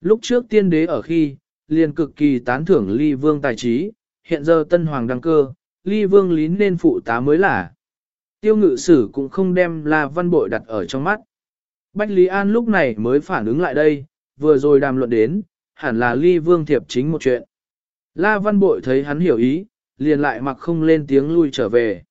Lúc trước tiên đế ở khi, liền cực kỳ tán thưởng ly vương tài trí, hiện giờ tân hoàng đăng cơ, ly vương lín nên phụ tá mới là. Tiêu ngự sử cũng không đem La Văn Bội đặt ở trong mắt. Bách Lý An lúc này mới phản ứng lại đây, vừa rồi đàm luận đến, hẳn là ly vương thiệp chính một chuyện. La Văn Bội thấy hắn hiểu ý, liền lại mặc không lên tiếng lui trở về.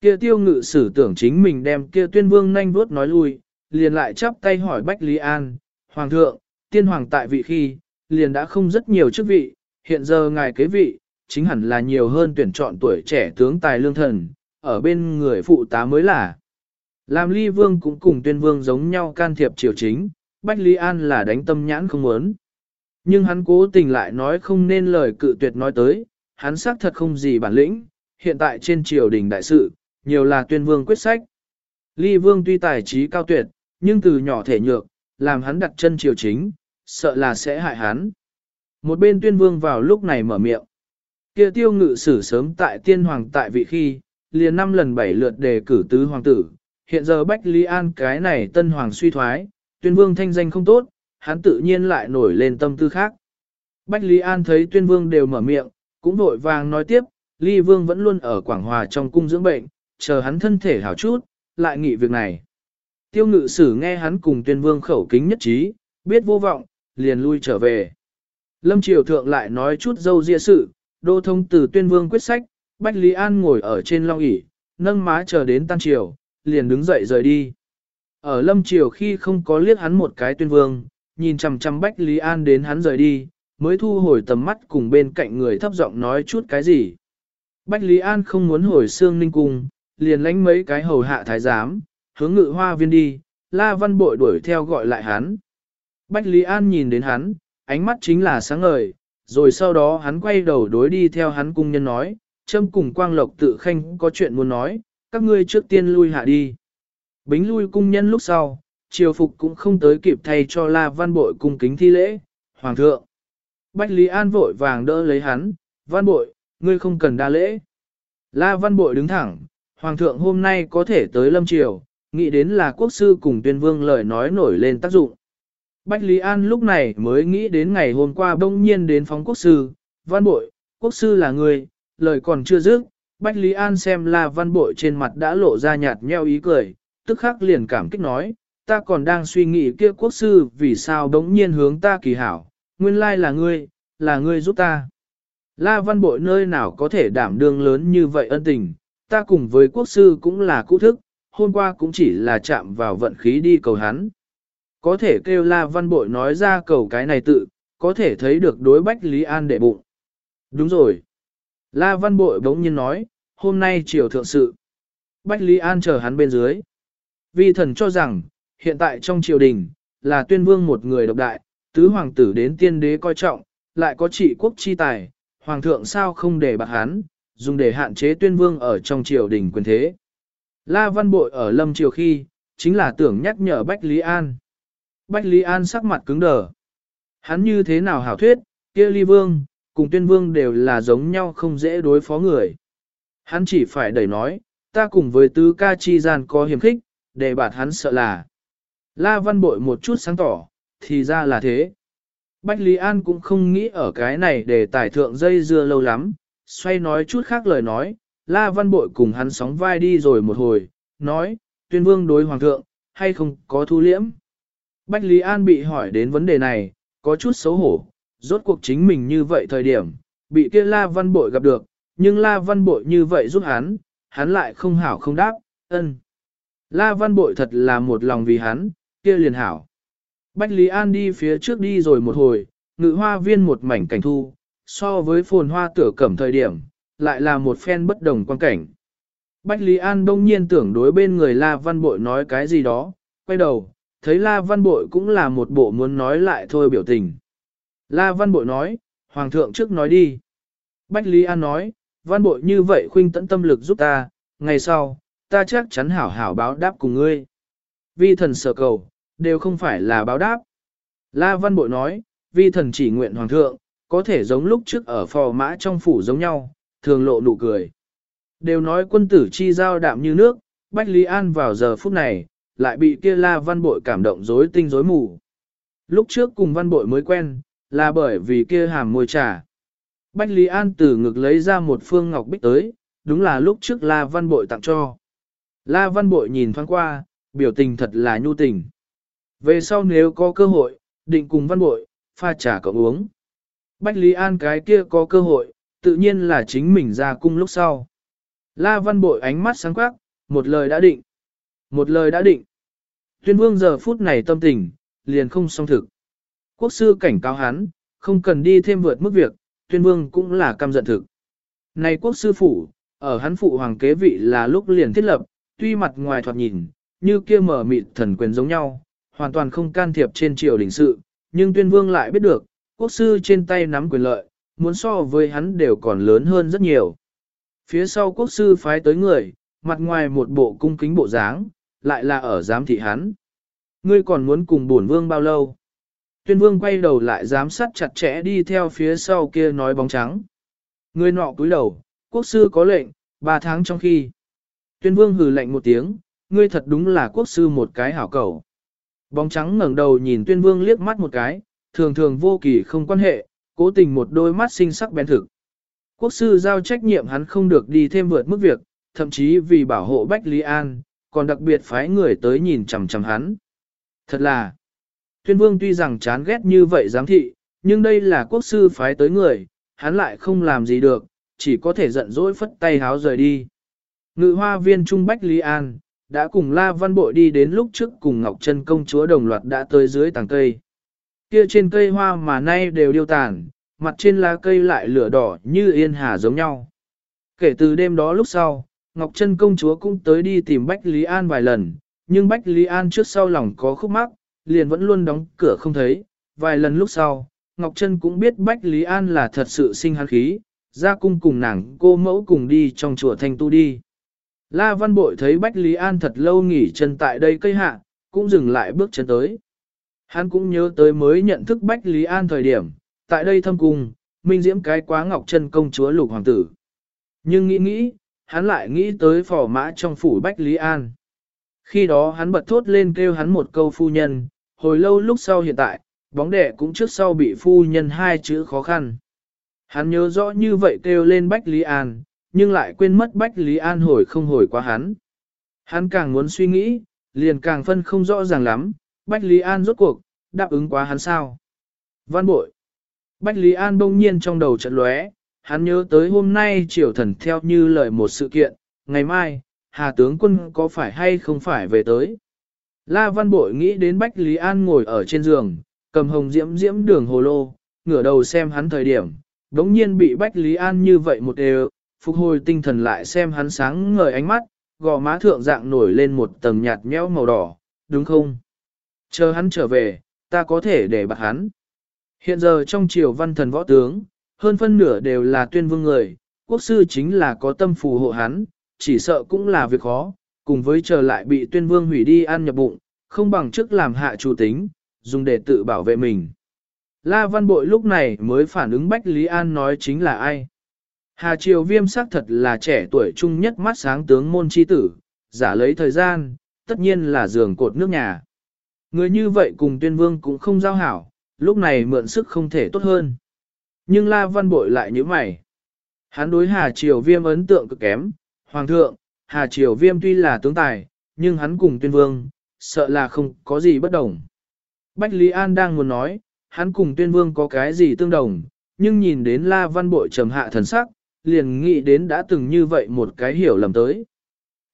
Kia tiêu ngự sử tưởng chính mình đem kia tuyên vương nhanh vuốt nói lui, liền lại chắp tay hỏi Bách Lý An, Hoàng thượng, tiên hoàng tại vị khi, liền đã không rất nhiều chức vị, hiện giờ ngài kế vị, chính hẳn là nhiều hơn tuyển chọn tuổi trẻ tướng tài lương thần, ở bên người phụ tá mới là. Làm ly vương cũng cùng tuyên vương giống nhau can thiệp triều chính, Bách Lý An là đánh tâm nhãn không muốn. Nhưng hắn cố tình lại nói không nên lời cự tuyệt nói tới, hắn xác thật không gì bản lĩnh, hiện tại trên triều đình đại sự, nhiều là tuyên vương quyết sách. Ly vương tuy tài trí cao tuyệt, nhưng từ nhỏ thể nhược, làm hắn đặt chân triều chính, sợ là sẽ hại hắn. Một bên tuyên vương vào lúc này mở miệng. Kia tiêu ngự sử sớm tại tiên hoàng tại vị khi, liền năm lần bảy lượt đề cử tứ hoàng tử. Hiện giờ Bách Lý An cái này tân hoàng suy thoái, tuyên vương thanh danh không tốt, hắn tự nhiên lại nổi lên tâm tư khác. Bách Lý An thấy tuyên vương đều mở miệng, cũng vội vàng nói tiếp, Ly Vương vẫn luôn ở Quảng Hòa trong cung dưỡng bệnh, chờ hắn thân thể hảo chút, lại nghị việc này. Tiêu ngự sử nghe hắn cùng tuyên vương khẩu kính nhất trí, biết vô vọng, liền lui trở về. Lâm Triều Thượng lại nói chút dâu ria sự, đô thông từ tuyên vương quyết sách, Bách Lý An ngồi ở trên long ỷ nâng má chờ đến tan triều, liền đứng dậy rời đi. Ở Lâm Triều khi không có liếc hắn một cái tuyên vương, nhìn chằm chằm Bách Lý An đến hắn rời đi, mới thu hồi tầm mắt cùng bên cạnh người thấp giọng nói chút cái gì. Bách Lý An không muốn hồi xương ninh cung, liền lánh mấy cái hầu hạ thái giám, hướng ngự hoa viên đi, La Văn Bội đuổi theo gọi lại hắn. Bách Lý An nhìn đến hắn, ánh mắt chính là sáng ngời, rồi sau đó hắn quay đầu đối đi theo hắn cung nhân nói, châm cùng quang lộc tự khanh có chuyện muốn nói, các ngươi trước tiên lui hạ đi. Bính lui cung nhân lúc sau, triều phục cũng không tới kịp thay cho La Văn Bội cung kính thi lễ, Hoàng thượng. Bách Lý An vội vàng đỡ lấy hắn, Văn Bội, ngươi không cần đa lễ. La Văn Bội đứng thẳng, Hoàng thượng hôm nay có thể tới Lâm Triều, nghĩ đến là quốc sư cùng tuyên vương lời nói nổi lên tác dụng. Bách Lý An lúc này mới nghĩ đến ngày hôm qua bỗng nhiên đến phóng quốc sư, văn bội, quốc sư là người, lời còn chưa dứt, Bách Lý An xem là văn bội trên mặt đã lộ ra nhạt nheo ý cười, tức khắc liền cảm kích nói, ta còn đang suy nghĩ kia quốc sư vì sao bỗng nhiên hướng ta kỳ hảo, nguyên lai là ngươi, là ngươi giúp ta. La văn bội nơi nào có thể đảm đương lớn như vậy ân tình, ta cùng với quốc sư cũng là cũ thức, hôm qua cũng chỉ là chạm vào vận khí đi cầu hắn. Có thể kêu La Văn Bội nói ra cầu cái này tự, có thể thấy được đối Bách Lý An đệ bụng. Đúng rồi. La Văn Bội bỗng nhiên nói, hôm nay triều thượng sự. Bách Lý An chờ hắn bên dưới. Vì thần cho rằng, hiện tại trong triều đình, là tuyên vương một người độc đại, tứ hoàng tử đến tiên đế coi trọng, lại có trị quốc chi tài, hoàng thượng sao không để bạc hắn, dùng để hạn chế tuyên vương ở trong triều đình quyền thế. La Văn Bội ở lâm triều khi, chính là tưởng nhắc nhở Bách Lý An. Bách Lý An sắc mặt cứng đờ. Hắn như thế nào hảo thuyết, kia ly vương, cùng tuyên vương đều là giống nhau không dễ đối phó người. Hắn chỉ phải đẩy nói, ta cùng với tứ ca chi gian có hiểm khích, để bạt hắn sợ là. La văn bội một chút sáng tỏ, thì ra là thế. Bách Lý An cũng không nghĩ ở cái này để tải thượng dây dưa lâu lắm, xoay nói chút khác lời nói, La Văn Bội cùng hắn sóng vai đi rồi một hồi, nói, tuyên vương đối hoàng thượng, hay không có thu liễm. Bách Lý An bị hỏi đến vấn đề này, có chút xấu hổ, rốt cuộc chính mình như vậy thời điểm, bị kia La Văn Bội gặp được, nhưng La Văn Bội như vậy giúp hắn, hắn lại không hảo không đáp, ân. La Văn Bội thật là một lòng vì hắn, kia liền hảo. Bách Lý An đi phía trước đi rồi một hồi, ngự hoa viên một mảnh cảnh thu, so với phồn hoa tửa cẩm thời điểm, lại là một phen bất đồng quan cảnh. Bách Lý An đông nhiên tưởng đối bên người La Văn Bội nói cái gì đó, quay đầu, thấy La Văn Bội cũng là một bộ muốn nói lại thôi biểu tình. La Văn Bội nói, Hoàng thượng trước nói đi. Bách Lý An nói, Văn Bội như vậy khuynh tận tâm lực giúp ta, ngày sau, ta chắc chắn hảo hảo báo đáp cùng ngươi. Vi thần sở cầu, đều không phải là báo đáp. La Văn Bội nói, vi thần chỉ nguyện Hoàng thượng, có thể giống lúc trước ở phò mã trong phủ giống nhau, thường lộ nụ cười. Đều nói quân tử chi giao đạm như nước, Bách Lý An vào giờ phút này, lại bị kia la văn bội cảm động rối tinh rối mù. Lúc trước cùng văn bội mới quen, là bởi vì kia hàm môi trà. Bách Lý An từ ngực lấy ra một phương ngọc bích tới, đúng là lúc trước la văn bội tặng cho. La văn bội nhìn thoáng qua, biểu tình thật là nhu tình. Về sau nếu có cơ hội, định cùng văn bội, pha trà cộng uống. Bách Lý An cái kia có cơ hội, tự nhiên là chính mình ra cung lúc sau. La văn bội ánh mắt sáng quắc, một lời đã định. Một lời đã định. Tuyên vương giờ phút này tâm tình, liền không song thực. Quốc sư cảnh cáo hắn, không cần đi thêm vượt mức việc, tuyên vương cũng là căm giận thực. Này quốc sư phủ, ở hắn phụ hoàng kế vị là lúc liền thiết lập, tuy mặt ngoài thoạt nhìn, như kia mở mịt thần quyền giống nhau, hoàn toàn không can thiệp trên triều đình sự, nhưng tuyên vương lại biết được, quốc sư trên tay nắm quyền lợi, muốn so với hắn đều còn lớn hơn rất nhiều. Phía sau quốc sư phái tới người, mặt ngoài một bộ cung kính bộ dáng, lại là ở giám thị hắn. Ngươi còn muốn cùng bổn vương bao lâu? Tuyên vương quay đầu lại giám sát chặt chẽ đi theo phía sau kia nói bóng trắng. Ngươi nọ cúi đầu, quốc sư có lệnh, ba tháng trong khi. Tuyên vương hừ lệnh một tiếng, ngươi thật đúng là quốc sư một cái hảo cầu. Bóng trắng ngẩng đầu nhìn tuyên vương liếc mắt một cái, thường thường vô kỳ không quan hệ, cố tình một đôi mắt sinh sắc bén thực. Quốc sư giao trách nhiệm hắn không được đi thêm vượt mức việc, thậm chí vì bảo hộ Bách Lý An, còn đặc biệt phái người tới nhìn chằm chằm hắn. Thật là, tuyên vương tuy rằng chán ghét như vậy giám thị, nhưng đây là quốc sư phái tới người, hắn lại không làm gì được, chỉ có thể giận dỗi phất tay háo rời đi. Ngự hoa viên Trung Bách Lý An, đã cùng La Văn Bội đi đến lúc trước cùng Ngọc Trân công chúa đồng loạt đã tới dưới tàng cây. Kia trên cây hoa mà nay đều điêu tàn, mặt trên lá cây lại lửa đỏ như yên hà giống nhau. Kể từ đêm đó lúc sau, Ngọc Trân công chúa cũng tới đi tìm Bách Lý An vài lần, nhưng Bách Lý An trước sau lòng có khúc mắc, liền vẫn luôn đóng cửa không thấy. Vài lần lúc sau, Ngọc Trân cũng biết Bách Lý An là thật sự sinh hắn khí, ra cung cùng nàng cô mẫu cùng đi trong chùa Thanh Tu đi. La Văn Bội thấy Bách Lý An thật lâu nghỉ chân tại đây cây hạ, cũng dừng lại bước chân tới. Hắn cũng nhớ tới mới nhận thức Bách Lý An thời điểm, tại đây thâm cung, minh diễm cái quá ngọc Trân công chúa lục hoàng tử. Nhưng nghĩ nghĩ, hắn lại nghĩ tới phò mã trong phủ Bách Lý An. Khi đó hắn bật thốt lên kêu hắn một câu phu nhân, hồi lâu lúc sau hiện tại, bóng đẻ cũng trước sau bị phu nhân hai chữ khó khăn. Hắn nhớ rõ như vậy kêu lên Bách Lý An, nhưng lại quên mất Bách Lý An hồi không hồi quá hắn. Hắn càng muốn suy nghĩ, liền càng phân không rõ ràng lắm, Bách Lý An rốt cuộc, đáp ứng quá hắn sao. Văn bội. Bách Lý An bỗng nhiên trong đầu trận lóe, hắn nhớ tới hôm nay triều thần theo như lời một sự kiện, ngày mai, Hà tướng quân có phải hay không phải về tới. La Văn Bội nghĩ đến Bách Lý An ngồi ở trên giường, cầm hồng diễm diễm đường hồ lô, ngửa đầu xem hắn thời điểm, đống nhiên bị Bách Lý An như vậy một đều, phục hồi tinh thần lại xem hắn sáng ngời ánh mắt, gò má thượng dạng nổi lên một tầng nhạt nhẽo màu đỏ, đúng không? Chờ hắn trở về, ta có thể để bạc hắn. Hiện giờ trong triều văn thần võ tướng, hơn phân nửa đều là tuyên vương người, quốc sư chính là có tâm phù hộ hắn, chỉ sợ cũng là việc khó, cùng với chờ lại bị tuyên vương hủy đi ăn nhập bụng, không bằng trước làm hạ chủ tính, dùng để tự bảo vệ mình. La Văn Bội lúc này mới phản ứng Bách Lý An nói chính là ai. Hà Triều Viêm xác thật là trẻ tuổi trung nhất mắt sáng tướng môn chi tử, giả lấy thời gian, tất nhiên là giường cột nước nhà. Người như vậy cùng tuyên vương cũng không giao hảo, lúc này mượn sức không thể tốt hơn. Nhưng La Văn Bội lại như mày. Hắn đối Hà Triều Viêm ấn tượng cực kém, Hoàng thượng, Hà Triều Viêm tuy là tướng tài, nhưng hắn cùng tuyên vương, sợ là không có gì bất đồng. Bách Lý An đang muốn nói, hắn cùng tuyên vương có cái gì tương đồng, nhưng nhìn đến La Văn Bội trầm hạ thần sắc, liền nghĩ đến đã từng như vậy một cái hiểu lầm tới.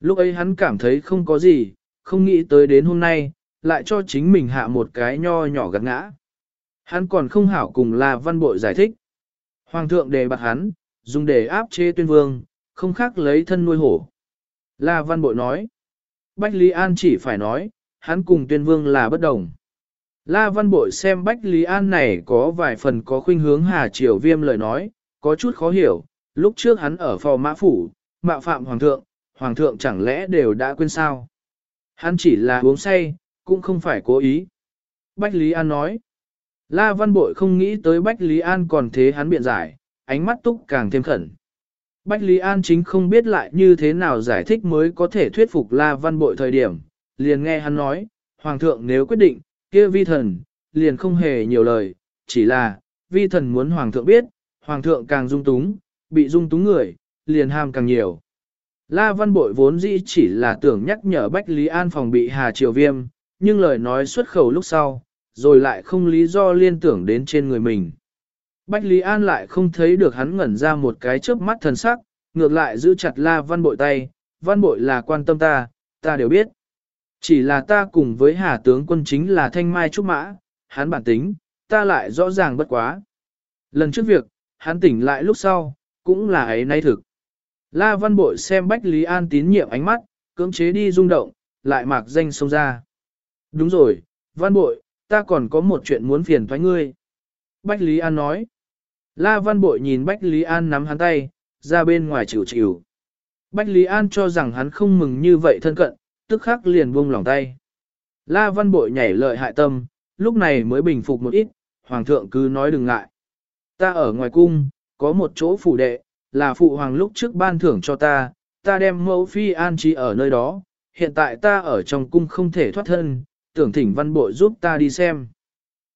Lúc ấy hắn cảm thấy không có gì, không nghĩ tới đến hôm nay, lại cho chính mình hạ một cái nho nhỏ gắt ngã. Hắn còn không hảo cùng La Văn Bội giải thích. Hoàng thượng đề bạc hắn, dùng để áp chế tuyên vương, không khác lấy thân nuôi hổ. La Văn Bội nói. Bách Lý An chỉ phải nói, hắn cùng tuyên vương là bất đồng. La Văn Bội xem Bách Lý An này có vài phần có khuynh hướng Hà Triều Viêm lời nói, có chút khó hiểu, lúc trước hắn ở phò mã phủ, mạo phạm Hoàng thượng, Hoàng thượng chẳng lẽ đều đã quên sao? Hắn chỉ là uống say, cũng không phải cố ý. Bách Lý An nói, La Văn Bội không nghĩ tới Bách Lý An còn thế hắn biện giải, ánh mắt túc càng thêm khẩn. Bách Lý An chính không biết lại như thế nào giải thích mới có thể thuyết phục La Văn Bội thời điểm, liền nghe hắn nói, Hoàng thượng nếu quyết định, kia vi thần, liền không hề nhiều lời, chỉ là, vi thần muốn Hoàng thượng biết, Hoàng thượng càng dung túng, bị dung túng người, liền ham càng nhiều. La Văn Bội vốn dĩ chỉ là tưởng nhắc nhở Bách Lý An phòng bị Hà Triều Viêm, nhưng lời nói xuất khẩu lúc sau, rồi lại không lý do liên tưởng đến trên người mình. Bách Lý An lại không thấy được hắn ngẩn ra một cái chớp mắt thần sắc, ngược lại giữ chặt la văn bội tay, văn bội là quan tâm ta, ta đều biết. Chỉ là ta cùng với hà tướng quân chính là thanh mai trúc mã, hắn bản tính, ta lại rõ ràng bất quá. Lần trước việc, hắn tỉnh lại lúc sau, cũng là ấy nay thực. La văn bội xem Bách Lý An tín nhiệm ánh mắt, cưỡng chế đi rung động, lại mạc danh xông ra. Đúng rồi, văn bội, ta còn có một chuyện muốn phiền thoái ngươi. Bách Lý An nói. La văn bội nhìn Bách Lý An nắm hắn tay, ra bên ngoài chịu chịu. Bách Lý An cho rằng hắn không mừng như vậy thân cận, tức khắc liền buông lòng tay. La văn bội nhảy lợi hại tâm, lúc này mới bình phục một ít, hoàng thượng cứ nói đừng ngại. Ta ở ngoài cung, có một chỗ phủ đệ, là phụ hoàng lúc trước ban thưởng cho ta, ta đem mẫu phi an trí ở nơi đó, hiện tại ta ở trong cung không thể thoát thân, tưởng thỉnh văn bội giúp ta đi xem.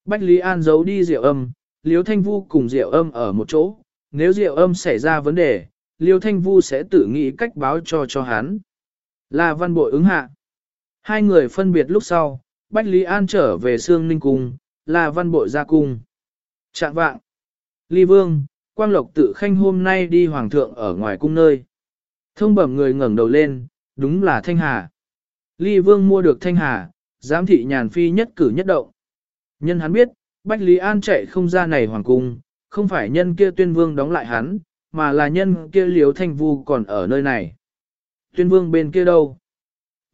Bách Lý An giấu đi diệu âm, Liêu Thanh Vu cùng diệu âm ở một chỗ, nếu diệu âm xảy ra vấn đề, Liêu Thanh Vu sẽ tự nghĩ cách báo cho cho hắn. Là văn bội ứng hạ. Hai người phân biệt lúc sau, Bách Lý An trở về Sương Ninh Cung, là văn bội ra cung. Trạng vạng. Ly Vương, Quang Lộc tự khanh hôm nay đi Hoàng thượng ở ngoài cung nơi. Thông bẩm người ngẩng đầu lên, đúng là Thanh Hà. Ly Vương mua được Thanh Hà, giám thị nhàn phi nhất cử nhất động. Nhân hắn biết, Bách Lý An chạy không ra này Hoàng cung, không phải nhân kia tuyên vương đóng lại hắn, mà là nhân kia liếu thanh vu còn ở nơi này. Tuyên vương bên kia đâu?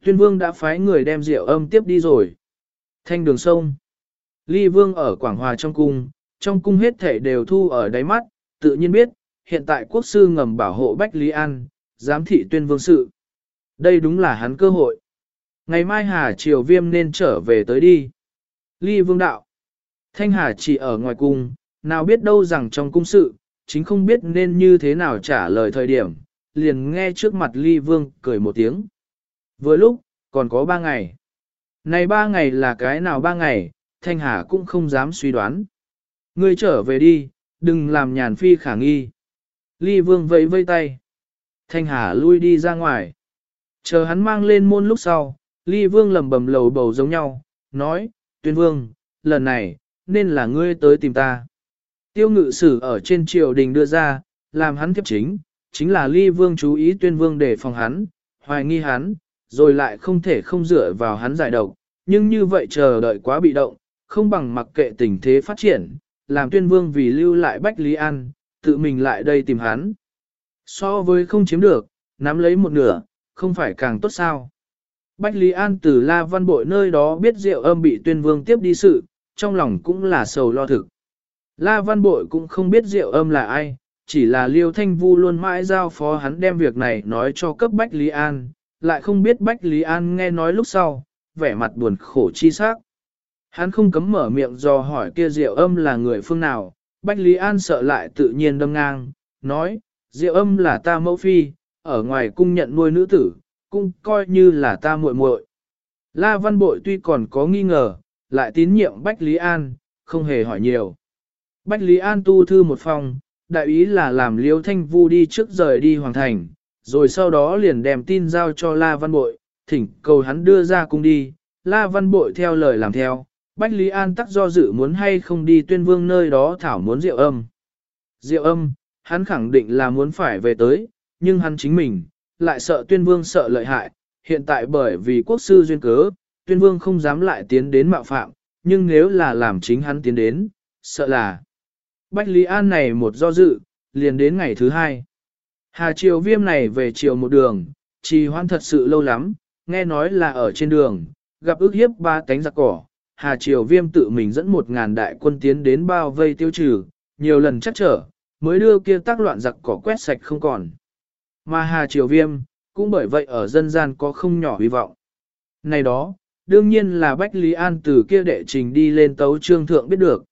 Tuyên vương đã phái người đem rượu âm tiếp đi rồi. Thanh đường sông. Ly vương ở Quảng Hòa trong cung, trong cung hết thể đều thu ở đáy mắt, tự nhiên biết, hiện tại quốc sư ngầm bảo hộ Bách Lý An, giám thị tuyên vương sự. Đây đúng là hắn cơ hội. Ngày mai Hà Triều Viêm nên trở về tới đi. Ly vương đạo. Thanh Hà chỉ ở ngoài cung, nào biết đâu rằng trong cung sự, chính không biết nên như thế nào trả lời thời điểm, liền nghe trước mặt ly vương cười một tiếng. Vừa lúc, còn có ba ngày. Này ba ngày là cái nào ba ngày, Thanh Hà cũng không dám suy đoán. Ngươi trở về đi, đừng làm nhàn phi khả nghi. Ly vương vẫy vây tay. Thanh Hà lui đi ra ngoài. Chờ hắn mang lên môn lúc sau, Ly vương lầm bầm lầu bầu giống nhau, nói, tuyên vương, lần này, nên là ngươi tới tìm ta. Tiêu ngự sử ở trên triều đình đưa ra, làm hắn tiếp chính, chính là ly vương chú ý tuyên vương để phòng hắn, hoài nghi hắn, rồi lại không thể không dựa vào hắn giải độc, nhưng như vậy chờ đợi quá bị động, không bằng mặc kệ tình thế phát triển, làm tuyên vương vì lưu lại Bách Lý An, tự mình lại đây tìm hắn. So với không chiếm được, nắm lấy một nửa, không phải càng tốt sao. Bách Lý An từ La Văn Bội nơi đó biết Diệu âm bị tuyên vương tiếp đi sự, trong lòng cũng là sầu lo thực. La Văn Bội cũng không biết Diệu Âm là ai, chỉ là Liêu Thanh Vu luôn mãi giao phó hắn đem việc này nói cho cấp Bách Lý An, lại không biết Bách Lý An nghe nói lúc sau, vẻ mặt buồn khổ chi sắc. Hắn không cấm mở miệng do hỏi kia Diệu Âm là người phương nào, Bách Lý An sợ lại tự nhiên đâm ngang, nói, Diệu Âm là ta mẫu phi, ở ngoài cung nhận nuôi nữ tử, cung coi như là ta muội muội. La Văn Bội tuy còn có nghi ngờ, lại tín nhiệm Bách Lý An, không hề hỏi nhiều. Bách Lý An tu thư một phòng, đại ý là làm Liêu Thanh Vu đi trước rời đi Hoàng Thành, rồi sau đó liền đem tin giao cho La Văn Bội, thỉnh cầu hắn đưa ra cung đi, La Văn Bội theo lời làm theo, Bách Lý An tắc do dự muốn hay không đi tuyên vương nơi đó thảo muốn rượu âm. Rượu âm, hắn khẳng định là muốn phải về tới, nhưng hắn chính mình, lại sợ tuyên vương sợ lợi hại, hiện tại bởi vì quốc sư duyên cớ, tuyên vương không dám lại tiến đến mạo phạm, nhưng nếu là làm chính hắn tiến đến, sợ là. Bách Lý An này một do dự, liền đến ngày thứ hai. Hà Triều Viêm này về chiều một đường, trì hoãn thật sự lâu lắm, nghe nói là ở trên đường, gặp ước hiếp ba cánh giặc cỏ. Hà Triều Viêm tự mình dẫn một ngàn đại quân tiến đến bao vây tiêu trừ, nhiều lần chắc trở, mới đưa kia tác loạn giặc cỏ quét sạch không còn. Mà Hà Triều Viêm, cũng bởi vậy ở dân gian có không nhỏ hy vọng. Này đó, đương nhiên là Bách Lý An từ kia đệ trình đi lên tấu trương thượng biết được.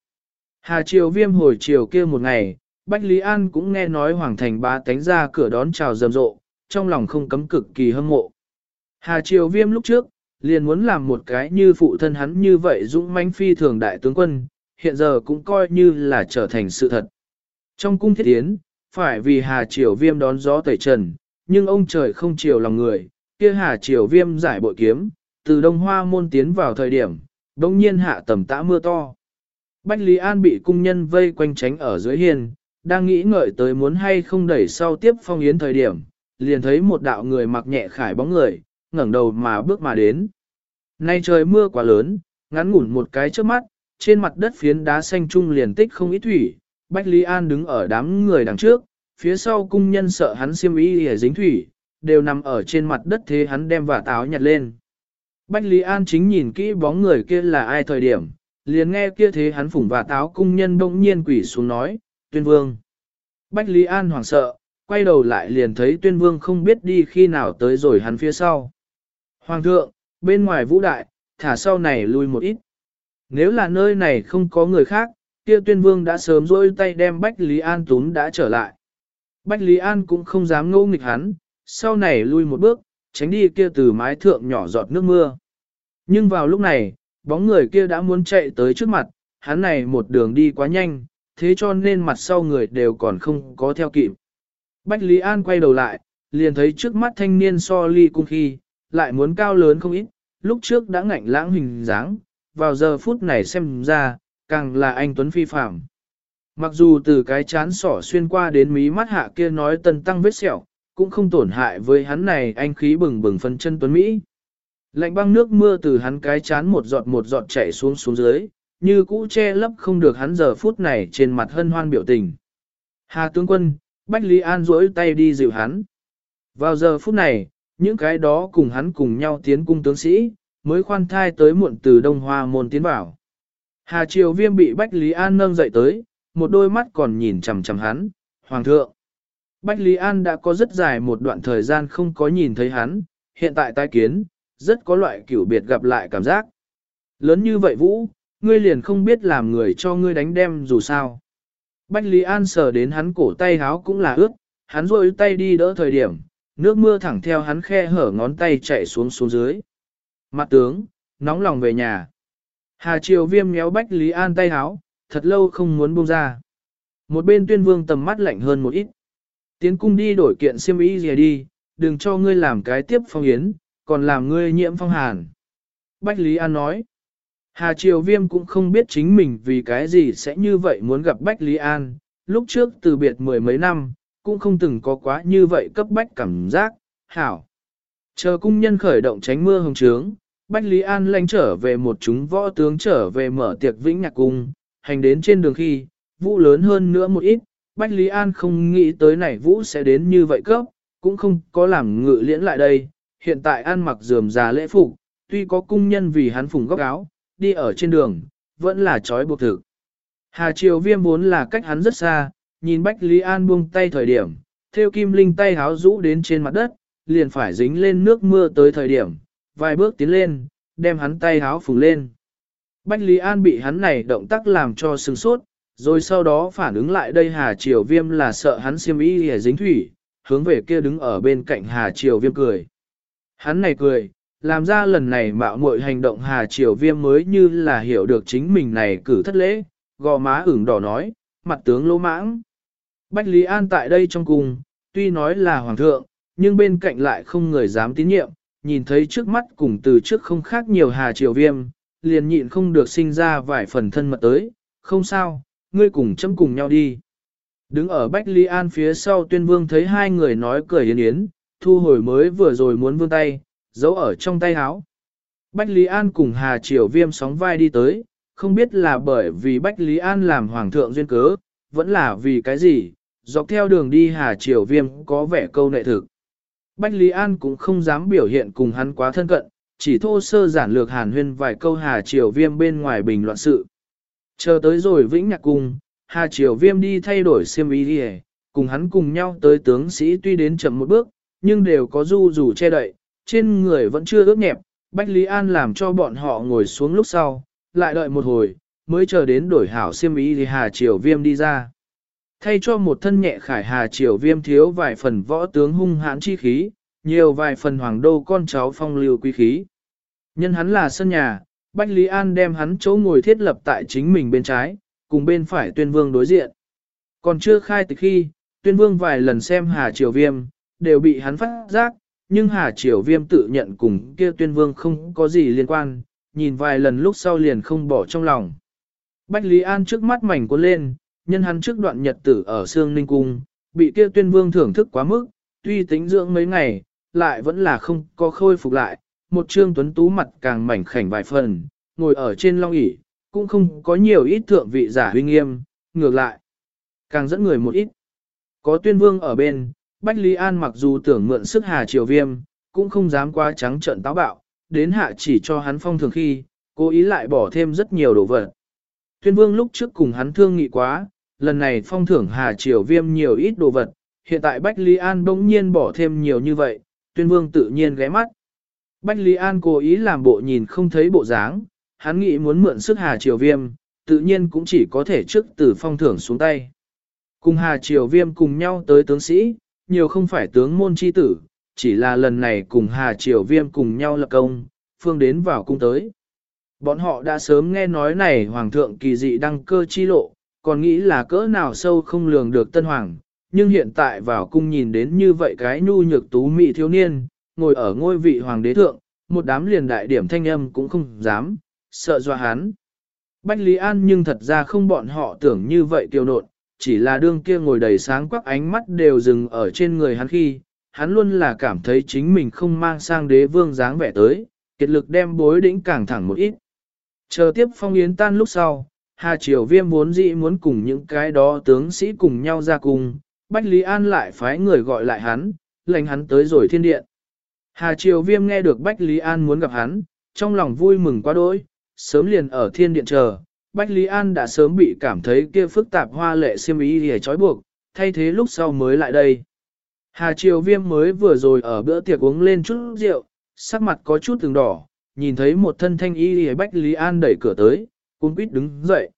Hà Triều Viêm hồi chiều kia một ngày, Bách Lý An cũng nghe nói Hoàng Thành bá tánh ra cửa đón chào rầm rộ, trong lòng không cấm cực kỳ hâm mộ. Hà Triều Viêm lúc trước, liền muốn làm một cái như phụ thân hắn như vậy dũng mãnh phi thường đại tướng quân, hiện giờ cũng coi như là trở thành sự thật. Trong cung thiết tiến, phải vì Hà Triều Viêm đón gió tẩy trần, nhưng ông trời không chiều lòng người, kia Hà Triều Viêm giải bội kiếm, từ đông hoa môn tiến vào thời điểm, đông nhiên hạ tầm tã mưa to. Bách Lý An bị cung nhân vây quanh tránh ở dưới hiên, đang nghĩ ngợi tới muốn hay không đẩy sau tiếp phong yến thời điểm, liền thấy một đạo người mặc nhẹ khải bóng người, ngẩng đầu mà bước mà đến. Nay trời mưa quá lớn, ngắn ngủn một cái trước mắt, trên mặt đất phiến đá xanh trung liền tích không ít thủy, Bách Lý An đứng ở đám người đằng trước, phía sau cung nhân sợ hắn xiêm y hề dính thủy, đều nằm ở trên mặt đất thế hắn đem vả táo nhặt lên. Bách Lý An chính nhìn kỹ bóng người kia là ai thời điểm, liền nghe kia thế hắn phủng và táo cung nhân bỗng nhiên quỷ xuống nói, tuyên vương. Bách Lý An hoảng sợ, quay đầu lại liền thấy tuyên vương không biết đi khi nào tới rồi hắn phía sau. Hoàng thượng, bên ngoài vũ đại, thả sau này lui một ít. Nếu là nơi này không có người khác, kia tuyên vương đã sớm rôi tay đem Bách Lý An tún đã trở lại. Bách Lý An cũng không dám ngô nghịch hắn, sau này lui một bước, tránh đi kia từ mái thượng nhỏ giọt nước mưa. Nhưng vào lúc này, bóng người kia đã muốn chạy tới trước mặt, hắn này một đường đi quá nhanh, thế cho nên mặt sau người đều còn không có theo kịp. Bách Lý An quay đầu lại, liền thấy trước mắt thanh niên so ly cung khi, lại muốn cao lớn không ít, lúc trước đã ngạnh lãng hình dáng, vào giờ phút này xem ra, càng là anh Tuấn Phi phạm. Mặc dù từ cái chán sỏ xuyên qua đến mí mắt hạ kia nói tân tăng vết sẹo, cũng không tổn hại với hắn này anh khí bừng bừng phân chân Tuấn Mỹ. Lạnh băng nước mưa từ hắn cái chán một giọt một giọt chảy xuống xuống dưới, như cũ che lấp không được hắn giờ phút này trên mặt hân hoan biểu tình. Hà tướng quân, Bách Lý An duỗi tay đi dịu hắn. Vào giờ phút này, những cái đó cùng hắn cùng nhau tiến cung tướng sĩ, mới khoan thai tới muộn từ Đông Hoa môn tiến vào. Hà Triều Viêm bị Bách Lý An nâng dậy tới, một đôi mắt còn nhìn chằm chằm hắn, Hoàng thượng. Bách Lý An đã có rất dài một đoạn thời gian không có nhìn thấy hắn, hiện tại tai kiến, rất có loại kiểu biệt gặp lại cảm giác. Lớn như vậy Vũ, ngươi liền không biết làm người cho ngươi đánh đem dù sao. Bách Lý An sờ đến hắn cổ tay háo cũng là ướt, hắn rôi tay đi đỡ thời điểm, nước mưa thẳng theo hắn khe hở ngón tay chạy xuống xuống dưới. Mặt tướng, nóng lòng về nhà. Hà Triều Viêm méo Bách Lý An tay háo, thật lâu không muốn buông ra. Một bên tuyên vương tầm mắt lạnh hơn một ít. Tiến cung đi đổi kiện xiêm y gì đi, đừng cho ngươi làm cái tiếp phong yến, còn làm ngươi nhiễm phong hàn. Bách Lý An nói. Hà Triều Viêm cũng không biết chính mình vì cái gì sẽ như vậy muốn gặp Bách Lý An, lúc trước từ biệt mười mấy năm, cũng không từng có quá như vậy cấp bách cảm giác, hảo. Chờ cung nhân khởi động tránh mưa hồng trướng, Bách Lý An lanh trở về một chúng võ tướng trở về mở tiệc vĩnh nhạc cung, hành đến trên đường khi, vũ lớn hơn nữa một ít, Bách Lý An không nghĩ tới này vũ sẽ đến như vậy cấp, cũng không có làm ngự liễn lại đây, hiện tại An mặc dườm già lễ phục, tuy có cung nhân vì hắn phùng góc áo, đi ở trên đường, vẫn là trói buộc thực. Hà Triều Viêm vốn là cách hắn rất xa, nhìn Bách Lý An buông tay thời điểm, theo kim linh tay háo rũ đến trên mặt đất, liền phải dính lên nước mưa tới thời điểm, vài bước tiến lên, đem hắn tay háo phùng lên. Bách Lý An bị hắn này động tác làm cho sừng sốt, rồi sau đó phản ứng lại đây Hà Triều Viêm là sợ hắn xiêm y hề dính thủy, hướng về kia đứng ở bên cạnh Hà Triều Viêm cười. Hắn này cười, làm ra lần này mạo muội hành động Hà Triều Viêm mới như là hiểu được chính mình này cử thất lễ, gò má ửng đỏ nói, mặt tướng lỗ mãng. Bách Lý An tại đây trong cung, tuy nói là hoàng thượng, nhưng bên cạnh lại không người dám tín nhiệm, nhìn thấy trước mắt cùng từ trước không khác nhiều Hà Triều Viêm, liền nhịn không được sinh ra vài phần thân mật tới, không sao, ngươi cùng chấm cùng nhau đi. Đứng ở Bách Lý An phía sau tuyên vương thấy hai người nói cười yến yến, thu hồi mới vừa rồi muốn vương tay, giấu ở trong tay áo. Bách Lý An cùng Hà Triều Viêm sóng vai đi tới, không biết là bởi vì Bách Lý An làm hoàng thượng duyên cớ, vẫn là vì cái gì, dọc theo đường đi Hà Triều Viêm có vẻ câu nệ thực. Bách Lý An cũng không dám biểu hiện cùng hắn quá thân cận, chỉ thô sơ giản lược hàn huyên vài câu Hà Triều Viêm bên ngoài bình loạn sự. Chờ tới rồi Vĩnh Nhạc Cung, Hà Triều Viêm đi thay đổi xiêm y đi cùng hắn cùng nhau tới tướng sĩ tuy đến chậm một bước, nhưng đều có du rủ che đậy, trên người vẫn chưa ướt nhẹp, Bách Lý An làm cho bọn họ ngồi xuống lúc sau, lại đợi một hồi, mới chờ đến đổi hảo xiêm y thì Hà Triều Viêm đi ra. Thay cho một thân nhẹ khải Hà Triều Viêm thiếu vài phần võ tướng hung hãn chi khí, nhiều vài phần hoàng đô con cháu phong lưu quý khí. Nhân hắn là sân nhà, Bách Lý An đem hắn chỗ ngồi thiết lập tại chính mình bên trái, cùng bên phải tuyên vương đối diện. Còn chưa khai từ khi, tuyên vương vài lần xem Hà Triều Viêm, đều bị hắn phát giác, nhưng Hà Triều Viêm tự nhận cùng kia tuyên vương không có gì liên quan, nhìn vài lần lúc sau liền không bỏ trong lòng. Bách Lý An trước mắt mảnh cuốn lên, nhân hắn trước đoạn nhật tử ở Sương Ninh Cung, bị kia tuyên vương thưởng thức quá mức, tuy tính dưỡng mấy ngày, lại vẫn là không có khôi phục lại, một trương tuấn tú mặt càng mảnh khảnh vài phần, ngồi ở trên long ỷ cũng không có nhiều ít thượng vị giả huy nghiêm, ngược lại, càng dẫn người một ít. Có tuyên vương ở bên, Bách Lý An mặc dù tưởng mượn sức hà triều viêm, cũng không dám quá trắng trận táo bạo, đến hạ chỉ cho hắn phong thường khi, cố ý lại bỏ thêm rất nhiều đồ vật. Tuyên vương lúc trước cùng hắn thương nghị quá, lần này phong thưởng hà triều viêm nhiều ít đồ vật, hiện tại Bách Lý An bỗng nhiên bỏ thêm nhiều như vậy, tuyên vương tự nhiên ghé mắt. Bách Lý An cố ý làm bộ nhìn không thấy bộ dáng, hắn nghĩ muốn mượn sức Hà Triều Viêm, tự nhiên cũng chỉ có thể trước từ phong thưởng xuống tay. Cùng Hà Triều Viêm cùng nhau tới tướng sĩ, nhiều không phải tướng môn chi tử, chỉ là lần này cùng Hà Triều Viêm cùng nhau lập công, phương đến vào cung tới. Bọn họ đã sớm nghe nói này Hoàng thượng kỳ dị đăng cơ chi lộ, còn nghĩ là cỡ nào sâu không lường được Tân Hoàng, nhưng hiện tại vào cung nhìn đến như vậy cái nhu nhược tú mỹ thiếu niên, ngồi ở ngôi vị Hoàng đế thượng, một đám liền đại điểm thanh âm cũng không dám, sợ dọa hắn. Bách Lý An nhưng thật ra không bọn họ tưởng như vậy tiêu nộn, chỉ là đương kia ngồi đầy sáng quắc ánh mắt đều dừng ở trên người hắn khi, hắn luôn là cảm thấy chính mình không mang sang đế vương dáng vẻ tới, kiệt lực đem bối đỉnh càng thẳng một ít. Chờ tiếp phong yến tan lúc sau, Hà Triều Viêm muốn dĩ muốn cùng những cái đó tướng sĩ cùng nhau ra cùng, Bách Lý An lại phái người gọi lại hắn, lệnh hắn tới rồi thiên điện. Hà Triều Viêm nghe được Bách Lý An muốn gặp hắn, trong lòng vui mừng quá đỗi, sớm liền ở thiên điện chờ, Bách Lý An đã sớm bị cảm thấy kia phức tạp hoa lệ xiêm ý để trói buộc, thay thế lúc sau mới lại đây. Hà Triều Viêm mới vừa rồi ở bữa tiệc uống lên chút rượu, sắc mặt có chút từng đỏ, nhìn thấy một thân thanh y lìa Bách Lý An đẩy cửa tới, cuốn quýt đứng dậy.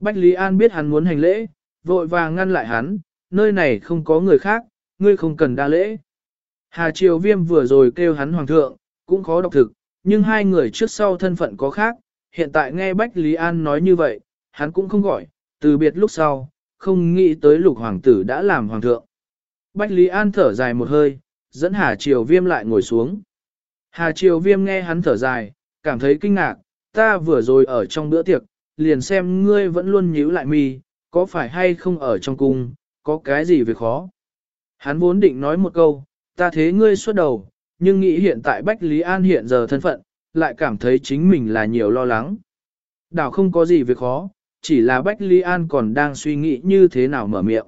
Bách Lý An biết hắn muốn hành lễ, vội vàng ngăn lại hắn, nơi này không có người khác, ngươi không cần đa lễ. Hà Triều Viêm vừa rồi kêu hắn hoàng thượng, cũng khó đọc thực, nhưng hai người trước sau thân phận có khác, hiện tại nghe Bách Lý An nói như vậy, hắn cũng không gọi, từ biệt lúc sau, không nghĩ tới lục hoàng tử đã làm hoàng thượng. Bách Lý An thở dài một hơi, dẫn Hà Triều Viêm lại ngồi xuống. Hà Triều Viêm nghe hắn thở dài, cảm thấy kinh ngạc, ta vừa rồi ở trong bữa tiệc, liền xem ngươi vẫn luôn nhíu lại mi, có phải hay không ở trong cung, có cái gì việc khó. Hắn vốn định nói một câu, ta thế ngươi suốt đầu, nhưng nghĩ hiện tại Bách Lý An hiện giờ thân phận, lại cảm thấy chính mình là nhiều lo lắng. Đảo không có gì việc khó, chỉ là Bách Lý An còn đang suy nghĩ như thế nào mở miệng.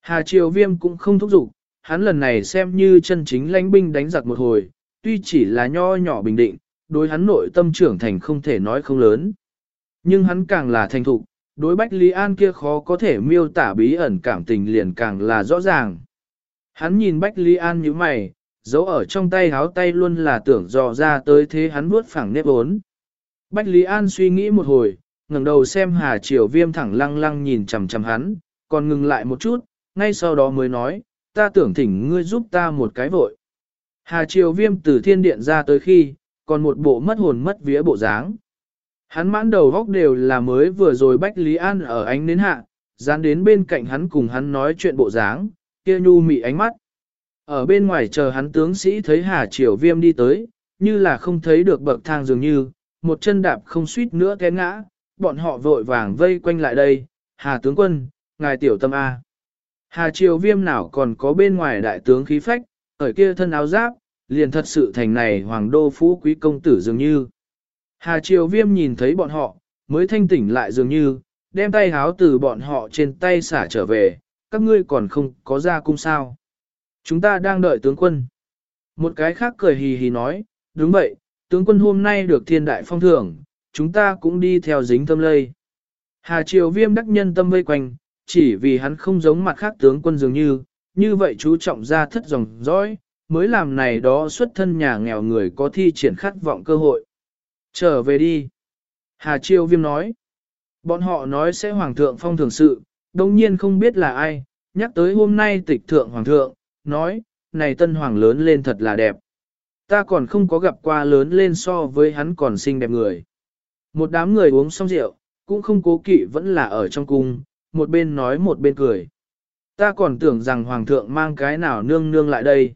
Hà Triều Viêm cũng không thúc giục, hắn lần này xem như chân chính lãnh binh đánh giặc một hồi, tuy chỉ là nho nhỏ bình định, đối hắn nội tâm trưởng thành không thể nói không lớn. Nhưng hắn càng là thành thục, đối Bách Lý An kia khó có thể miêu tả bí ẩn cảm tình liền càng là rõ ràng. Hắn nhìn Bách Lý An như mày, giấu ở trong tay háo tay luôn là tưởng dò ra tới thế hắn nuốt phẳng nếp ốn. Bách Lý An suy nghĩ một hồi, ngẩng đầu xem Hà Triều Viêm thẳng lăng lăng nhìn chằm chằm hắn, còn ngừng lại một chút, ngay sau đó mới nói, ta tưởng thỉnh ngươi giúp ta một cái vội. Hà Triều Viêm từ thiên điện ra tới khi, còn một bộ mất hồn mất vía bộ dáng. Hắn mãn đầu góc đều là mới vừa rồi Bách Lý An ở ánh đến hạ, dán đến bên cạnh hắn cùng hắn nói chuyện bộ dáng, kia nhu mị ánh mắt. Ở bên ngoài chờ hắn tướng sĩ thấy Hà Triều Viêm đi tới, như là không thấy được bậc thang dường như, một chân đạp không suýt nữa té ngã, bọn họ vội vàng vây quanh lại đây, Hà tướng quân, ngài tiểu tâm A. Hà Triều Viêm nào còn có bên ngoài đại tướng khí phách, ở kia thân áo giáp, liền thật sự thành này hoàng đô phú quý công tử dường như. Hà Triều Viêm nhìn thấy bọn họ, mới thanh tỉnh lại dường như, đem tay háo từ bọn họ trên tay xả trở về, các ngươi còn không có ra cung sao. Chúng ta đang đợi tướng quân. Một cái khác cười hì hì nói, đúng vậy, tướng quân hôm nay được thiên đại phong thưởng, chúng ta cũng đi theo dính tâm lây. Hà Triều Viêm đắc nhân tâm vây quanh, chỉ vì hắn không giống mặt khác tướng quân dường như, như vậy chú trọng ra thất dòng dõi, mới làm này đó xuất thân nhà nghèo người có thi triển khát vọng cơ hội. Trở về đi. Hà Chiêu Viêm nói. Bọn họ nói sẽ hoàng thượng phong thường sự, đồng nhiên không biết là ai, nhắc tới hôm nay tịch thượng hoàng thượng, nói, này tân hoàng lớn lên thật là đẹp. Ta còn không có gặp qua lớn lên so với hắn còn xinh đẹp người. Một đám người uống xong rượu, cũng không cố kỵ vẫn là ở trong cung, một bên nói một bên cười. Ta còn tưởng rằng hoàng thượng mang cái nào nương nương lại đây.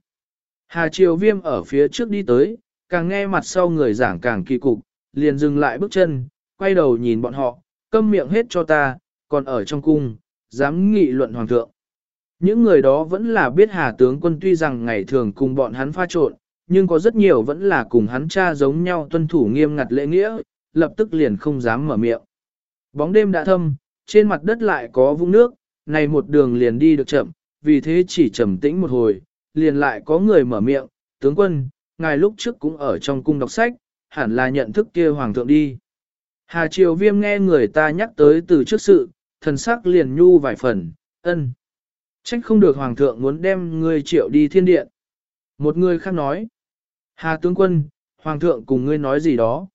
Hà Triều Viêm ở phía trước đi tới, càng nghe mặt sau người giảng càng kỳ cục, liền dừng lại bước chân, quay đầu nhìn bọn họ, câm miệng hết cho ta, còn ở trong cung, dám nghị luận hoàng thượng. Những người đó vẫn là biết Hà tướng quân tuy rằng ngày thường cùng bọn hắn pha trộn, nhưng có rất nhiều vẫn là cùng hắn cha giống nhau tuân thủ nghiêm ngặt lễ nghĩa, lập tức liền không dám mở miệng. Bóng đêm đã thâm, trên mặt đất lại có vũng nước, này một đường liền đi được chậm, vì thế chỉ trầm tĩnh một hồi, liền lại có người mở miệng, tướng quân, ngài lúc trước cũng ở trong cung đọc sách, hẳn là nhận thức kia hoàng thượng đi. Hà Triều Viêm nghe người ta nhắc tới từ trước sự, thần sắc liền nhu vài phần, ân. Trách không được hoàng thượng muốn đem ngươi triệu đi thiên điện. Một người khác nói, Hà tướng quân, hoàng thượng cùng ngươi nói gì đó.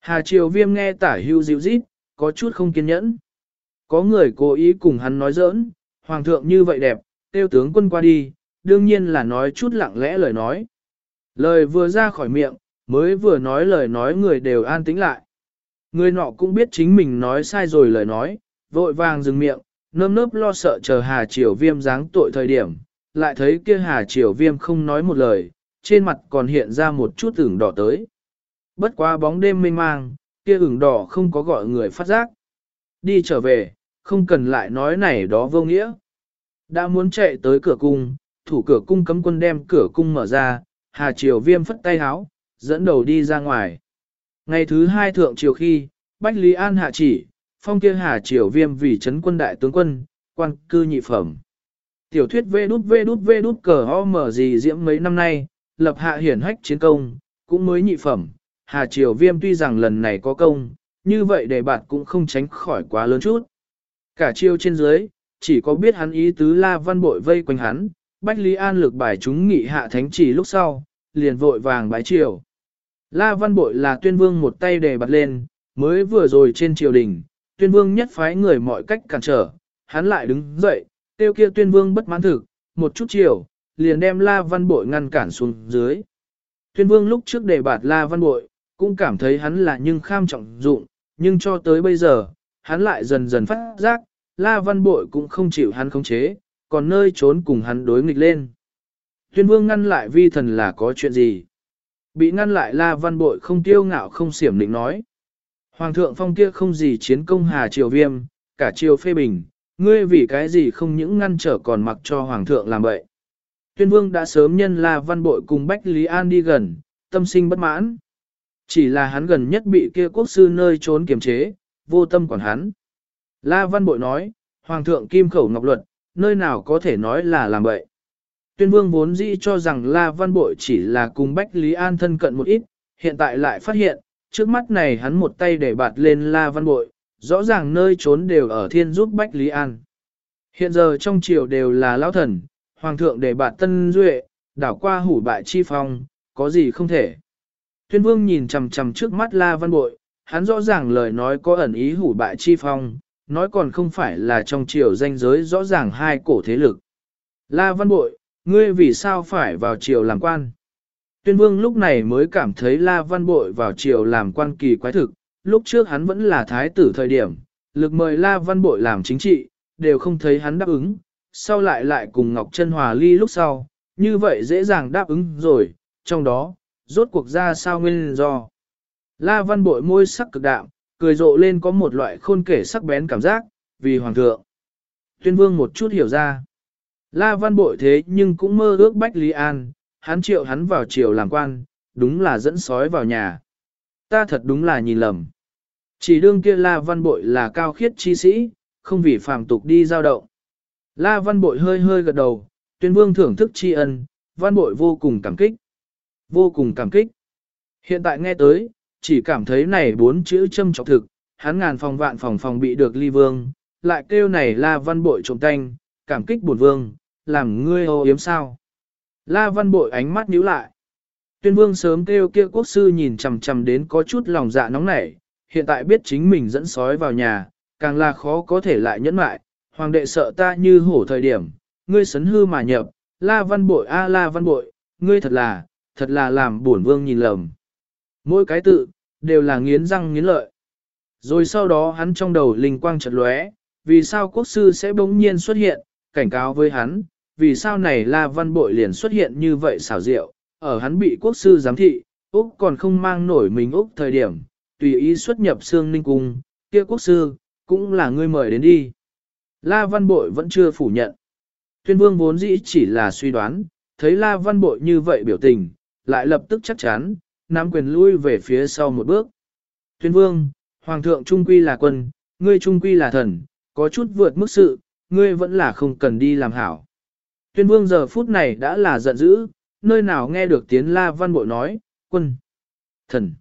Hà Triều Viêm nghe tả hưu dịu rít, có chút không kiên nhẫn. Có người cố ý cùng hắn nói giỡn, hoàng thượng như vậy đẹp, tiêu tướng quân qua đi, đương nhiên là nói chút lặng lẽ lời nói. Lời vừa ra khỏi miệng, mới vừa nói lời nói người đều an tĩnh lại. Người nọ cũng biết chính mình nói sai rồi lời nói, vội vàng dừng miệng, nơm nớp lo sợ chờ Hà Triều Viêm dáng tội thời điểm, lại thấy kia Hà Triều Viêm không nói một lời, trên mặt còn hiện ra một chút ửng đỏ tới. Bất quá bóng đêm mênh mang, kia ửng đỏ không có gọi người phát giác. Đi trở về, không cần lại nói này đó vô nghĩa. Đã muốn chạy tới cửa cung, thủ cửa cung cấm quân đem cửa cung mở ra, Hà Triều Viêm phất tay háo, dẫn đầu đi ra ngoài. Ngày thứ hai thượng triều khi, Bách Lý An hạ chỉ, phong kia Hà Triều Viêm vì chấn quân đại tướng quân, quan cư nhị phẩm. Tiểu thuyết vê đút vê đút vê đút cờ ho mở gì diễm mấy năm nay, lập hạ hiển hách chiến công, cũng mới nhị phẩm. Hà Triều Viêm tuy rằng lần này có công, như vậy đề bạt cũng không tránh khỏi quá lớn chút. Cả chiêu trên dưới, chỉ có biết hắn ý tứ la văn bội vây quanh hắn, Bách Lý An lực bài chúng nghị hạ thánh chỉ lúc sau, liền vội vàng bái triều. La văn bội là tuyên vương một tay đề bạt lên, mới vừa rồi trên triều đình, tuyên vương nhất phái người mọi cách cản trở, hắn lại đứng dậy, tiêu kia tuyên vương bất mãn thực, một chút chiều, liền đem La Văn Bội ngăn cản xuống dưới. Tuyên vương lúc trước đề bạt La Văn Bội, cũng cảm thấy hắn là nhưng kham trọng dụng, nhưng cho tới bây giờ, hắn lại dần dần phát giác, La Văn Bội cũng không chịu hắn khống chế, còn nơi trốn cùng hắn đối nghịch lên. Tuyên vương ngăn lại vi thần là có chuyện gì? Bị ngăn lại La Văn Bội không tiêu ngạo không xiểm định nói. Hoàng thượng phong kia không gì chiến công hà triều viêm, cả triều phê bình, ngươi vì cái gì không những ngăn trở còn mặc cho hoàng thượng làm vậy. Tuyên vương đã sớm nhân La Văn Bội cùng Bách Lý An đi gần, tâm sinh bất mãn. Chỉ là hắn gần nhất bị kia quốc sư nơi trốn kiềm chế, vô tâm còn hắn. La Văn Bội nói, Hoàng thượng Kim Khẩu Ngọc Luật, nơi nào có thể nói là làm vậy. Tuyên vương vốn dĩ cho rằng La Văn Bội chỉ là cùng Bách Lý An thân cận một ít, hiện tại lại phát hiện, trước mắt này hắn một tay để bạt lên La Văn Bội, rõ ràng nơi trốn đều ở thiên giúp Bách Lý An. Hiện giờ trong triều đều là lão thần, Hoàng thượng để bạt tân duệ, đảo qua hủ bại chi phong, có gì không thể. Tuyên vương nhìn chằm chằm trước mắt La Văn Bội, hắn rõ ràng lời nói có ẩn ý hủ bại chi phong, nói còn không phải là trong triều danh giới rõ ràng hai cổ thế lực. La Văn Bội, ngươi vì sao phải vào triều làm quan? Tuyên vương lúc này mới cảm thấy La Văn Bội vào triều làm quan kỳ quái thực, lúc trước hắn vẫn là thái tử thời điểm, lực mời La Văn Bội làm chính trị, đều không thấy hắn đáp ứng, sau lại lại cùng Ngọc Trân Hòa ly lúc sau, như vậy dễ dàng đáp ứng rồi, trong đó, rốt cuộc ra sao nguyên do. La Văn Bội môi sắc cực đạm, cười rộ lên có một loại khôn kể sắc bén cảm giác, vì hoàng thượng. Tuyên vương một chút hiểu ra. La Văn Bội thế nhưng cũng mơ ước Bách Lý An, hắn triệu hắn vào triều làm quan, đúng là dẫn sói vào nhà. Ta thật đúng là nhìn lầm. Chỉ đương kia La Văn Bội là cao khiết chi sĩ, không vì phàm tục đi giao động. La Văn Bội hơi hơi gật đầu, tuyên vương thưởng thức tri ân, Văn Bội vô cùng cảm kích. Vô cùng cảm kích. Hiện tại nghe tới, chỉ cảm thấy này bốn chữ châm trọng thực, hắn ngàn phòng vạn phòng phòng bị được ly vương, lại kêu này La Văn Bội trộm tanh, cảm kích bổn vương, làm ngươi ô yếm sao. La Văn Bội ánh mắt nhíu lại. Tuyên vương sớm kêu kia quốc sư nhìn chằm chằm đến có chút lòng dạ nóng nảy, hiện tại biết chính mình dẫn sói vào nhà, càng là khó có thể lại nhẫn mại, hoàng đệ sợ ta như hổ thời điểm, ngươi sấn hư mà nhập, La Văn Bội a La Văn Bội, ngươi thật là, thật là làm bổn vương nhìn lầm. Mỗi cái tự, đều là nghiến răng nghiến lợi. Rồi sau đó hắn trong đầu linh quang chợt lóe, vì sao quốc sư sẽ bỗng nhiên xuất hiện, cảnh cáo với hắn, vì sao này La Văn Bội liền xuất hiện như vậy xảo diệu, ở hắn bị quốc sư giám thị, Úc còn không mang nổi mình Úc thời điểm, tùy ý xuất nhập xương ninh cung, kia quốc sư, cũng là ngươi mời đến đi. La Văn Bội vẫn chưa phủ nhận. Tuyên vương vốn dĩ chỉ là suy đoán, thấy La Văn Bội như vậy biểu tình, lại lập tức chắc chắn, nắm quyền lui về phía sau một bước. Tuyên vương, Hoàng thượng Trung Quy là quân, ngươi Trung Quy là thần, có chút vượt mức sự, ngươi vẫn là không cần đi làm hảo. Tuyên vương giờ phút này đã là giận dữ, nơi nào nghe được tiếng La Văn Bội nói, quân, thần.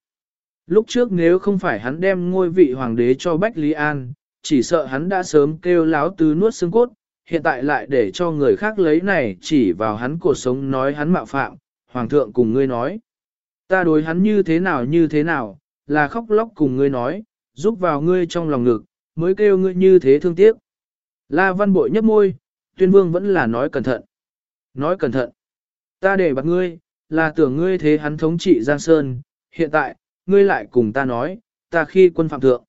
Lúc trước nếu không phải hắn đem ngôi vị hoàng đế cho Bách Lý An, chỉ sợ hắn đã sớm kêu láo tứ nuốt xương cốt, hiện tại lại để cho người khác lấy này chỉ vào hắn cuộc sống nói hắn mạo phạm, hoàng thượng cùng ngươi nói. Ta đối hắn như thế nào như thế nào, là khóc lóc cùng ngươi nói, giúp vào ngươi trong lòng ngực, mới kêu ngươi như thế thương tiếc. La văn bội nhấp môi, tuyên vương vẫn là nói cẩn thận. Nói cẩn thận. Ta để bạc ngươi, là tưởng ngươi thế hắn thống trị Giang Sơn, hiện tại, ngươi lại cùng ta nói, ta khi quân phạm thượng.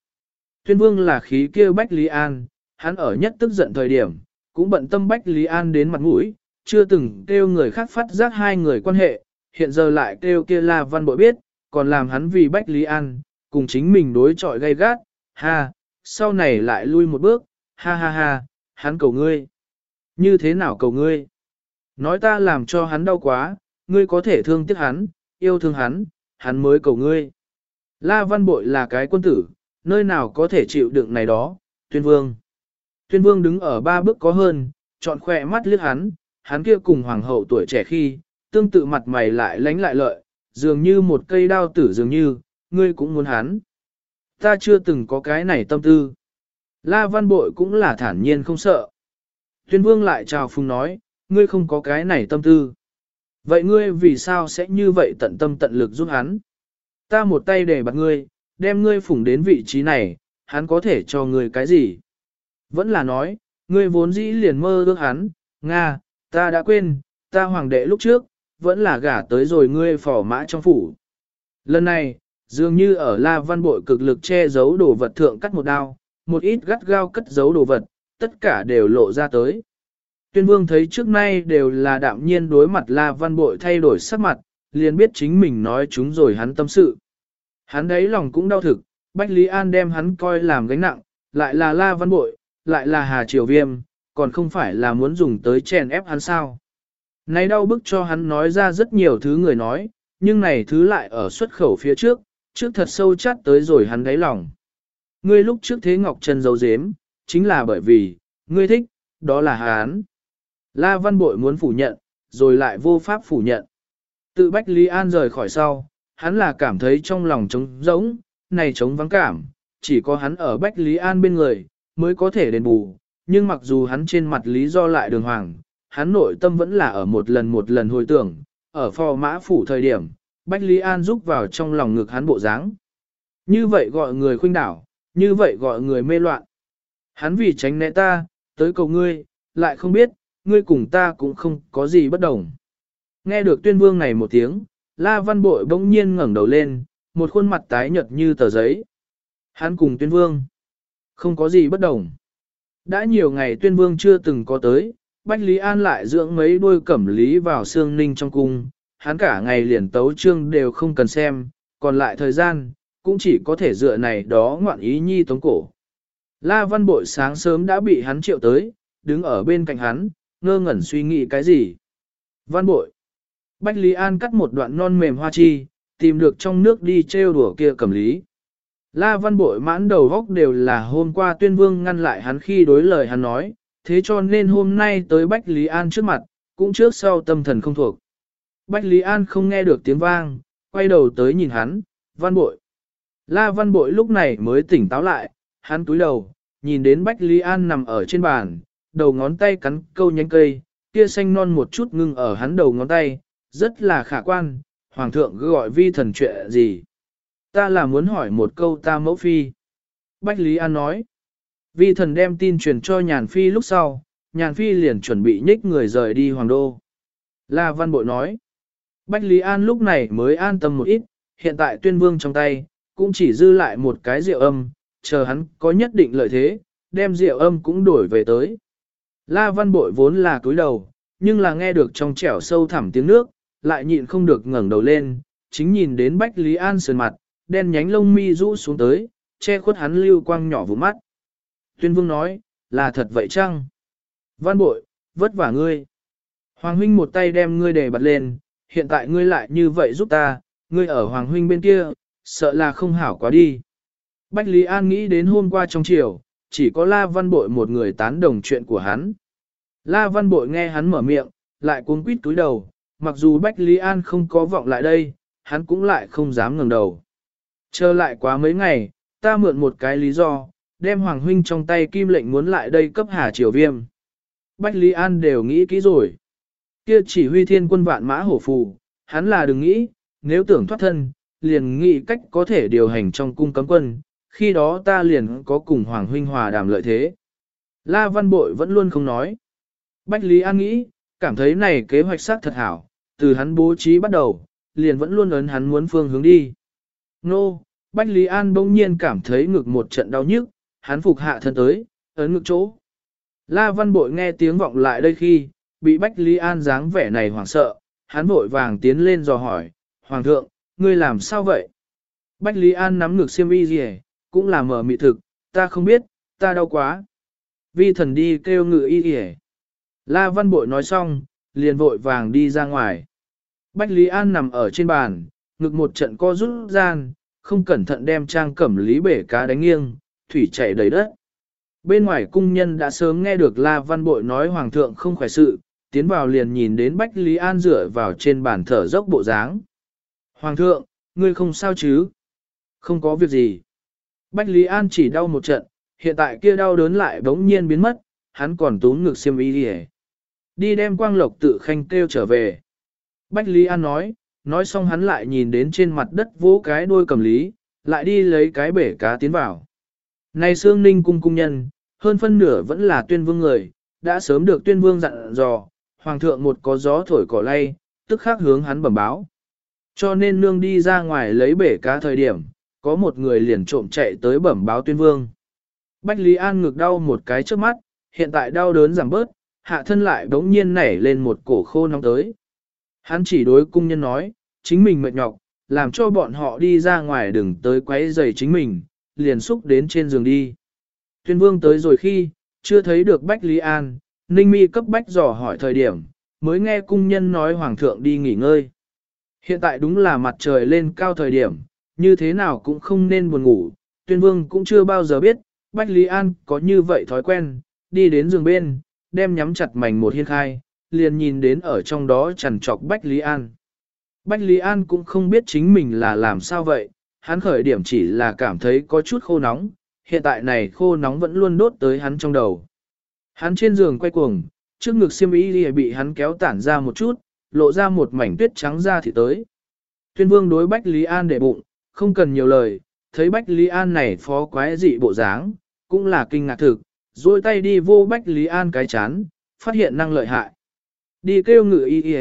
Tuyên vương là khí kêu Bách Lý An, hắn ở nhất tức giận thời điểm, cũng bận tâm Bách Lý An đến mặt mũi, chưa từng kêu người khác phát giác hai người quan hệ, hiện giờ lại kêu kia La Văn Bội biết, còn làm hắn vì Bách Lý An, cùng chính mình đối chọi gay gắt, ha, sau này lại lui một bước, ha ha ha, hắn cầu ngươi. Như thế nào cầu ngươi? Nói ta làm cho hắn đau quá, ngươi có thể thương tiếc hắn, yêu thương hắn, hắn mới cầu ngươi. La Văn Bội là cái quân tử, nơi nào có thể chịu đựng này đó, tuyên vương. Tuyên vương đứng ở ba bước có hơn, chọn khỏe mắt liếc hắn, hắn kia cùng hoàng hậu tuổi trẻ khi, tương tự mặt mày lại lánh lại lợi, dường như một cây đao tử dường như, ngươi cũng muốn hắn. Ta chưa từng có cái này tâm tư. La văn bội cũng là thản nhiên không sợ. Tuyên vương lại chào phùng nói, ngươi không có cái này tâm tư. Vậy ngươi vì sao sẽ như vậy tận tâm tận lực giúp hắn? Ta một tay để bạt ngươi, đem ngươi phủng đến vị trí này, hắn có thể cho ngươi cái gì? Vẫn là nói, ngươi vốn dĩ liền mơ ước hắn, Nga, ta đã quên, ta hoàng đệ lúc trước, vẫn là gả tới rồi ngươi phỏ mã trong phủ. Lần này, dường như ở La Văn Bội cực lực che giấu đồ vật thượng cắt một đao, một ít gắt gao cất giấu đồ vật, tất cả đều lộ ra tới. Tuyên vương thấy trước nay đều là đạm nhiên đối mặt La Văn Bội thay đổi sắc mặt, liền biết chính mình nói chúng rồi hắn tâm sự. Hắn đấy lòng cũng đau thực, Bách Lý An đem hắn coi làm gánh nặng, lại là La Văn Bội, lại là Hà Triều Viêm, còn không phải là muốn dùng tới chèn ép hắn sao. Này đau bức cho hắn nói ra rất nhiều thứ người nói, nhưng này thứ lại ở xuất khẩu phía trước, trước thật sâu chát tới rồi hắn đáy lòng. Ngươi lúc trước thế Ngọc Trần dấu dếm, chính là bởi vì, ngươi thích, đó là hắn. La Văn Bội muốn phủ nhận, rồi lại vô pháp phủ nhận. Tự Bách Lý An rời khỏi sau, hắn là cảm thấy trong lòng trống rỗng, này trống vắng cảm, chỉ có hắn ở Bách Lý An bên người, mới có thể đền bù, nhưng mặc dù hắn trên mặt lý do lại đường hoàng, hắn nội tâm vẫn là ở một lần một lần hồi tưởng, ở phò mã phủ thời điểm, Bách Lý An giúp vào trong lòng ngực hắn bộ dáng. Như vậy gọi người khuynh đảo, như vậy gọi người mê loạn. Hắn vì tránh né ta, tới cầu ngươi, lại không biết, ngươi cùng ta cũng không có gì bất đồng. Nghe được tuyên vương này một tiếng, La Văn Bội bỗng nhiên ngẩng đầu lên, một khuôn mặt tái nhợt như tờ giấy. Hắn cùng tuyên vương, không có gì bất đồng. Đã nhiều ngày tuyên vương chưa từng có tới, Bách Lý An lại dưỡng mấy đôi cẩm lý vào xương ninh trong cung, hắn cả ngày liền tấu trương đều không cần xem, còn lại thời gian, cũng chỉ có thể dựa này đó ngoạn ý nhi tống cổ. La Văn Bội sáng sớm đã bị hắn triệu tới, đứng ở bên cạnh hắn, ngơ ngẩn suy nghĩ cái gì. Văn Bội. Bách Lý An cắt một đoạn non mềm hoa chi, tìm được trong nước đi trêu đùa kia cẩm lý. La Văn Bội mãn đầu góc đều là hôm qua tuyên vương ngăn lại hắn khi đối lời hắn nói, thế cho nên hôm nay tới Bách Lý An trước mặt, cũng trước sau tâm thần không thuộc. Bách Lý An không nghe được tiếng vang, quay đầu tới nhìn hắn, Văn Bội. La Văn Bội lúc này mới tỉnh táo lại, hắn túi đầu, nhìn đến Bách Lý An nằm ở trên bàn, đầu ngón tay cắn câu nhánh cây, kia xanh non một chút ngưng ở hắn đầu ngón tay, rất là khả quan, Hoàng thượng cứ gọi vi thần chuyện gì. Ta là muốn hỏi một câu ta mẫu phi. Bách Lý An nói. Vi thần đem tin truyền cho nhàn phi lúc sau, nhàn phi liền chuẩn bị nhích người rời đi hoàng đô. La Văn Bội nói. Bách Lý An lúc này mới an tâm một ít, hiện tại tuyên vương trong tay, cũng chỉ dư lại một cái rượu âm, chờ hắn có nhất định lợi thế, đem rượu âm cũng đổi về tới. La Văn Bội vốn là cúi đầu, nhưng là nghe được trong trẻo sâu thẳm tiếng nước, lại nhịn không được ngẩng đầu lên, chính nhìn đến Bách Lý An sườn mặt, đen nhánh lông mi rũ xuống tới, che khuất hắn lưu quang nhỏ vụ mắt. Tuyên vương nói, là thật vậy chăng? Văn bội, vất vả ngươi. Hoàng huynh một tay đem ngươi để bật lên, hiện tại ngươi lại như vậy giúp ta, ngươi ở Hoàng huynh bên kia, sợ là không hảo quá đi. Bách Lý An nghĩ đến hôm qua trong chiều, chỉ có La Văn Bội một người tán đồng chuyện của hắn. La Văn Bội nghe hắn mở miệng, lại cuống quýt túi đầu, mặc dù Bách Lý An không có vọng lại đây, hắn cũng lại không dám ngẩng đầu. Chờ lại quá mấy ngày, ta mượn một cái lý do, đem Hoàng Huynh trong tay kim lệnh muốn lại đây cấp Hà Triều Viêm. Bách Lý An đều nghĩ kỹ rồi. Kia chỉ huy thiên quân vạn mã hổ phù, hắn là đừng nghĩ, nếu tưởng thoát thân, liền nghĩ cách có thể điều hành trong cung cấm quân, khi đó ta liền có cùng Hoàng Huynh hòa đàm lợi thế. La Văn Bội vẫn luôn không nói. Bách Lý An nghĩ, cảm thấy này kế hoạch sát thật hảo, từ hắn bố trí bắt đầu, liền vẫn luôn ấn hắn muốn phương hướng đi. Nô, Bách Lý An bỗng nhiên cảm thấy ngực một trận đau nhức, hắn phục hạ thân tới, ấn ngực chỗ. La Văn Bội nghe tiếng vọng lại đây khi, bị Bách Lý An dáng vẻ này hoảng sợ, hắn vội vàng tiến lên dò hỏi, Hoàng thượng, ngươi làm sao vậy? Bách Lý An nắm ngực xiêm y gì cũng là mở mị thực, ta không biết, ta đau quá. Vi thần đi kêu ngự y gì La Văn Bội nói xong, liền vội vàng đi ra ngoài. Bách Lý An nằm ở trên bàn, ngực một trận co rút gian, không cẩn thận đem trang cẩm lý bể cá đánh nghiêng, thủy chảy đầy đất. Bên ngoài cung nhân đã sớm nghe được La Văn Bội nói Hoàng thượng không khỏe sự, tiến vào liền nhìn đến Bách Lý An dựa vào trên bàn thở dốc bộ dáng. Hoàng thượng, ngươi không sao chứ? Không có việc gì. Bách Lý An chỉ đau một trận, hiện tại kia đau đớn lại bỗng nhiên biến mất, hắn còn túm ngực xiêm y đi Đi đem quang lộc tự khanh kêu trở về. Bách Lý An nói, nói xong hắn lại nhìn đến trên mặt đất vỗ cái đuôi cầm lý, lại đi lấy cái bể cá tiến vào. Này Sương Ninh cung cung nhân, hơn phân nửa vẫn là tuyên vương người, đã sớm được tuyên vương dặn dò, hoàng thượng một có gió thổi cỏ lay, tức khắc hướng hắn bẩm báo. Cho nên nương đi ra ngoài lấy bể cá thời điểm, có một người liền trộm chạy tới bẩm báo tuyên vương. Bách Lý An ngực đau một cái trước mắt, hiện tại đau đớn giảm bớt, hạ thân lại đống nhiên nảy lên một cổ khô nóng tới. Hắn chỉ đối cung nhân nói, chính mình mệt nhọc, làm cho bọn họ đi ra ngoài đừng tới quấy rầy chính mình, liền xúc đến trên giường đi. Tuyên vương tới rồi khi, chưa thấy được Bách Lý An, Ninh Mi cấp Bách dò hỏi thời điểm, mới nghe cung nhân nói Hoàng thượng đi nghỉ ngơi. Hiện tại đúng là mặt trời lên cao thời điểm, như thế nào cũng không nên buồn ngủ, tuyên vương cũng chưa bao giờ biết, Bách Lý An có như vậy thói quen, đi đến giường bên, đem nhắm chặt mảnh một hiên khai, liền nhìn đến ở trong đó chằn trọc Bách Lý An. Bách Lý An cũng không biết chính mình là làm sao vậy, hắn khởi điểm chỉ là cảm thấy có chút khô nóng, hiện tại này khô nóng vẫn luôn đốt tới hắn trong đầu. Hắn trên giường quay cuồng, trước ngực xiêm y bị hắn kéo tản ra một chút, lộ ra một mảnh tuyết trắng ra thì tới. Tuyên vương đối Bách Lý An để bụng, không cần nhiều lời, thấy Bách Lý An này phó quái dị bộ dáng, cũng là kinh ngạc thực, dôi tay đi vô Bách Lý An cái chán, phát hiện năng lợi hại. Đi kêu ngự y y,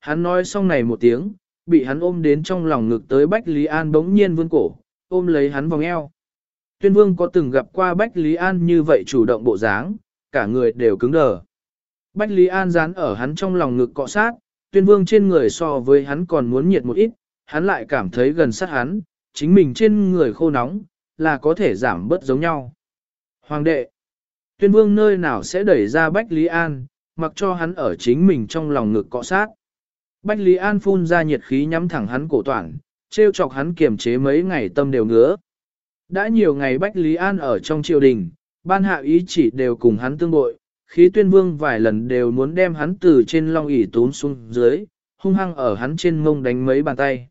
hắn nói xong này một tiếng, bị hắn ôm đến trong lòng ngực tới Bách Lý An bỗng nhiên vươn cổ, ôm lấy hắn vòng eo. Tuyên vương có từng gặp qua Bách Lý An như vậy chủ động bộ dáng, cả người đều cứng đờ. Bách Lý An dán ở hắn trong lòng ngực cọ sát, tuyên vương trên người so với hắn còn muốn nhiệt một ít, hắn lại cảm thấy gần sát hắn, chính mình trên người khô nóng, là có thể giảm bớt giống nhau. Hoàng đệ, tuyên vương nơi nào sẽ đẩy ra Bách Lý An, mặc cho hắn ở chính mình trong lòng ngực cọ sát. Bách Lý An phun ra nhiệt khí nhắm thẳng hắn cổ toàn, treo chọc hắn kiềm chế mấy ngày tâm đều ngứa. Đã nhiều ngày Bách Lý An ở trong triều đình, ban hạ ý chỉ đều cùng hắn tương bội, khí tuyên vương vài lần đều muốn đem hắn từ trên long ỷ tốn xuống dưới, hung hăng ở hắn trên mông đánh mấy bàn tay.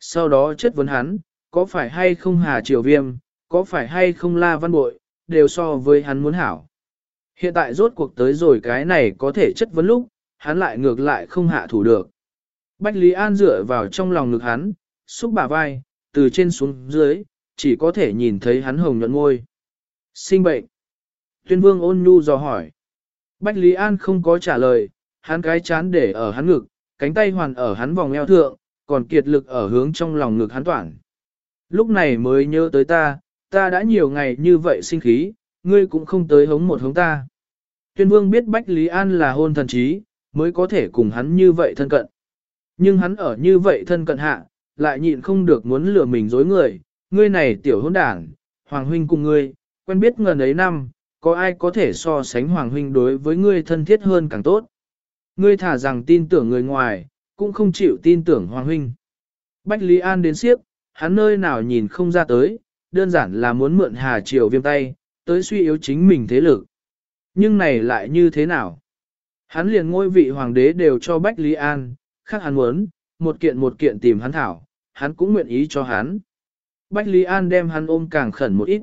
Sau đó chất vấn hắn, có phải hay không hà triều viêm, có phải hay không la văn bội, đều so với hắn muốn hảo. Hiện tại rốt cuộc tới rồi cái này có thể chất vấn lúc, hắn lại ngược lại không hạ thủ được. Bách Lý An dựa vào trong lòng ngực hắn, xúc bả vai, từ trên xuống dưới, chỉ có thể nhìn thấy hắn hồng nhuận ngôi. Sinh bệnh. Tuyên vương ôn nhu dò hỏi. Bách Lý An không có trả lời, hắn cái chán để ở hắn ngực, cánh tay hoàn ở hắn vòng eo thượng, còn kiệt lực ở hướng trong lòng ngực hắn toản. Lúc này mới nhớ tới ta, ta đã nhiều ngày như vậy sinh khí, ngươi cũng không tới hống một hống ta. Tuyên vương biết Bách Lý An là hôn thần trí, mới có thể cùng hắn như vậy thân cận. Nhưng hắn ở như vậy thân cận hạ, lại nhịn không được muốn lừa mình dối người, ngươi này tiểu hôn đảng, Hoàng Huynh cùng ngươi, quen biết ngần ấy năm, có ai có thể so sánh Hoàng Huynh đối với ngươi thân thiết hơn càng tốt. Ngươi thả rằng tin tưởng người ngoài, cũng không chịu tin tưởng Hoàng Huynh. Bách Lý An đến siếp, hắn nơi nào nhìn không ra tới, đơn giản là muốn mượn Hà Triều viêm tay, tới suy yếu chính mình thế lực. Nhưng này lại như thế nào? Hắn liền ngôi vị hoàng đế đều cho Bách Lý An, khác hắn muốn, một kiện một kiện tìm hắn thảo, hắn cũng nguyện ý cho hắn. Bách Lý An đem hắn ôm càng khẩn một ít.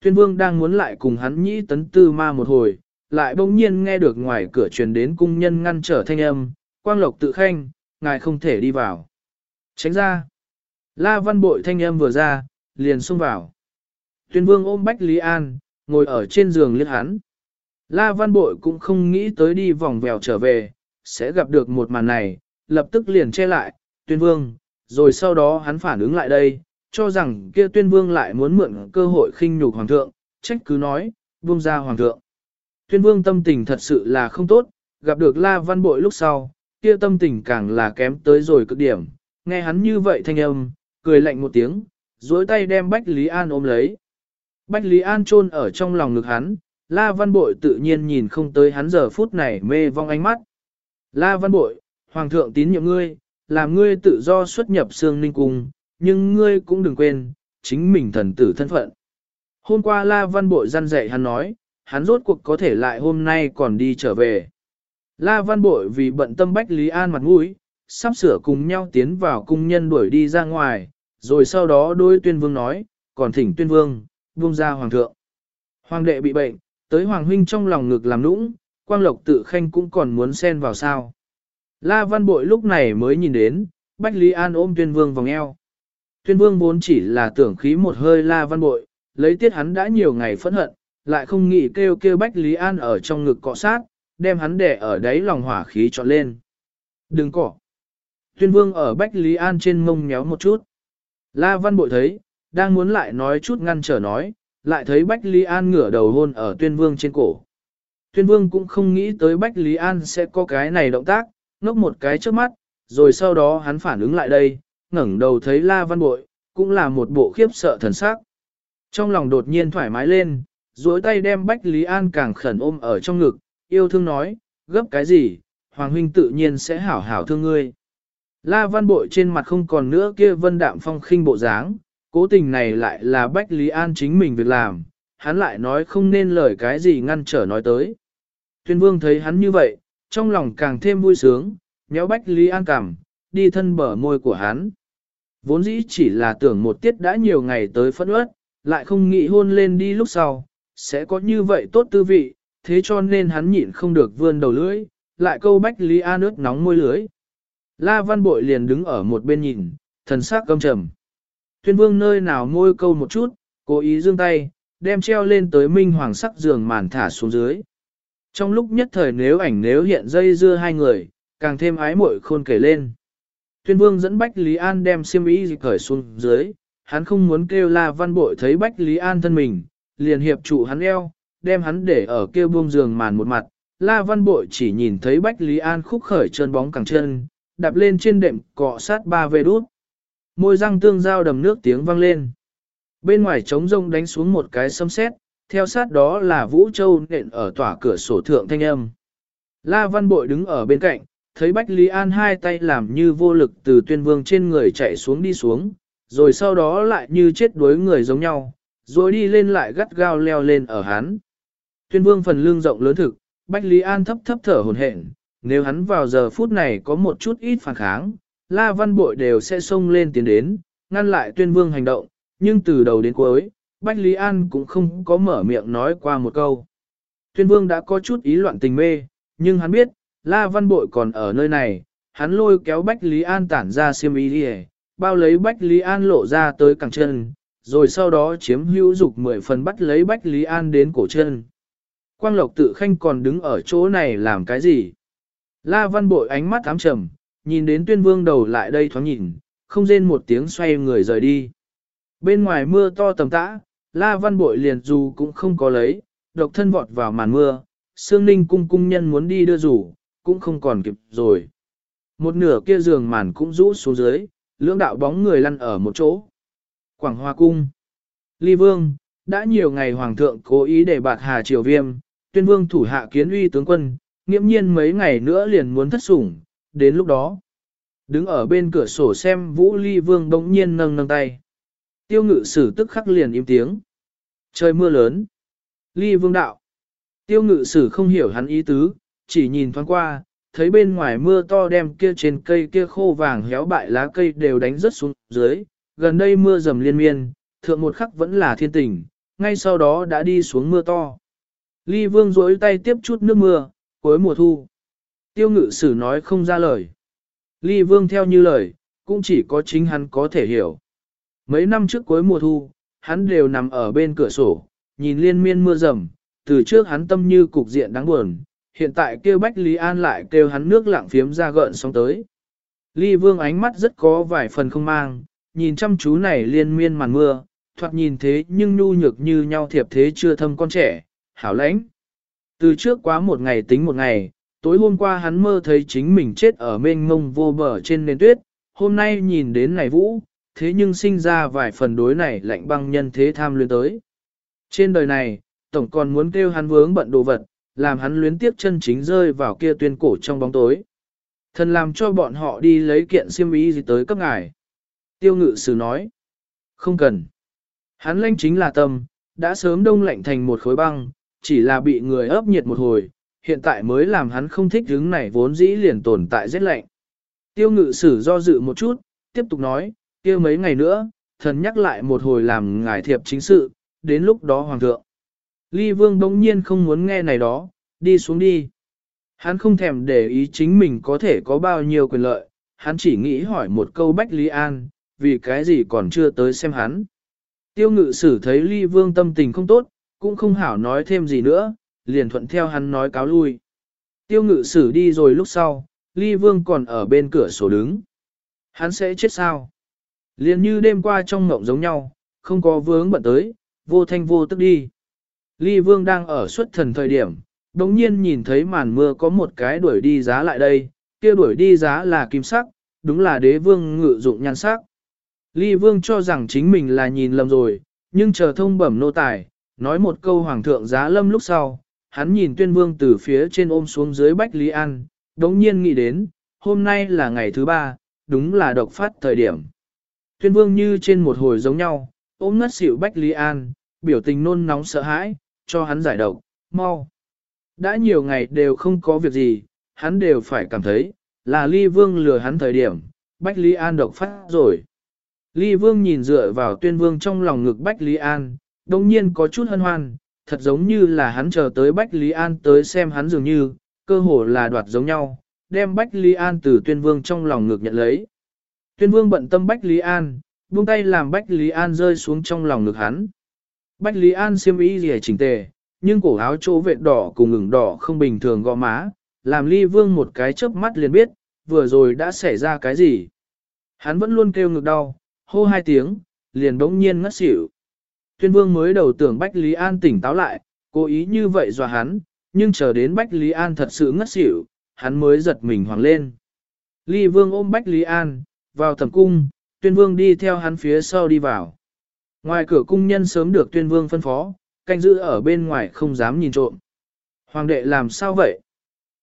Tuyên vương đang muốn lại cùng hắn nhĩ tấn tư ma một hồi, lại bỗng nhiên nghe được ngoài cửa truyền đến cung nhân ngăn trở thanh âm, quang lộc tự khanh, ngài không thể đi vào. Tránh ra. La văn bội thanh âm vừa ra, liền xông vào. Tuyên vương ôm Bách Lý An, ngồi ở trên giường liếc hắn. La văn bội cũng không nghĩ tới đi vòng vèo trở về, sẽ gặp được một màn này, lập tức liền che lại, tuyên vương, rồi sau đó hắn phản ứng lại đây, cho rằng kia tuyên vương lại muốn mượn cơ hội khinh nhục hoàng thượng, trách cứ nói, vương ra hoàng thượng. Tuyên vương tâm tình thật sự là không tốt, gặp được La Văn Bội lúc sau, kia tâm tình càng là kém tới rồi cực điểm, nghe hắn như vậy thanh âm, cười lạnh một tiếng, duỗi tay đem Bách Lý An ôm lấy. Bách Lý An chôn ở trong lòng ngực hắn, La Văn Bội tự nhiên nhìn không tới hắn giờ phút này mê vong ánh mắt. La Văn Bội, Hoàng thượng tín nhiệm ngươi, làm ngươi tự do xuất nhập xương ninh cung, nhưng ngươi cũng đừng quên, chính mình thần tử thân phận. Hôm qua La Văn Bội gian dạy hắn nói, hắn rốt cuộc có thể lại hôm nay còn đi trở về. La Văn Bội vì bận tâm Bách Lý An mặt mũi, sắp sửa cùng nhau tiến vào cung nhân đuổi đi ra ngoài, rồi sau đó đôi tuyên vương nói, còn thỉnh tuyên vương, vương ra hoàng thượng. Hoàng đệ bị bệnh, tới hoàng huynh trong lòng ngực làm nũng, quang lộc tự khanh cũng còn muốn xen vào sao. La Văn Bội lúc này mới nhìn đến, Bách Lý An ôm tuyên vương vòng eo. Tuyên vương vốn chỉ là tưởng khí một hơi La Văn Bội, lấy tiết hắn đã nhiều ngày phẫn hận, lại không nghĩ kêu kêu Bách Lý An ở trong ngực cọ sát, đem hắn đè ở đáy lòng hỏa khí trọn lên. Đừng cọ. Tuyên vương ở Bách Lý An trên mông nhéo một chút. La Văn Bội thấy, đang muốn lại nói chút ngăn trở nói, lại thấy Bách Lý An ngửa đầu hôn ở tuyên vương trên cổ. Tuyên vương cũng không nghĩ tới Bách Lý An sẽ có cái này động tác, ngốc một cái trước mắt, rồi sau đó hắn phản ứng lại đây, ngẩng đầu thấy La Văn Bội, cũng là một bộ khiếp sợ thần sắc. Trong lòng đột nhiên thoải mái lên, duỗi tay đem Bách Lý An càng khẩn ôm ở trong ngực, yêu thương nói, gấp cái gì, Hoàng huynh tự nhiên sẽ hảo hảo thương ngươi. La Văn Bội trên mặt không còn nữa kia vân đạm phong khinh bộ dáng, cố tình này lại là Bách Lý An chính mình việc làm, hắn lại nói không nên lời cái gì ngăn trở nói tới. Tuyên vương thấy hắn như vậy, trong lòng càng thêm vui sướng, nhéo Bách Lý An cảm, đi thân bờ môi của hắn. Vốn dĩ chỉ là tưởng một tiết đã nhiều ngày tới phẫn ướt, lại không nghĩ hôn lên đi lúc sau, sẽ có như vậy tốt tư vị, thế cho nên hắn nhịn không được vươn đầu lưỡi, lại câu Bách Lý An ướt nóng môi lưới. La Văn Bội liền đứng ở một bên nhìn, thần sắc căm trầm. Tuyên vương nơi nào môi câu một chút, cố ý dương tay, đem treo lên tới minh hoàng sắc giường màn thả xuống dưới. Trong lúc nhất thời nếu ảnh nếu hiện dây dưa hai người, càng thêm ái muội khôn kể lên. Tuyên vương dẫn Bách Lý An đem xiêm y dịch khởi xuống dưới, hắn không muốn kêu La Văn Bội thấy Bách Lý An thân mình, liền hiệp trụ hắn eo, đem hắn để ở kêu buông giường màn một mặt. La Văn Bội chỉ nhìn thấy Bách Lý An khúc khởi chân bóng cẳng chân, đạp lên trên đệm cọ sát ba vê đút. Môi răng tương giao đầm nước tiếng vang lên. Bên ngoài trống rông đánh xuống một cái sấm sét, theo sát đó là Vũ Châu nện ở tỏa cửa sổ thượng thanh âm. La Văn Bội đứng ở bên cạnh, thấy Bách Lý An hai tay làm như vô lực từ tuyên vương trên người chạy xuống đi xuống, rồi sau đó lại như chết đuối người giống nhau, rồi đi lên lại gắt gao leo lên ở hắn. Tuyên vương phần lưng rộng lớn thực, Bách Lý An thấp thấp thở hồn hển, nếu hắn vào giờ phút này có một chút ít phản kháng, La Văn Bội đều sẽ xông lên tiến đến, ngăn lại tuyên vương hành động, nhưng từ đầu đến cuối, Bách Lý An cũng không có mở miệng nói qua một câu. Tuyên vương đã có chút ý loạn tình mê, nhưng hắn biết, La Văn Bội còn ở nơi này, hắn lôi kéo Bách Lý An tản ra xiêm y đi bao lấy Bách Lý An lộ ra tới cẳng chân, rồi sau đó chiếm hữu dục mười phần bắt lấy Bách Lý An đến cổ chân. Quang Lộc tự khanh còn đứng ở chỗ này làm cái gì? La Văn Bội ánh mắt ám trầm, nhìn đến tuyên vương đầu lại đây thoáng nhìn, không rên một tiếng xoay người rời đi. Bên ngoài mưa to tầm tã, La Văn Bội liền dù cũng không có lấy, độc thân vọt vào màn mưa, Sương Ninh cung cung nhân muốn đi đưa rủ, cũng không còn kịp rồi. Một nửa kia giường màn cũng rũ xuống dưới, lưỡng đạo bóng người lăn ở một chỗ. Quảng Hoa Cung Ly Vương, đã nhiều ngày Hoàng thượng cố ý để bạt Hà Triều Viêm, tuyên vương thủ hạ kiến uy tướng quân, nghiễm nhiên mấy ngày nữa liền muốn thất sủng, đến lúc đó. Đứng ở bên cửa sổ xem Vũ Ly Vương bỗng nhiên nâng nâng tay. Tiêu ngự sử tức khắc liền im tiếng. Trời mưa lớn. Ly Vương đạo. Tiêu ngự sử không hiểu hắn ý tứ, chỉ nhìn thoáng qua, thấy bên ngoài mưa to đem kia trên cây kia khô vàng héo bại lá cây đều đánh rớt xuống dưới, gần đây mưa dầm liên miên, thượng một khắc vẫn là thiên tình, ngay sau đó đã đi xuống mưa to. Ly vương rối tay tiếp chút nước mưa, cuối mùa thu. Tiêu ngự sử nói không ra lời. Ly vương theo như lời, cũng chỉ có chính hắn có thể hiểu. Mấy năm trước cuối mùa thu, hắn đều nằm ở bên cửa sổ, nhìn liên miên mưa rầm, từ trước hắn tâm như cục diện đáng buồn, hiện tại kêu Bách Lý An lại kêu hắn nước lặng phiếm ra gợn sóng tới. Ly vương ánh mắt rất có vài phần không mang, nhìn chăm chú này liên miên màn mưa, thoạt nhìn thế nhưng nhu nhược như nhau thiệp thế chưa thâm con trẻ, hảo lãnh. Từ trước quá một ngày tính một ngày, tối hôm qua hắn mơ thấy chính mình chết ở mênh mông vô bờ trên nền tuyết, hôm nay nhìn đến này vũ, thế nhưng sinh ra vài phần đối này lạnh băng nhân thế tham luyến tới. Trên đời này, tổng còn muốn kêu hắn vướng bận đồ vật, làm hắn luyến tiếp chân chính rơi vào kia tuyên cổ trong bóng tối. Thần làm cho bọn họ đi lấy kiện siêm ý gì tới cấp ngài. Tiêu ngự sử nói. Không cần. Hắn lanh chính là tâm, đã sớm đông lạnh thành một khối băng, chỉ là bị người ấp nhiệt một hồi, hiện tại mới làm hắn không thích hứng này vốn dĩ liền tồn tại rất lạnh. Tiêu ngự sử do dự một chút, tiếp tục nói, kia mấy ngày nữa, thần nhắc lại một hồi làm ngài thiệp chính sự, đến lúc đó hoàng thượng. Ly vương bỗng nhiên không muốn nghe này đó, đi xuống đi. Hắn không thèm để ý chính mình có thể có bao nhiêu quyền lợi, hắn chỉ nghĩ hỏi một câu Bách Lý An, vì cái gì còn chưa tới xem hắn. Tiêu ngự sử thấy ly vương tâm tình không tốt, cũng không hảo nói thêm gì nữa, liền thuận theo hắn nói cáo lui. Tiêu ngự sử đi rồi lúc sau, ly vương còn ở bên cửa sổ đứng. Hắn sẽ chết sao? Liền như đêm qua trong ngộng giống nhau, không có vướng bận tới, vô thanh vô tức đi. Ly vương đang ở xuất thần thời điểm, đồng nhiên nhìn thấy màn mưa có một cái đuổi đi giá lại đây, kia đuổi đi giá là kim sắc, đúng là đế vương ngự dụng nhan sắc. Ly vương cho rằng chính mình là nhìn lầm rồi, nhưng chờ thông bẩm nô tài, nói một câu hoàng thượng giá lâm lúc sau, hắn nhìn tuyên vương từ phía trên ôm xuống dưới bách Lý An, đống nhiên nghĩ đến, hôm nay là ngày thứ ba, đúng là độc phát thời điểm. Tuyên vương như trên một hồi giống nhau, ôm ngất xỉu bách Lý An, biểu tình nôn nóng sợ hãi, cho hắn giải độc, mau. Đã nhiều ngày đều không có việc gì, hắn đều phải cảm thấy, là ly vương lừa hắn thời điểm, bách Lý An độc phát rồi. Ly Vương nhìn dựa vào tuyên vương trong lòng ngực Bách Lý An, đồng nhiên có chút hân hoan, thật giống như là hắn chờ tới Bách Lý An tới xem hắn dường như, cơ hồ là đoạt giống nhau, đem Bách Lý An từ tuyên vương trong lòng ngực nhận lấy. Tuyên vương bận tâm Bách Lý An, buông tay làm Bách Lý An rơi xuống trong lòng ngực hắn. Bách Lý An xiêm y rìa chỉnh tề, nhưng cổ áo chỗ vệt đỏ cùng ngừng đỏ không bình thường gò má, làm ly vương một cái chớp mắt liền biết, vừa rồi đã xảy ra cái gì. Hắn vẫn luôn kêu ngực đau, hô hai tiếng, liền bỗng nhiên ngất xỉu. Tuyên vương mới đầu tưởng Bách Lý An tỉnh táo lại, cố ý như vậy dọa hắn, nhưng chờ đến Bách Lý An thật sự ngất xỉu, hắn mới giật mình hoàng lên. Ly vương ôm Bách Lý An, vào thẩm cung, tuyên vương đi theo hắn phía sau đi vào. Ngoài cửa cung nhân sớm được tuyên vương phân phó, canh giữ ở bên ngoài không dám nhìn trộm. Hoàng đệ làm sao vậy?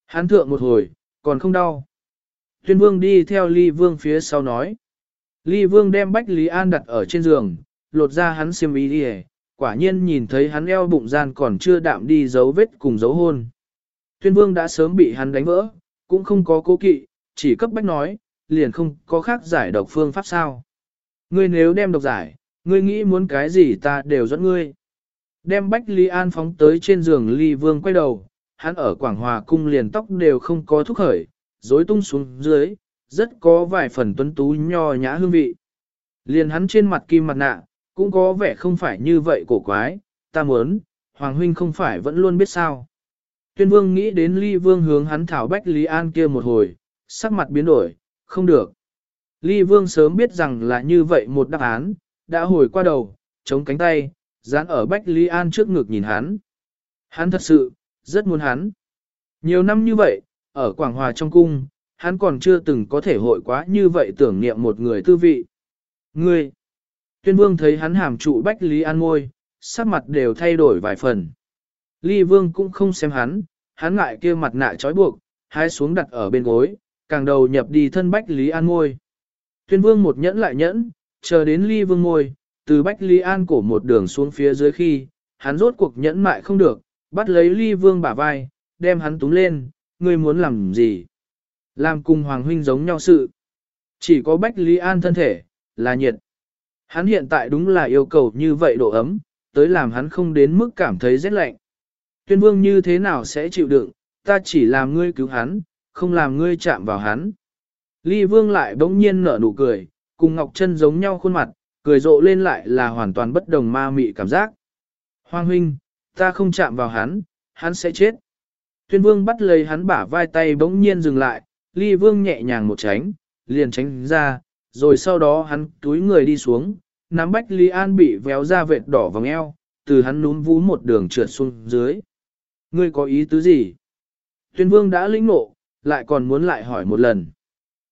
Hắn thượng một hồi, còn không đau. Tuyên vương đi theo ly vương phía sau nói. Ly Vương đem Bách Lý An đặt ở trên giường, lột ra hắn xiêm y đi quả nhiên nhìn thấy hắn eo bụng gian còn chưa đạm đi dấu vết cùng dấu hôn. Tuyên Vương đã sớm bị hắn đánh vỡ, cũng không có cố kỵ, chỉ cấp bách nói, liền không có khác giải độc phương pháp sao. Ngươi nếu đem độc giải, ngươi nghĩ muốn cái gì ta đều dẫn ngươi. Đem Bách Lý An phóng tới trên giường Ly Vương quay đầu, hắn ở Quảng Hòa cung liền tóc đều không có thúc khởi, rối tung xuống dưới, rất có vài phần tuấn tú nho nhã hương vị. Liền hắn trên mặt kim mặt nạ, cũng có vẻ không phải như vậy cổ quái, ta muốn, Hoàng Huynh không phải vẫn luôn biết sao. Tuyên vương nghĩ đến ly vương hướng hắn thảo bách Lý An kia một hồi, sắc mặt biến đổi, không được. Ly vương sớm biết rằng là như vậy một đáp án, đã hồi qua đầu, chống cánh tay, dán ở bách Lý An trước ngực nhìn hắn. Hắn thật sự, rất muốn hắn. Nhiều năm như vậy, ở Quảng Hòa trong cung, hắn còn chưa từng có thể hội quá như vậy tưởng niệm một người tư vị. Ngươi! Tuyên vương thấy hắn hàm trụ Bách Lý An môi, sắc mặt đều thay đổi vài phần. Ly vương cũng không xem hắn, hắn ngại kia mặt nạ trói buộc, hái xuống đặt ở bên gối, càng đầu nhập đi thân Bách Lý An ngôi. Tuyên vương một nhẫn lại nhẫn, chờ đến ly vương ngôi, từ Bách Lý An cổ một đường xuống phía dưới khi, hắn rốt cuộc nhẫn mại không được, bắt lấy ly vương bả vai, đem hắn túng lên, ngươi muốn làm gì? Làm cùng Hoàng Huynh giống nhau sự. Chỉ có Bách Lý An thân thể, là nhiệt. Hắn hiện tại đúng là yêu cầu như vậy độ ấm, tới làm hắn không đến mức cảm thấy rét lạnh. Tuyên vương như thế nào sẽ chịu đựng, ta chỉ làm ngươi cứu hắn, không làm ngươi chạm vào hắn. Ly vương lại bỗng nhiên nở nụ cười, cùng Ngọc Trân giống nhau khuôn mặt, cười rộ lên lại là hoàn toàn bất đồng ma mị cảm giác. Hoàng huynh, ta không chạm vào hắn, hắn sẽ chết. Tuyên vương bắt lấy hắn bả vai tay bỗng nhiên dừng lại, ly vương nhẹ nhàng một tránh, liền tránh ra, rồi sau đó hắn túi người đi xuống, nắm bách Lý An bị véo ra vệt đỏ vòng eo, từ hắn núm vú một đường trượt xuống dưới. Ngươi có ý tứ gì? Tuyên vương đã lĩnh ngộ, lại còn muốn lại hỏi một lần.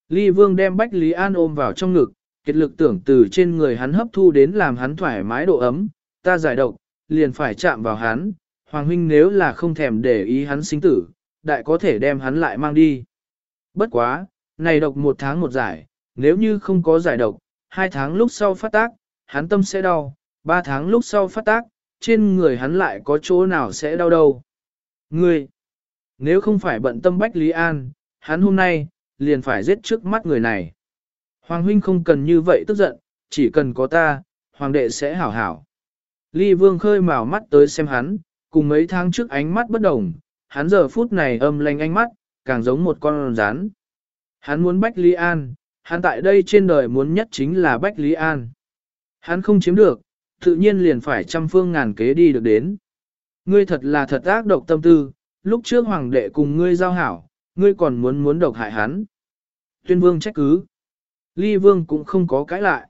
Ly vương đem bách Lý An ôm vào trong ngực, kết lực tưởng từ trên người hắn hấp thu đến làm hắn thoải mái độ ấm, ta giải độc, liền phải chạm vào hắn, Hoàng huynh nếu là không thèm để ý hắn sinh tử, đại có thể đem hắn lại mang đi. Bất quá, này độc một tháng một giải, nếu như không có giải độc, hai tháng lúc sau phát tác, hắn tâm sẽ đau, ba tháng lúc sau phát tác, trên người hắn lại có chỗ nào sẽ đau đâu. Ngươi, nếu không phải bận tâm Bách Lý An, hắn hôm nay, liền phải giết trước mắt người này. Hoàng huynh không cần như vậy tức giận, chỉ cần có ta, hoàng đệ sẽ hảo hảo. Ly vương khơi mào mắt tới xem hắn, cùng mấy tháng trước ánh mắt bất đồng, hắn giờ phút này âm lanh ánh mắt, càng giống một con rắn. Hắn muốn Bách Lý An, hắn tại đây trên đời muốn nhất chính là Bách Lý An. Hắn không chiếm được, tự nhiên liền phải trăm phương ngàn kế đi được đến. Ngươi thật là thật ác độc tâm tư, lúc trước hoàng đệ cùng ngươi giao hảo, ngươi còn muốn muốn độc hại hắn. Tuyên vương trách cứ. Ly vương cũng không có cãi lại.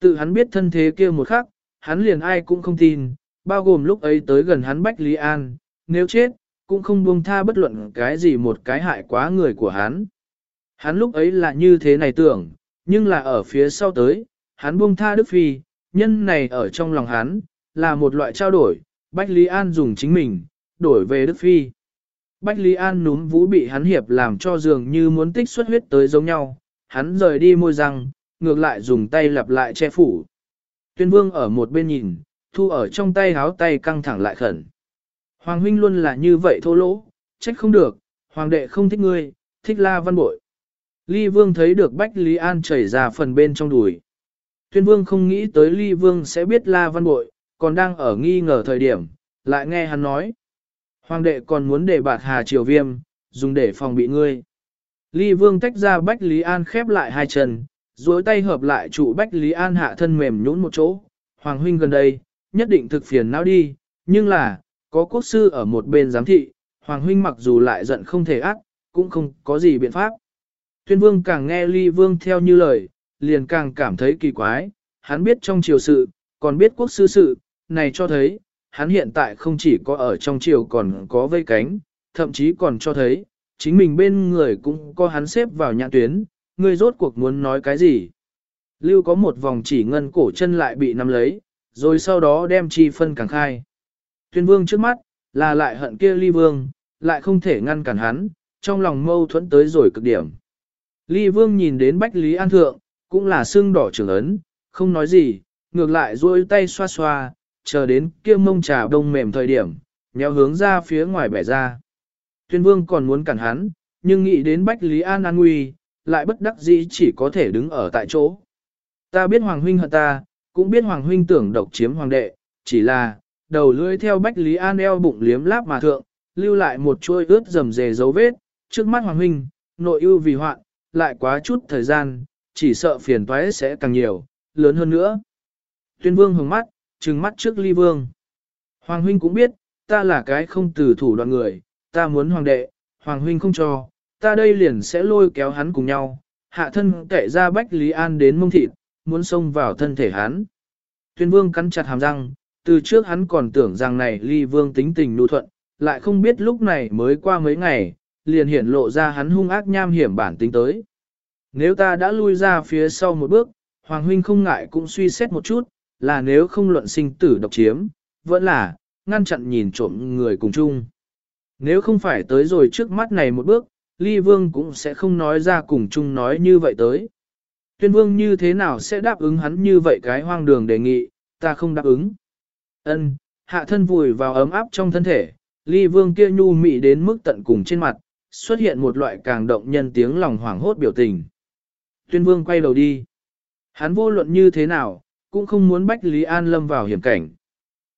Tự hắn biết thân thế kia một khắc, hắn liền ai cũng không tin, bao gồm lúc ấy tới gần hắn Bách Lý An, nếu chết, cũng không buông tha bất luận cái gì một cái hại quá người của hắn. Hắn lúc ấy là như thế này tưởng, nhưng là ở phía sau tới, hắn buông tha Đức Phi, nhân này ở trong lòng hắn, là một loại trao đổi, Bách Lý An dùng chính mình, đổi về Đức Phi. Bách Lý An núm vũ bị hắn hiệp làm cho dường như muốn tích xuất huyết tới giống nhau, hắn rời đi môi răng, ngược lại dùng tay lặp lại che phủ. Tuyên vương ở một bên nhìn, thu ở trong tay háo tay căng thẳng lại khẩn. Hoàng huynh luôn là như vậy thô lỗ, trách không được, hoàng đệ không thích ngươi, thích la văn bội. Ly vương thấy được Bách Lý An chảy ra phần bên trong đùi. Tuyên vương không nghĩ tới Ly vương sẽ biết la văn bội, còn đang ở nghi ngờ thời điểm, lại nghe hắn nói. Hoàng đệ còn muốn để bạt hà triều viêm, dùng để phòng bị ngươi. Ly vương tách ra Bách Lý An khép lại hai chân, duỗi tay hợp lại trụ Bách Lý An hạ thân mềm nhũn một chỗ. Hoàng huynh gần đây, nhất định thực phiền não đi, nhưng là, có quốc sư ở một bên giám thị, Hoàng huynh mặc dù lại giận không thể ác, cũng không có gì biện pháp. Tuyên vương càng nghe ly vương theo như lời, liền càng cảm thấy kỳ quái, hắn biết trong triều sự, còn biết quốc sư sự, này cho thấy, hắn hiện tại không chỉ có ở trong triều còn có vây cánh, thậm chí còn cho thấy, chính mình bên người cũng có hắn xếp vào nhãn tuyến, người rốt cuộc muốn nói cái gì. Lưu có một vòng chỉ ngân cổ chân lại bị nắm lấy, rồi sau đó đem chi phân càng khai. Tuyên vương trước mắt, là lại hận kia ly vương, lại không thể ngăn cản hắn, trong lòng mâu thuẫn tới rồi cực điểm. Ly vương nhìn đến Bách Lý An Thượng, cũng là xương đỏ trưởng ấn, không nói gì, ngược lại duỗi tay xoa xoa, chờ đến kia mông trà đông mềm thời điểm, nhéo hướng ra phía ngoài bẻ ra. Tuyên vương còn muốn cản hắn, nhưng nghĩ đến Bách Lý An an nguy, lại bất đắc dĩ chỉ có thể đứng ở tại chỗ. Ta biết Hoàng huynh hận ta, cũng biết Hoàng huynh tưởng độc chiếm Hoàng đệ, chỉ là, đầu lưỡi theo Bách Lý An eo bụng liếm láp mà thượng, lưu lại một chuôi ướt rầm rề dấu vết, trước mắt Hoàng huynh, nội ưu vì hoạn, lại quá chút thời gian, chỉ sợ phiền toái sẽ càng nhiều, lớn hơn nữa. Tuyên vương hướng mắt, trừng mắt trước ly vương. Hoàng huynh cũng biết, ta là cái không từ thủ đoạn người, ta muốn hoàng đệ, hoàng huynh không cho, ta đây liền sẽ lôi kéo hắn cùng nhau, hạ thân kệ ra bách Lý An đến mông thịt, muốn xông vào thân thể hắn. Tuyên vương cắn chặt hàm răng, từ trước hắn còn tưởng rằng này ly vương tính tình nụ thuận, lại không biết lúc này mới qua mấy ngày, liền hiển lộ ra hắn hung ác nham hiểm bản tính tới. Nếu ta đã lui ra phía sau một bước, Hoàng huynh không ngại cũng suy xét một chút, là nếu không luận sinh tử độc chiếm, vẫn là, ngăn chặn nhìn trộm người cùng chung. Nếu không phải tới rồi trước mắt này một bước, Ly Vương cũng sẽ không nói ra cùng chung nói như vậy tới. Tuyên Vương như thế nào sẽ đáp ứng hắn như vậy cái hoang đường đề nghị, ta không đáp ứng. Ân, hạ thân vùi vào ấm áp trong thân thể, Ly Vương kia nhu mị đến mức tận cùng trên mặt, xuất hiện một loại càng động nhân tiếng lòng hoảng hốt biểu tình. Tuyên Vương quay đầu đi. Hắn vô luận như thế nào, cũng không muốn bách Lý An lâm vào hiểm cảnh.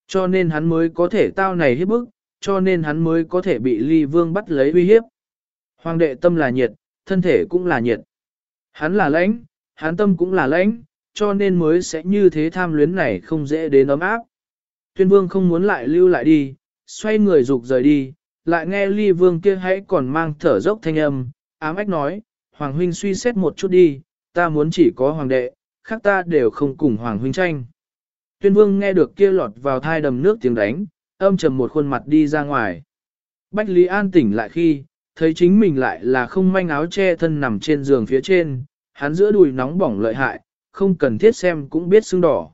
Cho nên hắn mới có thể tao này hiếp bức, cho nên hắn mới có thể bị ly vương bắt lấy uy hiếp. Hoàng đệ tâm là nhiệt, thân thể cũng là nhiệt. Hắn là lãnh, hắn tâm cũng là lãnh, cho nên mới sẽ như thế tham luyến này không dễ đến ấm áp. Tuyên vương không muốn lại lưu lại đi, xoay người dục rời đi, lại nghe ly vương kia hãy còn mang thở dốc thanh âm, ám ách nói, Hoàng huynh suy xét một chút đi, ta muốn chỉ có hoàng đệ, khác ta đều không cùng Hoàng huynh tranh. Tuyên vương nghe được kia lọt vào thai đầm nước tiếng đánh, âm trầm một khuôn mặt đi ra ngoài. Bách Lý An tỉnh lại khi, thấy chính mình lại là không manh áo che thân nằm trên giường phía trên, hắn giữa đùi nóng bỏng lợi hại, không cần thiết xem cũng biết sưng đỏ.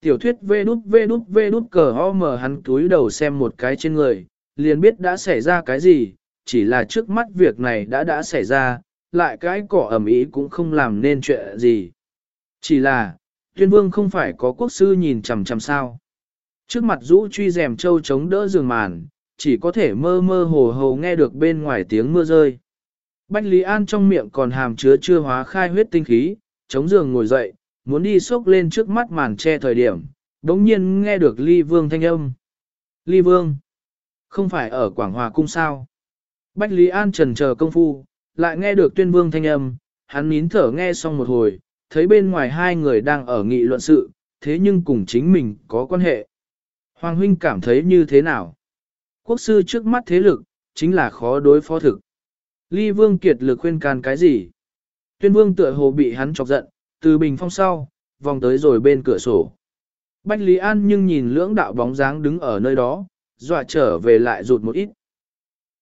Tiểu thuyết vê đút vê đút vê đút cờ ho mở hắn túi đầu xem một cái trên người, liền biết đã xảy ra cái gì, chỉ là trước mắt việc này đã đã xảy ra, lại cái cỏ ẩm ý cũng không làm nên chuyện gì. Chỉ là, tuyên vương không phải có quốc sư nhìn chằm chằm sao. Trước mặt rũ truy rèm châu chống đỡ giường màn, chỉ có thể mơ mơ hồ hồ nghe được bên ngoài tiếng mưa rơi. Bách Lý An trong miệng còn hàm chứa chưa hóa khai huyết tinh khí, chống giường ngồi dậy, muốn đi xốc lên trước mắt màn che thời điểm, đống nhiên nghe được Ly Vương thanh âm. Ly Vương, không phải ở Quảng Hòa Cung sao? Bách Lý An trần chờ công phu, lại nghe được tuyên vương thanh âm, hắn nín thở nghe xong một hồi, thấy bên ngoài hai người đang ở nghị luận sự, thế nhưng cùng chính mình có quan hệ. Hoàng huynh cảm thấy như thế nào? Quốc sư trước mắt thế lực, chính là khó đối phó thực. Ly vương kiệt lực khuyên can cái gì? Tuyên vương tựa hồ bị hắn chọc giận, từ bình phong sau, vòng tới rồi bên cửa sổ. Bách Lý An nhưng nhìn lưỡng đạo bóng dáng đứng ở nơi đó, dọa trở về lại rụt một ít.